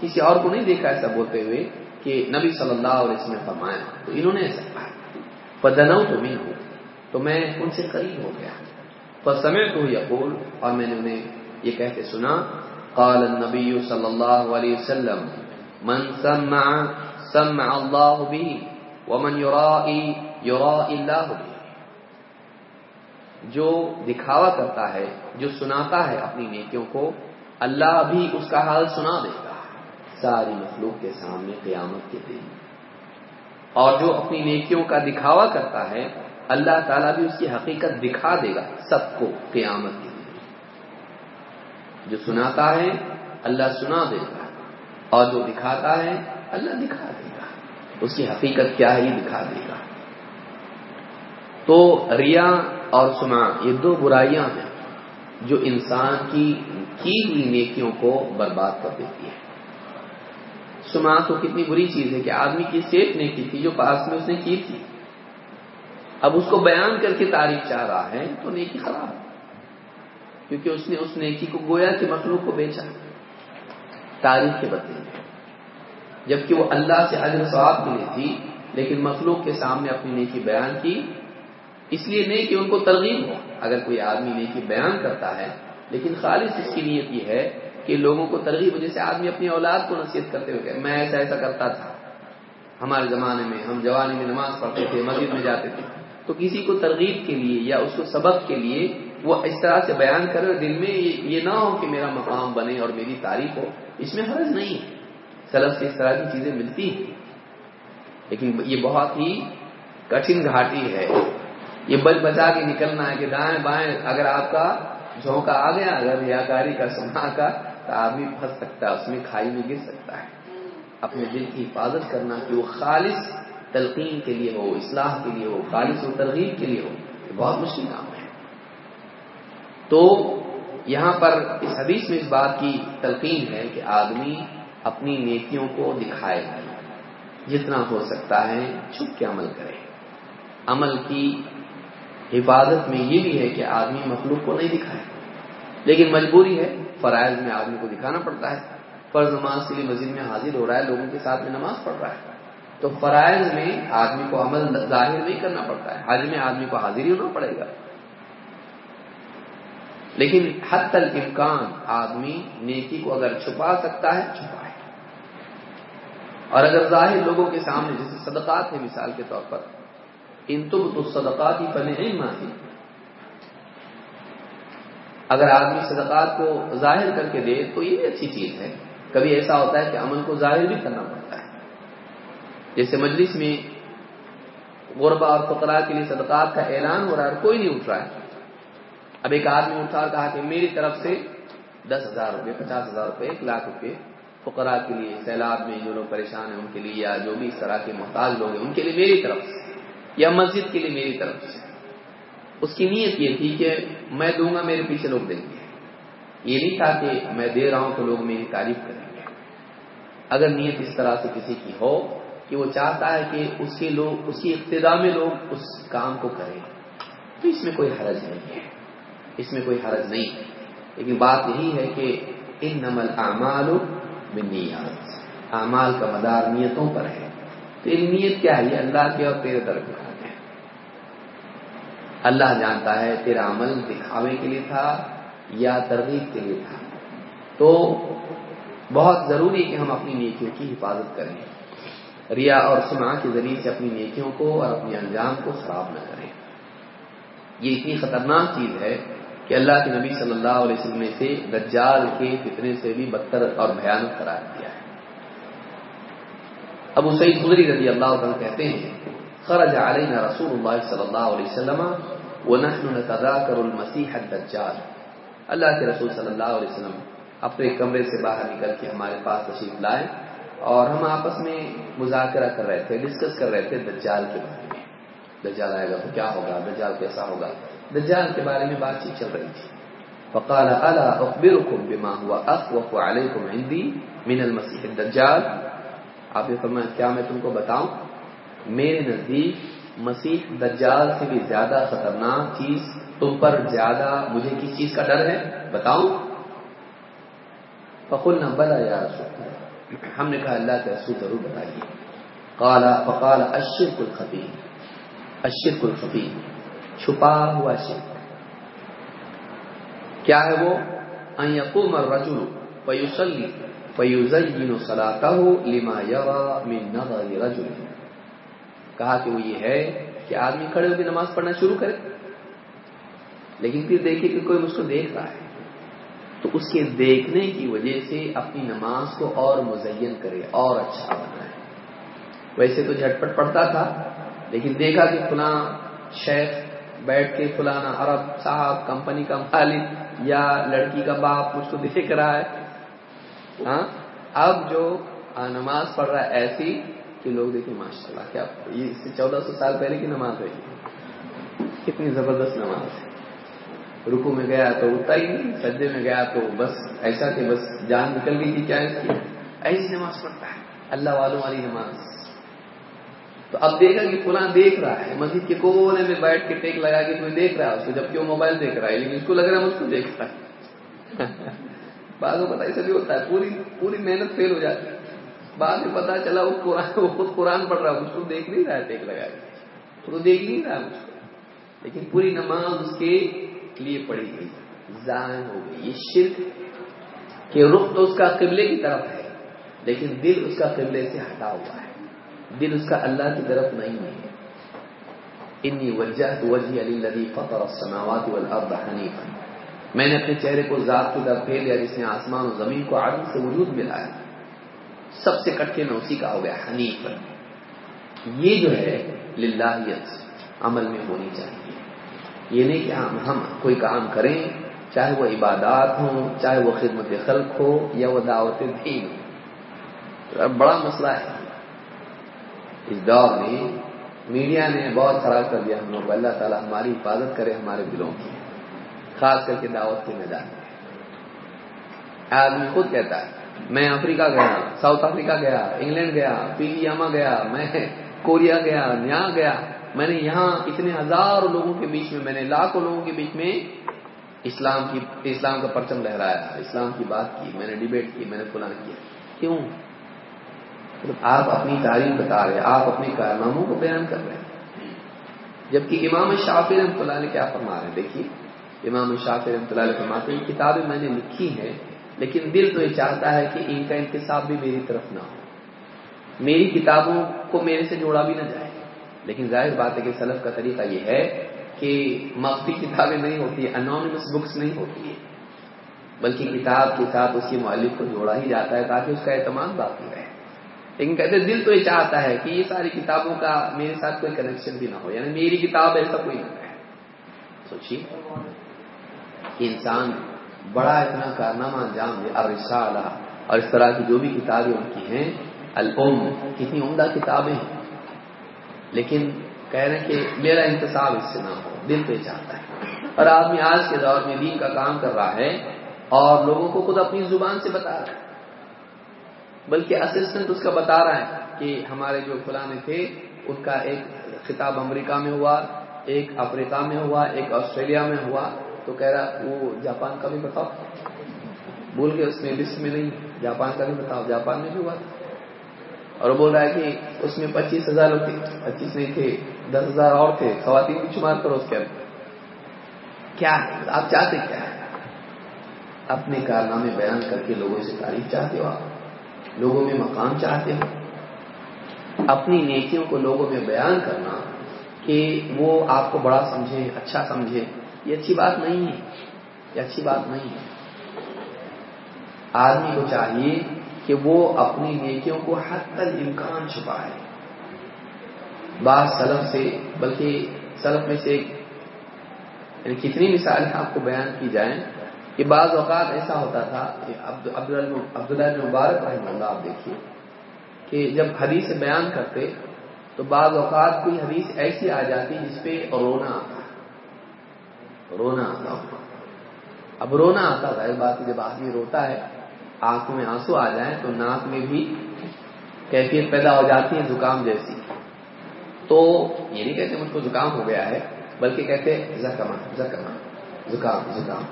کسی اور کو نہیں دیکھا ایسا بولتے ہوئے کہ نبی صلی اللہ علیہ وسلم نے فرمایا، تو انہوں نے ایسا کہا پدنو تو بھی ہوں تو میں ان سے قریب ہو گیا۔ پر سمے تو یقول اور میں نے انہیں یہ کہتے سنا، قال النبی صلی اللہ علیہ وسلم، من سمع سمع اللہ بھی ومن یرائی یرائی اللہ بھی جو دکھاوا کرتا ہے، جو سناتا ہے اپنی نیکیوں کو، اللہ بھی اس کا حال سنا دے گا ساری مخلوق کے سامنے قیامت کے دن۔ اور جو اپنی نیکیوں کا دکھاوا کرتا ہے، اللہ تعالیٰ بھی اس کی حقیقت دکھا دے گا سب کو قیامت کے دن۔ جو سناتا ہے، اللہ سنا دے گا اور جو دکھاتا ہے، اللہ دکھا دے گا۔ اس کی حقیقت کیا ہے یہ دکھا دے گا۔ تو ریا اور سنا یہ دو برائیاں ہیں جو انسان کی کی ہوئی نیکیوں کو برباد کر دیتی ہے سنا تو کتنی بری چیز ہے کہ آدمی کی سیٹ نیکی تھی جو پاس میں اس نے کی تھی۔ اب اس کو بیان کر کے تاریخ چاہ رہا ہے تو نیکی خراب کیونکہ اس نے اس نیکی کو گویا کہ مخلوق کو بیچا۔ تاریخ کے بدلے میں جبکہ وہ اللہ سے اجر ثواب کے لیے تھی، لیکن مخلوق کے سامنے اپنی نیکی بیان کی اس لیے نہیں کہ ان کو ترغیب ہو۔ اگر کوئی آدمی نیکی بیان کرتا ہے، لیکن خالص اس کی نیت یہ ہے کہ لوگوں کو ترغیب جیسے آدمی اپنی اولاد کو نصیحت کرتے ہوئے میں ایسا ایسا کرتا تھا۔ ہمارے زمانے میں ہم جوانی میں نماز پڑھتے تھے، مسجد میں جاتے تھے۔ تو کسی کو ترغیب کے لیے یا اس کو سبق کے لیے وہ اس طرح سے بیان کرے دل میں یہ نہ ہو کہ میرا مقام بنے اور میری تعریف ہو۔ اس میں حرض نہیں۔ ہے سلف سے اس طرح کی چیزیں ملتی ہیں۔ لیکن یہ بہت ہی کٹھن گھاٹی ہے۔ یہ بچ بچا کے نکلنا ہے کہ دائیں بائیں اگر آپ کا جھونکا آ گیا، اگر ریاکاری کا سنا کا، تو آدمی پھنس سکتا ہے، اس میں کھائی میں گر سکتا ہے۔ اپنے دل کی حفاظت کرنا کہ وہ خالص تلقین کے لیے ہو، اصلاح کے لیے ہو، خالص و ترغیب کے لیے ہو، یہ بہت مشکل کام ہے۔ تو یہاں پر اس حدیث میں اس بات کی تلقین ہے کہ آدمی اپنی نیکیوں کو دکھائے جتنا ہو سکتا ہے، چھپ کے عمل کرے۔ عمل کی حفاظت میں یہ بھی ہے کہ آدمی مخلوق کو نہیں دکھائے۔ لیکن مجبوری ہے، فرائض میں آدمی کو دکھانا پڑتا ہے۔ فرض نماز کے لیے مسجد میں حاضر ہو رہا ہے، لوگوں کے ساتھ میں نماز پڑھ رہا ہے۔ تو فرائض میں آدمی کو عمل ظاہر نہیں کرنا پڑتا ہے۔ حج میں آدمی کو حاضر ہی ہونا پڑے گا۔ لیکن حد تک امکان آدمی نیکی کو اگر چھپا سکتا ہے، چھپائے۔ اور اگر ظاہر لوگوں کے سامنے، جیسے صدقات ہے مثال کے طور پر ان تم تو صدقات ہی بنے ماہی اگر آدمی صدقات کو ظاہر کر کے دے تو یہ بھی اچھی چیز ہے۔ کبھی ایسا ہوتا ہے کہ عمل کو ظاہر بھی کرنا پڑتا ہے۔ جیسے مجلس میں غربا اور فقراء کے لیے صدقات کا اعلان ہو رہا ہے کوئی نہیں اٹھ رہا ہے۔ اب ایک آدمی اٹھا کہا کہ میری طرف سے دس ہزار روپے، پچاس ہزار روپے، ایک لاکھ روپے فقراء کے لیے، سیلاب میں جو لوگ پریشان ہیں ان کے لیے یا جو بھی اس طرح کے محتاج لوگ ہیں، ان کے لیے میری طرف سے۔ یا مسجد کے لیے میری طرف سے۔ اس کی نیت یہ تھی کہ میں دوں گا، میرے پیچھے لوگ دیں گے۔ یہ نہیں تھا کہ میں دے رہا ہوں تو لوگ میری تعریف کریں گے۔ اگر نیت اس طرح سے کسی کی ہو کہ وہ چاہتا ہے کہ اس کے لوگ، اس کی ابتدا میں لوگ اس کام کو کریں، تو اس میں کوئی حرج نہیں ہے۔ اس میں کوئی حرج نہیں ہے۔ لیکن بات یہی ہے کہ ان نمل اعمال بنیاد اعمال کا مدار نیتوں پر ہے۔ تو ان نیت کیا ہے؟ یہ اللہ کے اور تیرے درمیان۔ اللہ جانتا ہے تیرا عمل دکھاوے کے لیے تھا یا ترغیب کے لیے تھا۔ تو بہت ضروری کہ ہم اپنی نیکیوں کی حفاظت کریں۔ ریا اور سنا کے ذریعے سے اپنی نیکیوں کو اور اپنے انجام کو خراب نہ کریں۔ یہ اتنی خطرناک چیز ہے کہ اللہ کے نبی صلی اللہ علیہ وسلم سے دجال کے فتنے سے بھی بدتر اور بھیانک قرار دیا ہے۔ ابو سعید خدری رضی اللہ عنہ کہتے ہیں خرج علینا رسول اللہ صلی اللہ علیہ وسلم ونحن نتذاکر المسیح الدجال. اللہ کے رسول صلی اللہ علیہ وسلم اپنے کمرے سے باہر نکل کے ہمارے پاس تشریف لائے اور ہم آپس میں مذاکرہ کر رہے تھے ڈسکس کر رہے تھے دجال کے بارے میں۔ دجال آئے گا تو کیا ہوگا؟ دجال کیسا ہوگا؟ دجال کے بارے میں بات چیت چل رہی تھی۔ فقال، الا اخبركم بما هو اخوف عليكم عندي من المسيح الدجال؟ آپ نے فرمایا، کیا میں تم کو بتاؤں؟ میرے نزدیک مسیح دجال سے بھی زیادہ خطرناک چیز تم پر زیادہ مجھے کس چیز کا ڈر ہے؟ بتاؤں؟ فقلنا بلا یا رسول ہم نے کہا، اللہ کے رسول ضرور بتائیے۔ قال، فقال، الشرك الخفي اشرک الخفی چھپا ہوا شرک۔ کیا ہے وہ؟ ان یقوم الرجل فیصلی فیزین صلاته لما يرى من نظر رجل۔ کہا کہ وہ یہ ہے کہ آدمی کھڑے ہو کے نماز پڑھنا شروع کرے۔ لیکن پھر دیکھے کہ کوئی اس کو دیکھ رہا ہے۔ تو اس کے دیکھنے کی وجہ سے اپنی نماز کو اور مزین کرے، اور اچھا بنائے۔ ویسے تو جھٹپٹ پڑتا تھا، لیکن دیکھا کہ فلاں شیخ بیٹھ کے فلانا عرب صاحب، کمپنی کا مالک یا لڑکی کا باپ مجھ کو دیکھ رہا ہے۔ ہاں اب جو نماز پڑھ رہا ہے، ایسی کہ لوگ دیکھیں ماشاء اللہ کیا یہ اس سے چودہ سو سال پہلے کی نماز ہے کتنی زبردست نماز ہے۔ رکو میں گیا تو اٹھتا ہی نہیں، سجدے میں گیا تو بس ایسا کہ بس جان نکل گئی تھی کیا اس کی۔ ایسی نماز پڑھتا ہے۔ اللہ والوں والی نماز۔ تو اب دیکھا کہ فلاں دیکھ رہا ہے۔ مسجد کے کونے میں بیٹھ کے ٹیک لگا کے تمہیں دیکھ رہا ہے، اس کو جبکہ وہ موبائل دیکھ رہا ہے، لیکن اس کو لگ رہا ہے مجھ کو دیکھ رہا ہے بعد میں پتا ایسا بھی ہوتا ہے، پوری پوری محنت فیل ہو جاتی ہے۔ بعد میں پتا چلا وہ قرآن وہ خود قرآن پڑھ رہا ہے، مجھ کو دیکھ نہیں رہا ہے ٹیک لگا کے تو دیکھ نہیں رہا مجھ کو۔ لیکن پوری نماز اس کے لیے پڑھی گئی۔ ظاہر ہو گئی۔ یہ شرک کہ رخ تو اس کا قبلے کی طرف ہے، لیکن دل اس کا قبلے سے ہٹا ہوا ہے۔ دل اس کا اللہ کی طرف نہیں ہے۔ انی وجہ وجہ علی لدی فطر السماوات والارض حنیفا۔ میں نے اپنے چہرے کو ذات کی طرف پھیر لیا، جس نے آسمان و زمین کو عدم سے وجود ملایا سب سے کٹ کے میں اسی کا ہو گیا حنیف یہ جو ہے، للہیت عمل میں ہونی چاہیے۔ یہ نہیں کہ ہم ہم کوئی کام کریں، چاہے وہ عبادات ہوں، چاہے وہ خدمت خلق ہو یا وہ دعوت دین۔ ہو بڑا مسئلہ ہے۔ اس دور میں میڈیا نے بہت خراب کر دیا ہم لوگ اللہ تعالیٰ ہماری حفاظت کرے ہمارے دلوں کی، خاص کر کے دعوت کے میدان میں۔ آدمی خود کہتا ہے میں افریقہ گیا، ساؤتھ افریقہ گیا، انگلینڈ گیا، پیلیاما گیا، میں کوریا گیا یہاں گیا۔ میں نے یہاں اتنے ہزار لوگوں کے بیچ میں میں نے لاکھوں لوگوں کے بیچ میں اسلام کی، اسلام کا پرچم لہرایا، اسلام کی بات کی، میں نے ڈبیٹ کی، میں نے فلان کیا۔ کیوں؟ آپ اپنی تعلیم بتا رہے آپ اپنے کارناموں کو بیان کر رہے ہیں۔ جبکہ امام شافی رحمۃ اللہ نے کیا فرما رہے ہیں؟ دیکھیے، امام شافی رحمۃ اللہ علیہ فرماتے ہیں، کتابیں میں نے لکھی ہیں لیکن دل تو یہ چاہتا ہے کہ ان کا انتصاب بھی میری طرف نہ ہو۔ میری کتابوں کو میرے سے جوڑا بھی نہ جائے۔ لیکن ظاہر بات ہے کہ سلف کا طریقہ یہ ہے کہ مفتی کتابیں نہیں ہوتی انانیمس بکس نہیں ہوتی ہے بلکہ کتاب کے ساتھ اس کے مؤلف کو جوڑا ہی جاتا ہے تاکہ اس کا اعتماد باقی رہے۔ لیکن کہتے دل تو یہ چاہتا ہے کہ یہ ساری کتابوں کا میرے ساتھ کوئی کنیکشن بھی نہ ہو۔ یعنی میری کتاب ایسا کوئی نہ رہے۔ سوچیے انسان بڑا اتنا کارنامہ انجام دے، الرسالہ۔ اور اس طرح کی جو بھی کتابیں ان کی ہیں الام کتنی عمدہ کتابیں ہیں۔ لیکن کہہ رہے ہیں کہ میرا انتصاب اس سے نہ ہو، دل پہ چاہتا ہے۔ اور آدمی آج کے دور میں دین کا کام کر رہا ہے اور لوگوں کو خود اپنی زبان سے بتا رہا ہے۔ بلکہ اسسٹنٹ اس کا بتا رہا ہے کہ ہمارے جو فلانے تھے، ان کا ایک خطاب امریکہ میں ہوا، ایک افریقہ میں ہوا، ایک آسٹریلیا میں ہوا۔ تو کہہ رہا وہ جاپان کا بھی بتاؤ۔ بول کے اس میں لسٹ میں نہیں، جاپان کا بھی بتاؤ۔ جاپان میں بھی ہوا۔ اور وہ بول رہا ہے کہ اس میں پچیس ہزار ہوتے۔ پچیس نہیں تھے، دس ہزار اور تھے۔ خواتین بھی شمار کرو اس کے اندر۔ کیا؟ آپ چاہتے کیا ہے اپنے کارنامے بیان کر کے لوگوں سے تعریف چاہتے ہو آپ؟ لوگوں میں مقام چاہتے ہو؟ اپنی نیکیوں کو لوگوں میں بیان کرنا کہ وہ آپ کو بڑا سمجھے اچھا سمجھے یہ اچھی بات نہیں ہے۔ یہ اچھی بات نہیں ہے۔ آدمی کو چاہیے کہ وہ اپنی نیکیوں کو حد تک امکان چھپائے۔ بعض سلف سے، بلکہ سلف میں سے یعنی کتنی مثالیں آپ کو بیان کی جائیں، کہ بعض اوقات ایسا ہوتا تھا کہ عبداللہ مبارک رحمہ اللہ، آپ دیکھیے، کہ جب حدیث بیان کرتے تو بعض اوقات کوئی حدیث ایسی آ جاتی جس پہ رونا آتا۔ رونا آتا اب رونا آتا تھا۔ بات جب آدمی روتا ہے آنکھوں میں آنسو آ جائیں تو ناک میں بھی کیفیت پیدا ہو جاتی ہے زکام جیسی۔ تو یہ نہیں کہتے مجھ کو زکام ہو گیا ہے، بلکہ کہتے زکما زکما زکام زکام۔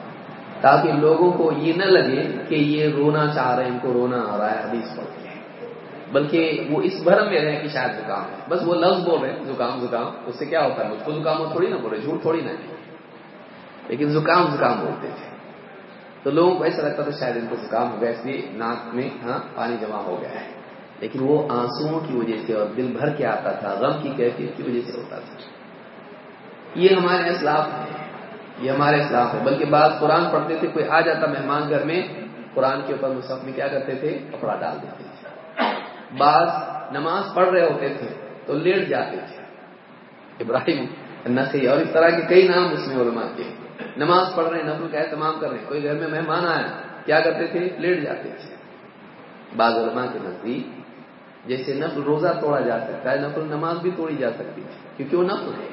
تاکہ لوگوں کو یہ نہ لگے کہ یہ رونا چاہ رہے ہیں، ان کو رونا آ رہا ہے، حدیث پڑھ کے بلکہ وہ اس بھرم میں رہے کہ شاید زکام ہے۔ بس وہ لفظ بول رہے ہیں، زکام زکام۔ اس سے کیا ہوتا ہے؟ مجھ کو زکام ہو، تھوڑی نہ بول رہے جھوٹ تھوڑی نہ لیکن زکام زکام بولتے تھے۔ تو لوگوں کو ایسا لگتا تھا شاید ان کو زکام ہو گیا، اس لیے ناک میں ہاں پانی جمع ہو گیا ہے۔ لیکن وہ آنسو کی وجہ سے اور دل بھر کے آتا تھا، غم کی کیفیت کی وجہ سے ہوتا تھا۔ یہ ہمارے اسلاف ہے یہ ہمارے اسلاف ہے بلکہ بعض قرآن پڑھتے تھے، کوئی آ جاتا مہمان گھر میں، قرآن کے اوپر مصحف میں کیا کرتے تھے؟ کپڑا ڈال دیتے تھے۔ بعض نماز پڑھ رہے ہوتے تھے تو لیٹ جاتے تھے۔ ابراہیم نسی اور اس طرح کے کئی نام اس میں علماء کے نماز پڑھ رہے ہیں، نفل کا اہتمام کر رہے ہیں۔ کوئی گھر میں مہمان آیا، کیا کرتے تھے؟ لیٹ جاتے تھے۔ بعض علماء کے نزدیک جیسے نفل روزہ توڑا جا سکتا ہے، نفل نماز بھی توڑی جا سکتی ہے، کیونکہ وہ نفل ہے۔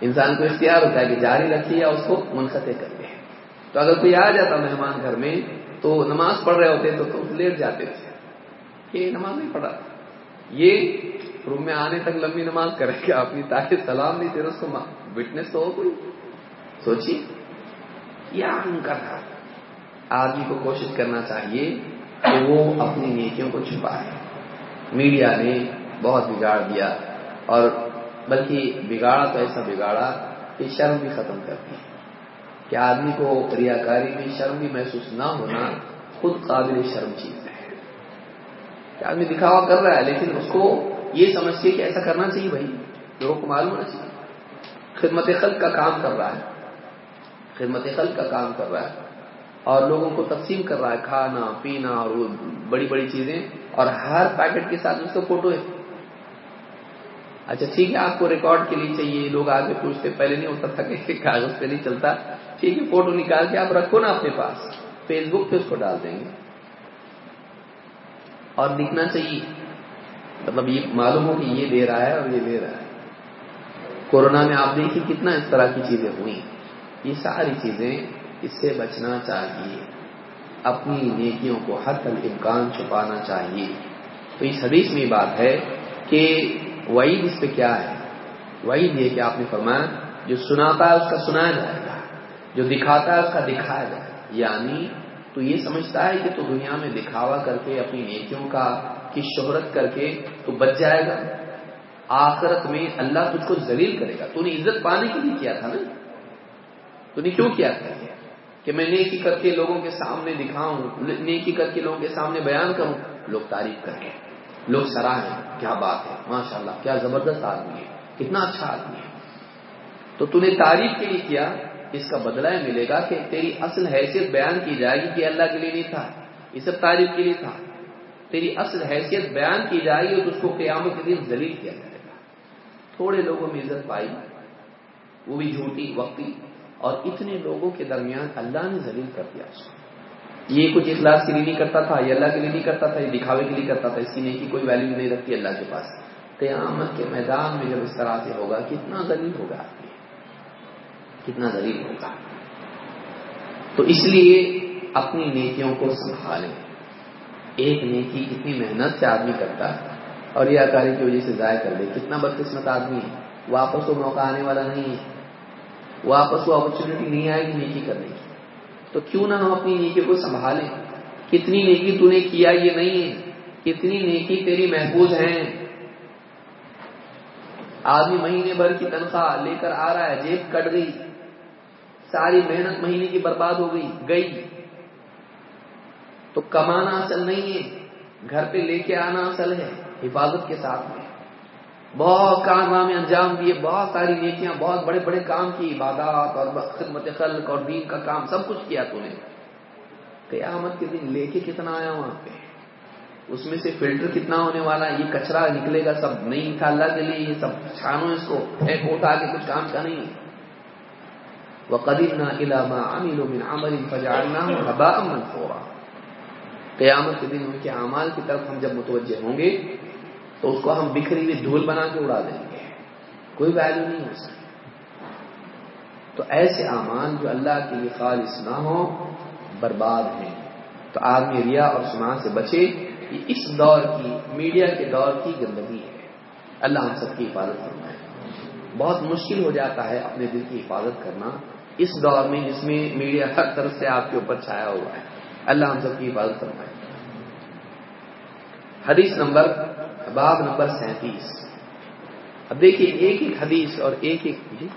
انسان کو اختیار ہوتا ہے کہ جاری رکھیے یا اس کو منقطع کر دے تو اگر کوئی آ جاتا مہمان گھر میں تو نماز پڑھ رہے ہوتے تو لیٹ جاتے تھے۔ یہ نماز نہیں پڑھا۔ یہ روم میں آنے تک لمبی نماز کرے گا اپنی تاکہ سلام نہیں دے اس کو وٹنس تو ہو کوئی۔ سوچیے یا کرتا آدمی کو کوشش کرنا چاہیے کہ وہ اپنی نیکیوں کو چھپائے۔ میڈیا نے بہت بگاڑ دیا اور بلکہ بگاڑا تو ایسا بگاڑا کہ شرم بھی ختم کر دی۔ کہ آدمی کو ریاکاری میں شرم بھی محسوس نہ ہونا خود قابل شرم چیز ہے۔ کہ آدمی دکھاوا کر رہا ہے لیکن اس کو یہ سمجھتے کہ ایسا کرنا چاہیے بھائی، لوگوں کو معلوم ہونا چاہیے۔ خدمت خلق کا کام کر رہا ہے۔ خدمت خلق کا کام کر رہا ہے اور لوگوں کو تقسیم کر رہا ہے، کھانا، پینا، اور وہ بڑی بڑی چیزیں، اور ہر پیکٹ کے ساتھ اس کا فوٹو ہے اچھا ٹھیک ہے، آپ کو ریکارڈ کے لیے چاہیے، لوگ آگے پوچھتے، پہلے نہیں ہوتا تھا کہ کاغذ پہ نہیں چلتا۔ ٹھیک ہے فوٹو نکال کے آپ رکھو نا اپنے پاس۔ فیس بک پہ اس کو ڈال دیں گے۔ اور دکھنا چاہیے۔ مطلب یہ معلوم ہو کہ یہ دے رہا ہے اور یہ دے رہا ہے۔ کورونا میں آپ دیکھیے کتنا اس طرح کی چیزیں ہوئی۔ یہ ساری چیزیں اس سے بچنا چاہیے۔ اپنی نیکیوں کو حد تک امکان چھپانا چاہیے۔ تو اس حدیث میں بات ہے کہ وعید اس پہ کیا ہے؟ وعید یہ کہ آپ نے فرمایا جو سناتا ہے اس کا سنایا جائے گا، جو دکھاتا ہے اس کا دکھایا جائے گا۔ یعنی تو یہ سمجھتا ہے کہ تو دنیا میں دکھاوا کر کے، اپنی نیکیوں کا کی شہرت کر کے تو بچ جائے گا۔ آخرت میں اللہ تجھ کو ذلیل کرے گا۔ تو نے عزت پانے کے لیے کیا تھا نا؟ تو نے کیوں کیا تھا؟ کہ میں نیکی کر کے لوگوں کے سامنے دکھاؤں، نیکی کر کے لوگوں کے سامنے بیان کروں۔ لوگ تعریف کر کے لوگ سراہیں کیا بات ہے؟ ماشاء اللہ کیا زبردست آدمی ہے۔ کتنا اچھا آدمی ہے۔ تو تو نے تعریف کے لیے کیا، اس کا بدلہ ملے گا کہ تیری اصل حیثیت بیان کی جائے گی کہ اللہ کے لیے نہیں تھا۔ یہ سب تعریف کے لیے تھا۔ تیری اصل حیثیت بیان کی جائے گی تو اس کو قیامت کے دن ذلیل کیا جائے گا۔ تھوڑے لوگوں میں عزت پائی، وہ بھی جھوٹی، وقتی اور اتنے لوگوں کے درمیان اللہ نے ذلیل کر دیا اس کو۔ یہ کچھ اخلاص کے لیے نہیں کرتا تھا، یہ اللہ کے لیے نہیں کرتا تھا، یہ دکھاوے کے لیے کرتا تھا، اس کی نیکی کوئی ویلیو نہیں رکھتی اللہ کے پاس۔ قیامت کے میدان میں جب اس طرح سے ہوگا، کتنا ذلیل ہوگا آدمی؟ کتنا ذلیل ہوگا۔ تو اس لیے اپنی نیکیوں کو سنبھالیں۔ ایک نیکی اتنی محنت سے آدمی کرتا ہے اور یہ اکاری کی وجہ سے ضائع کر دے۔ کتنا بدقسمت آدمی ہے۔ واپس وہ موقع آنے والا نہیں ہے۔ واپس وہ اپرچونیٹی نہیں آئے گی نیکی کرنے کی۔ تو کیوں نہ ہم اپنی نیکی کو سنبھالیں۔ کتنی نیکی تو نے کیا یہ نہیں ہے۔ کتنی نیکی تیری محفوظ ہیں۔ آدمی مہینے بھر کی تنخواہ لے کر آ رہا ہے، جیب کٹ گئی۔ ساری محنت مہینے کی برباد ہو گئی گئی۔ تو کمانا اصل نہیں ہے۔ گھر پہ لے کے آنا اصل ہے، حفاظت کے ساتھ۔ میں بہت کارنامے انجام دیے، بہت ساری نیکیاں، بہت بڑے بڑے کام کی، عبادات اور خدمت خلق اور دین کا کام، سب کچھ کیا تو نے۔ قیامت کے دن لے کے کتنا آیا وہاں پہ؟ اس میں سے فلٹر کتنا ہونے والا ہے؟ یہ کچرا نکلے گا، سب نہیں تھا، اللہ کے لیے یہ سب چھانو اس کو۔ ایک اٹھا کے کچھ کام کا نہیں۔ وہ قدیم نہ علامہ امین امین عمل فجارنا ہبا امن قیامت کے دن ان کے اعمال کی طرف ہم جب متوجہ ہوں گے تو اس کو ہم بکھری ہوئی دھول بنا کے اڑا دیں گے۔ کوئی ویلو نہیں ہو سکتی۔ تو ایسے اعمال جو اللہ کے لیے خالص نہ ہو برباد ہیں۔ تو آدمی ریا اور سنا سے بچے، یہ اس دور کی میڈیا کے دور کی گندگی ہے۔ اللہ ہم سب کی حفاظت کرنا ہے بہت مشکل ہو جاتا ہے اپنے دل کی حفاظت کرنا۔ اس دور میں جس میں میڈیا ہر طرف سے آپ کے اوپر چھایا ہوا ہے، اللہ ہم سب کی حفاظت فرمائے۔ حدیث نمبر باب نمبر سینتیس۔ اب دیکھیے ایک ایک حدیث اور ایک ایک جی۔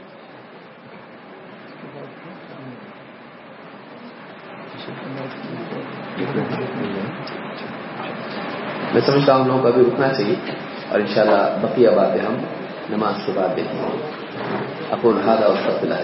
میں سمجھتا ہوں لوگوں کو ابھی رکنا چاہیے اور انشاءاللہ بقیہ باتیں ہم نماز کے بعد دیکھیں گے۔ اپن ہادہ اور سب دلائے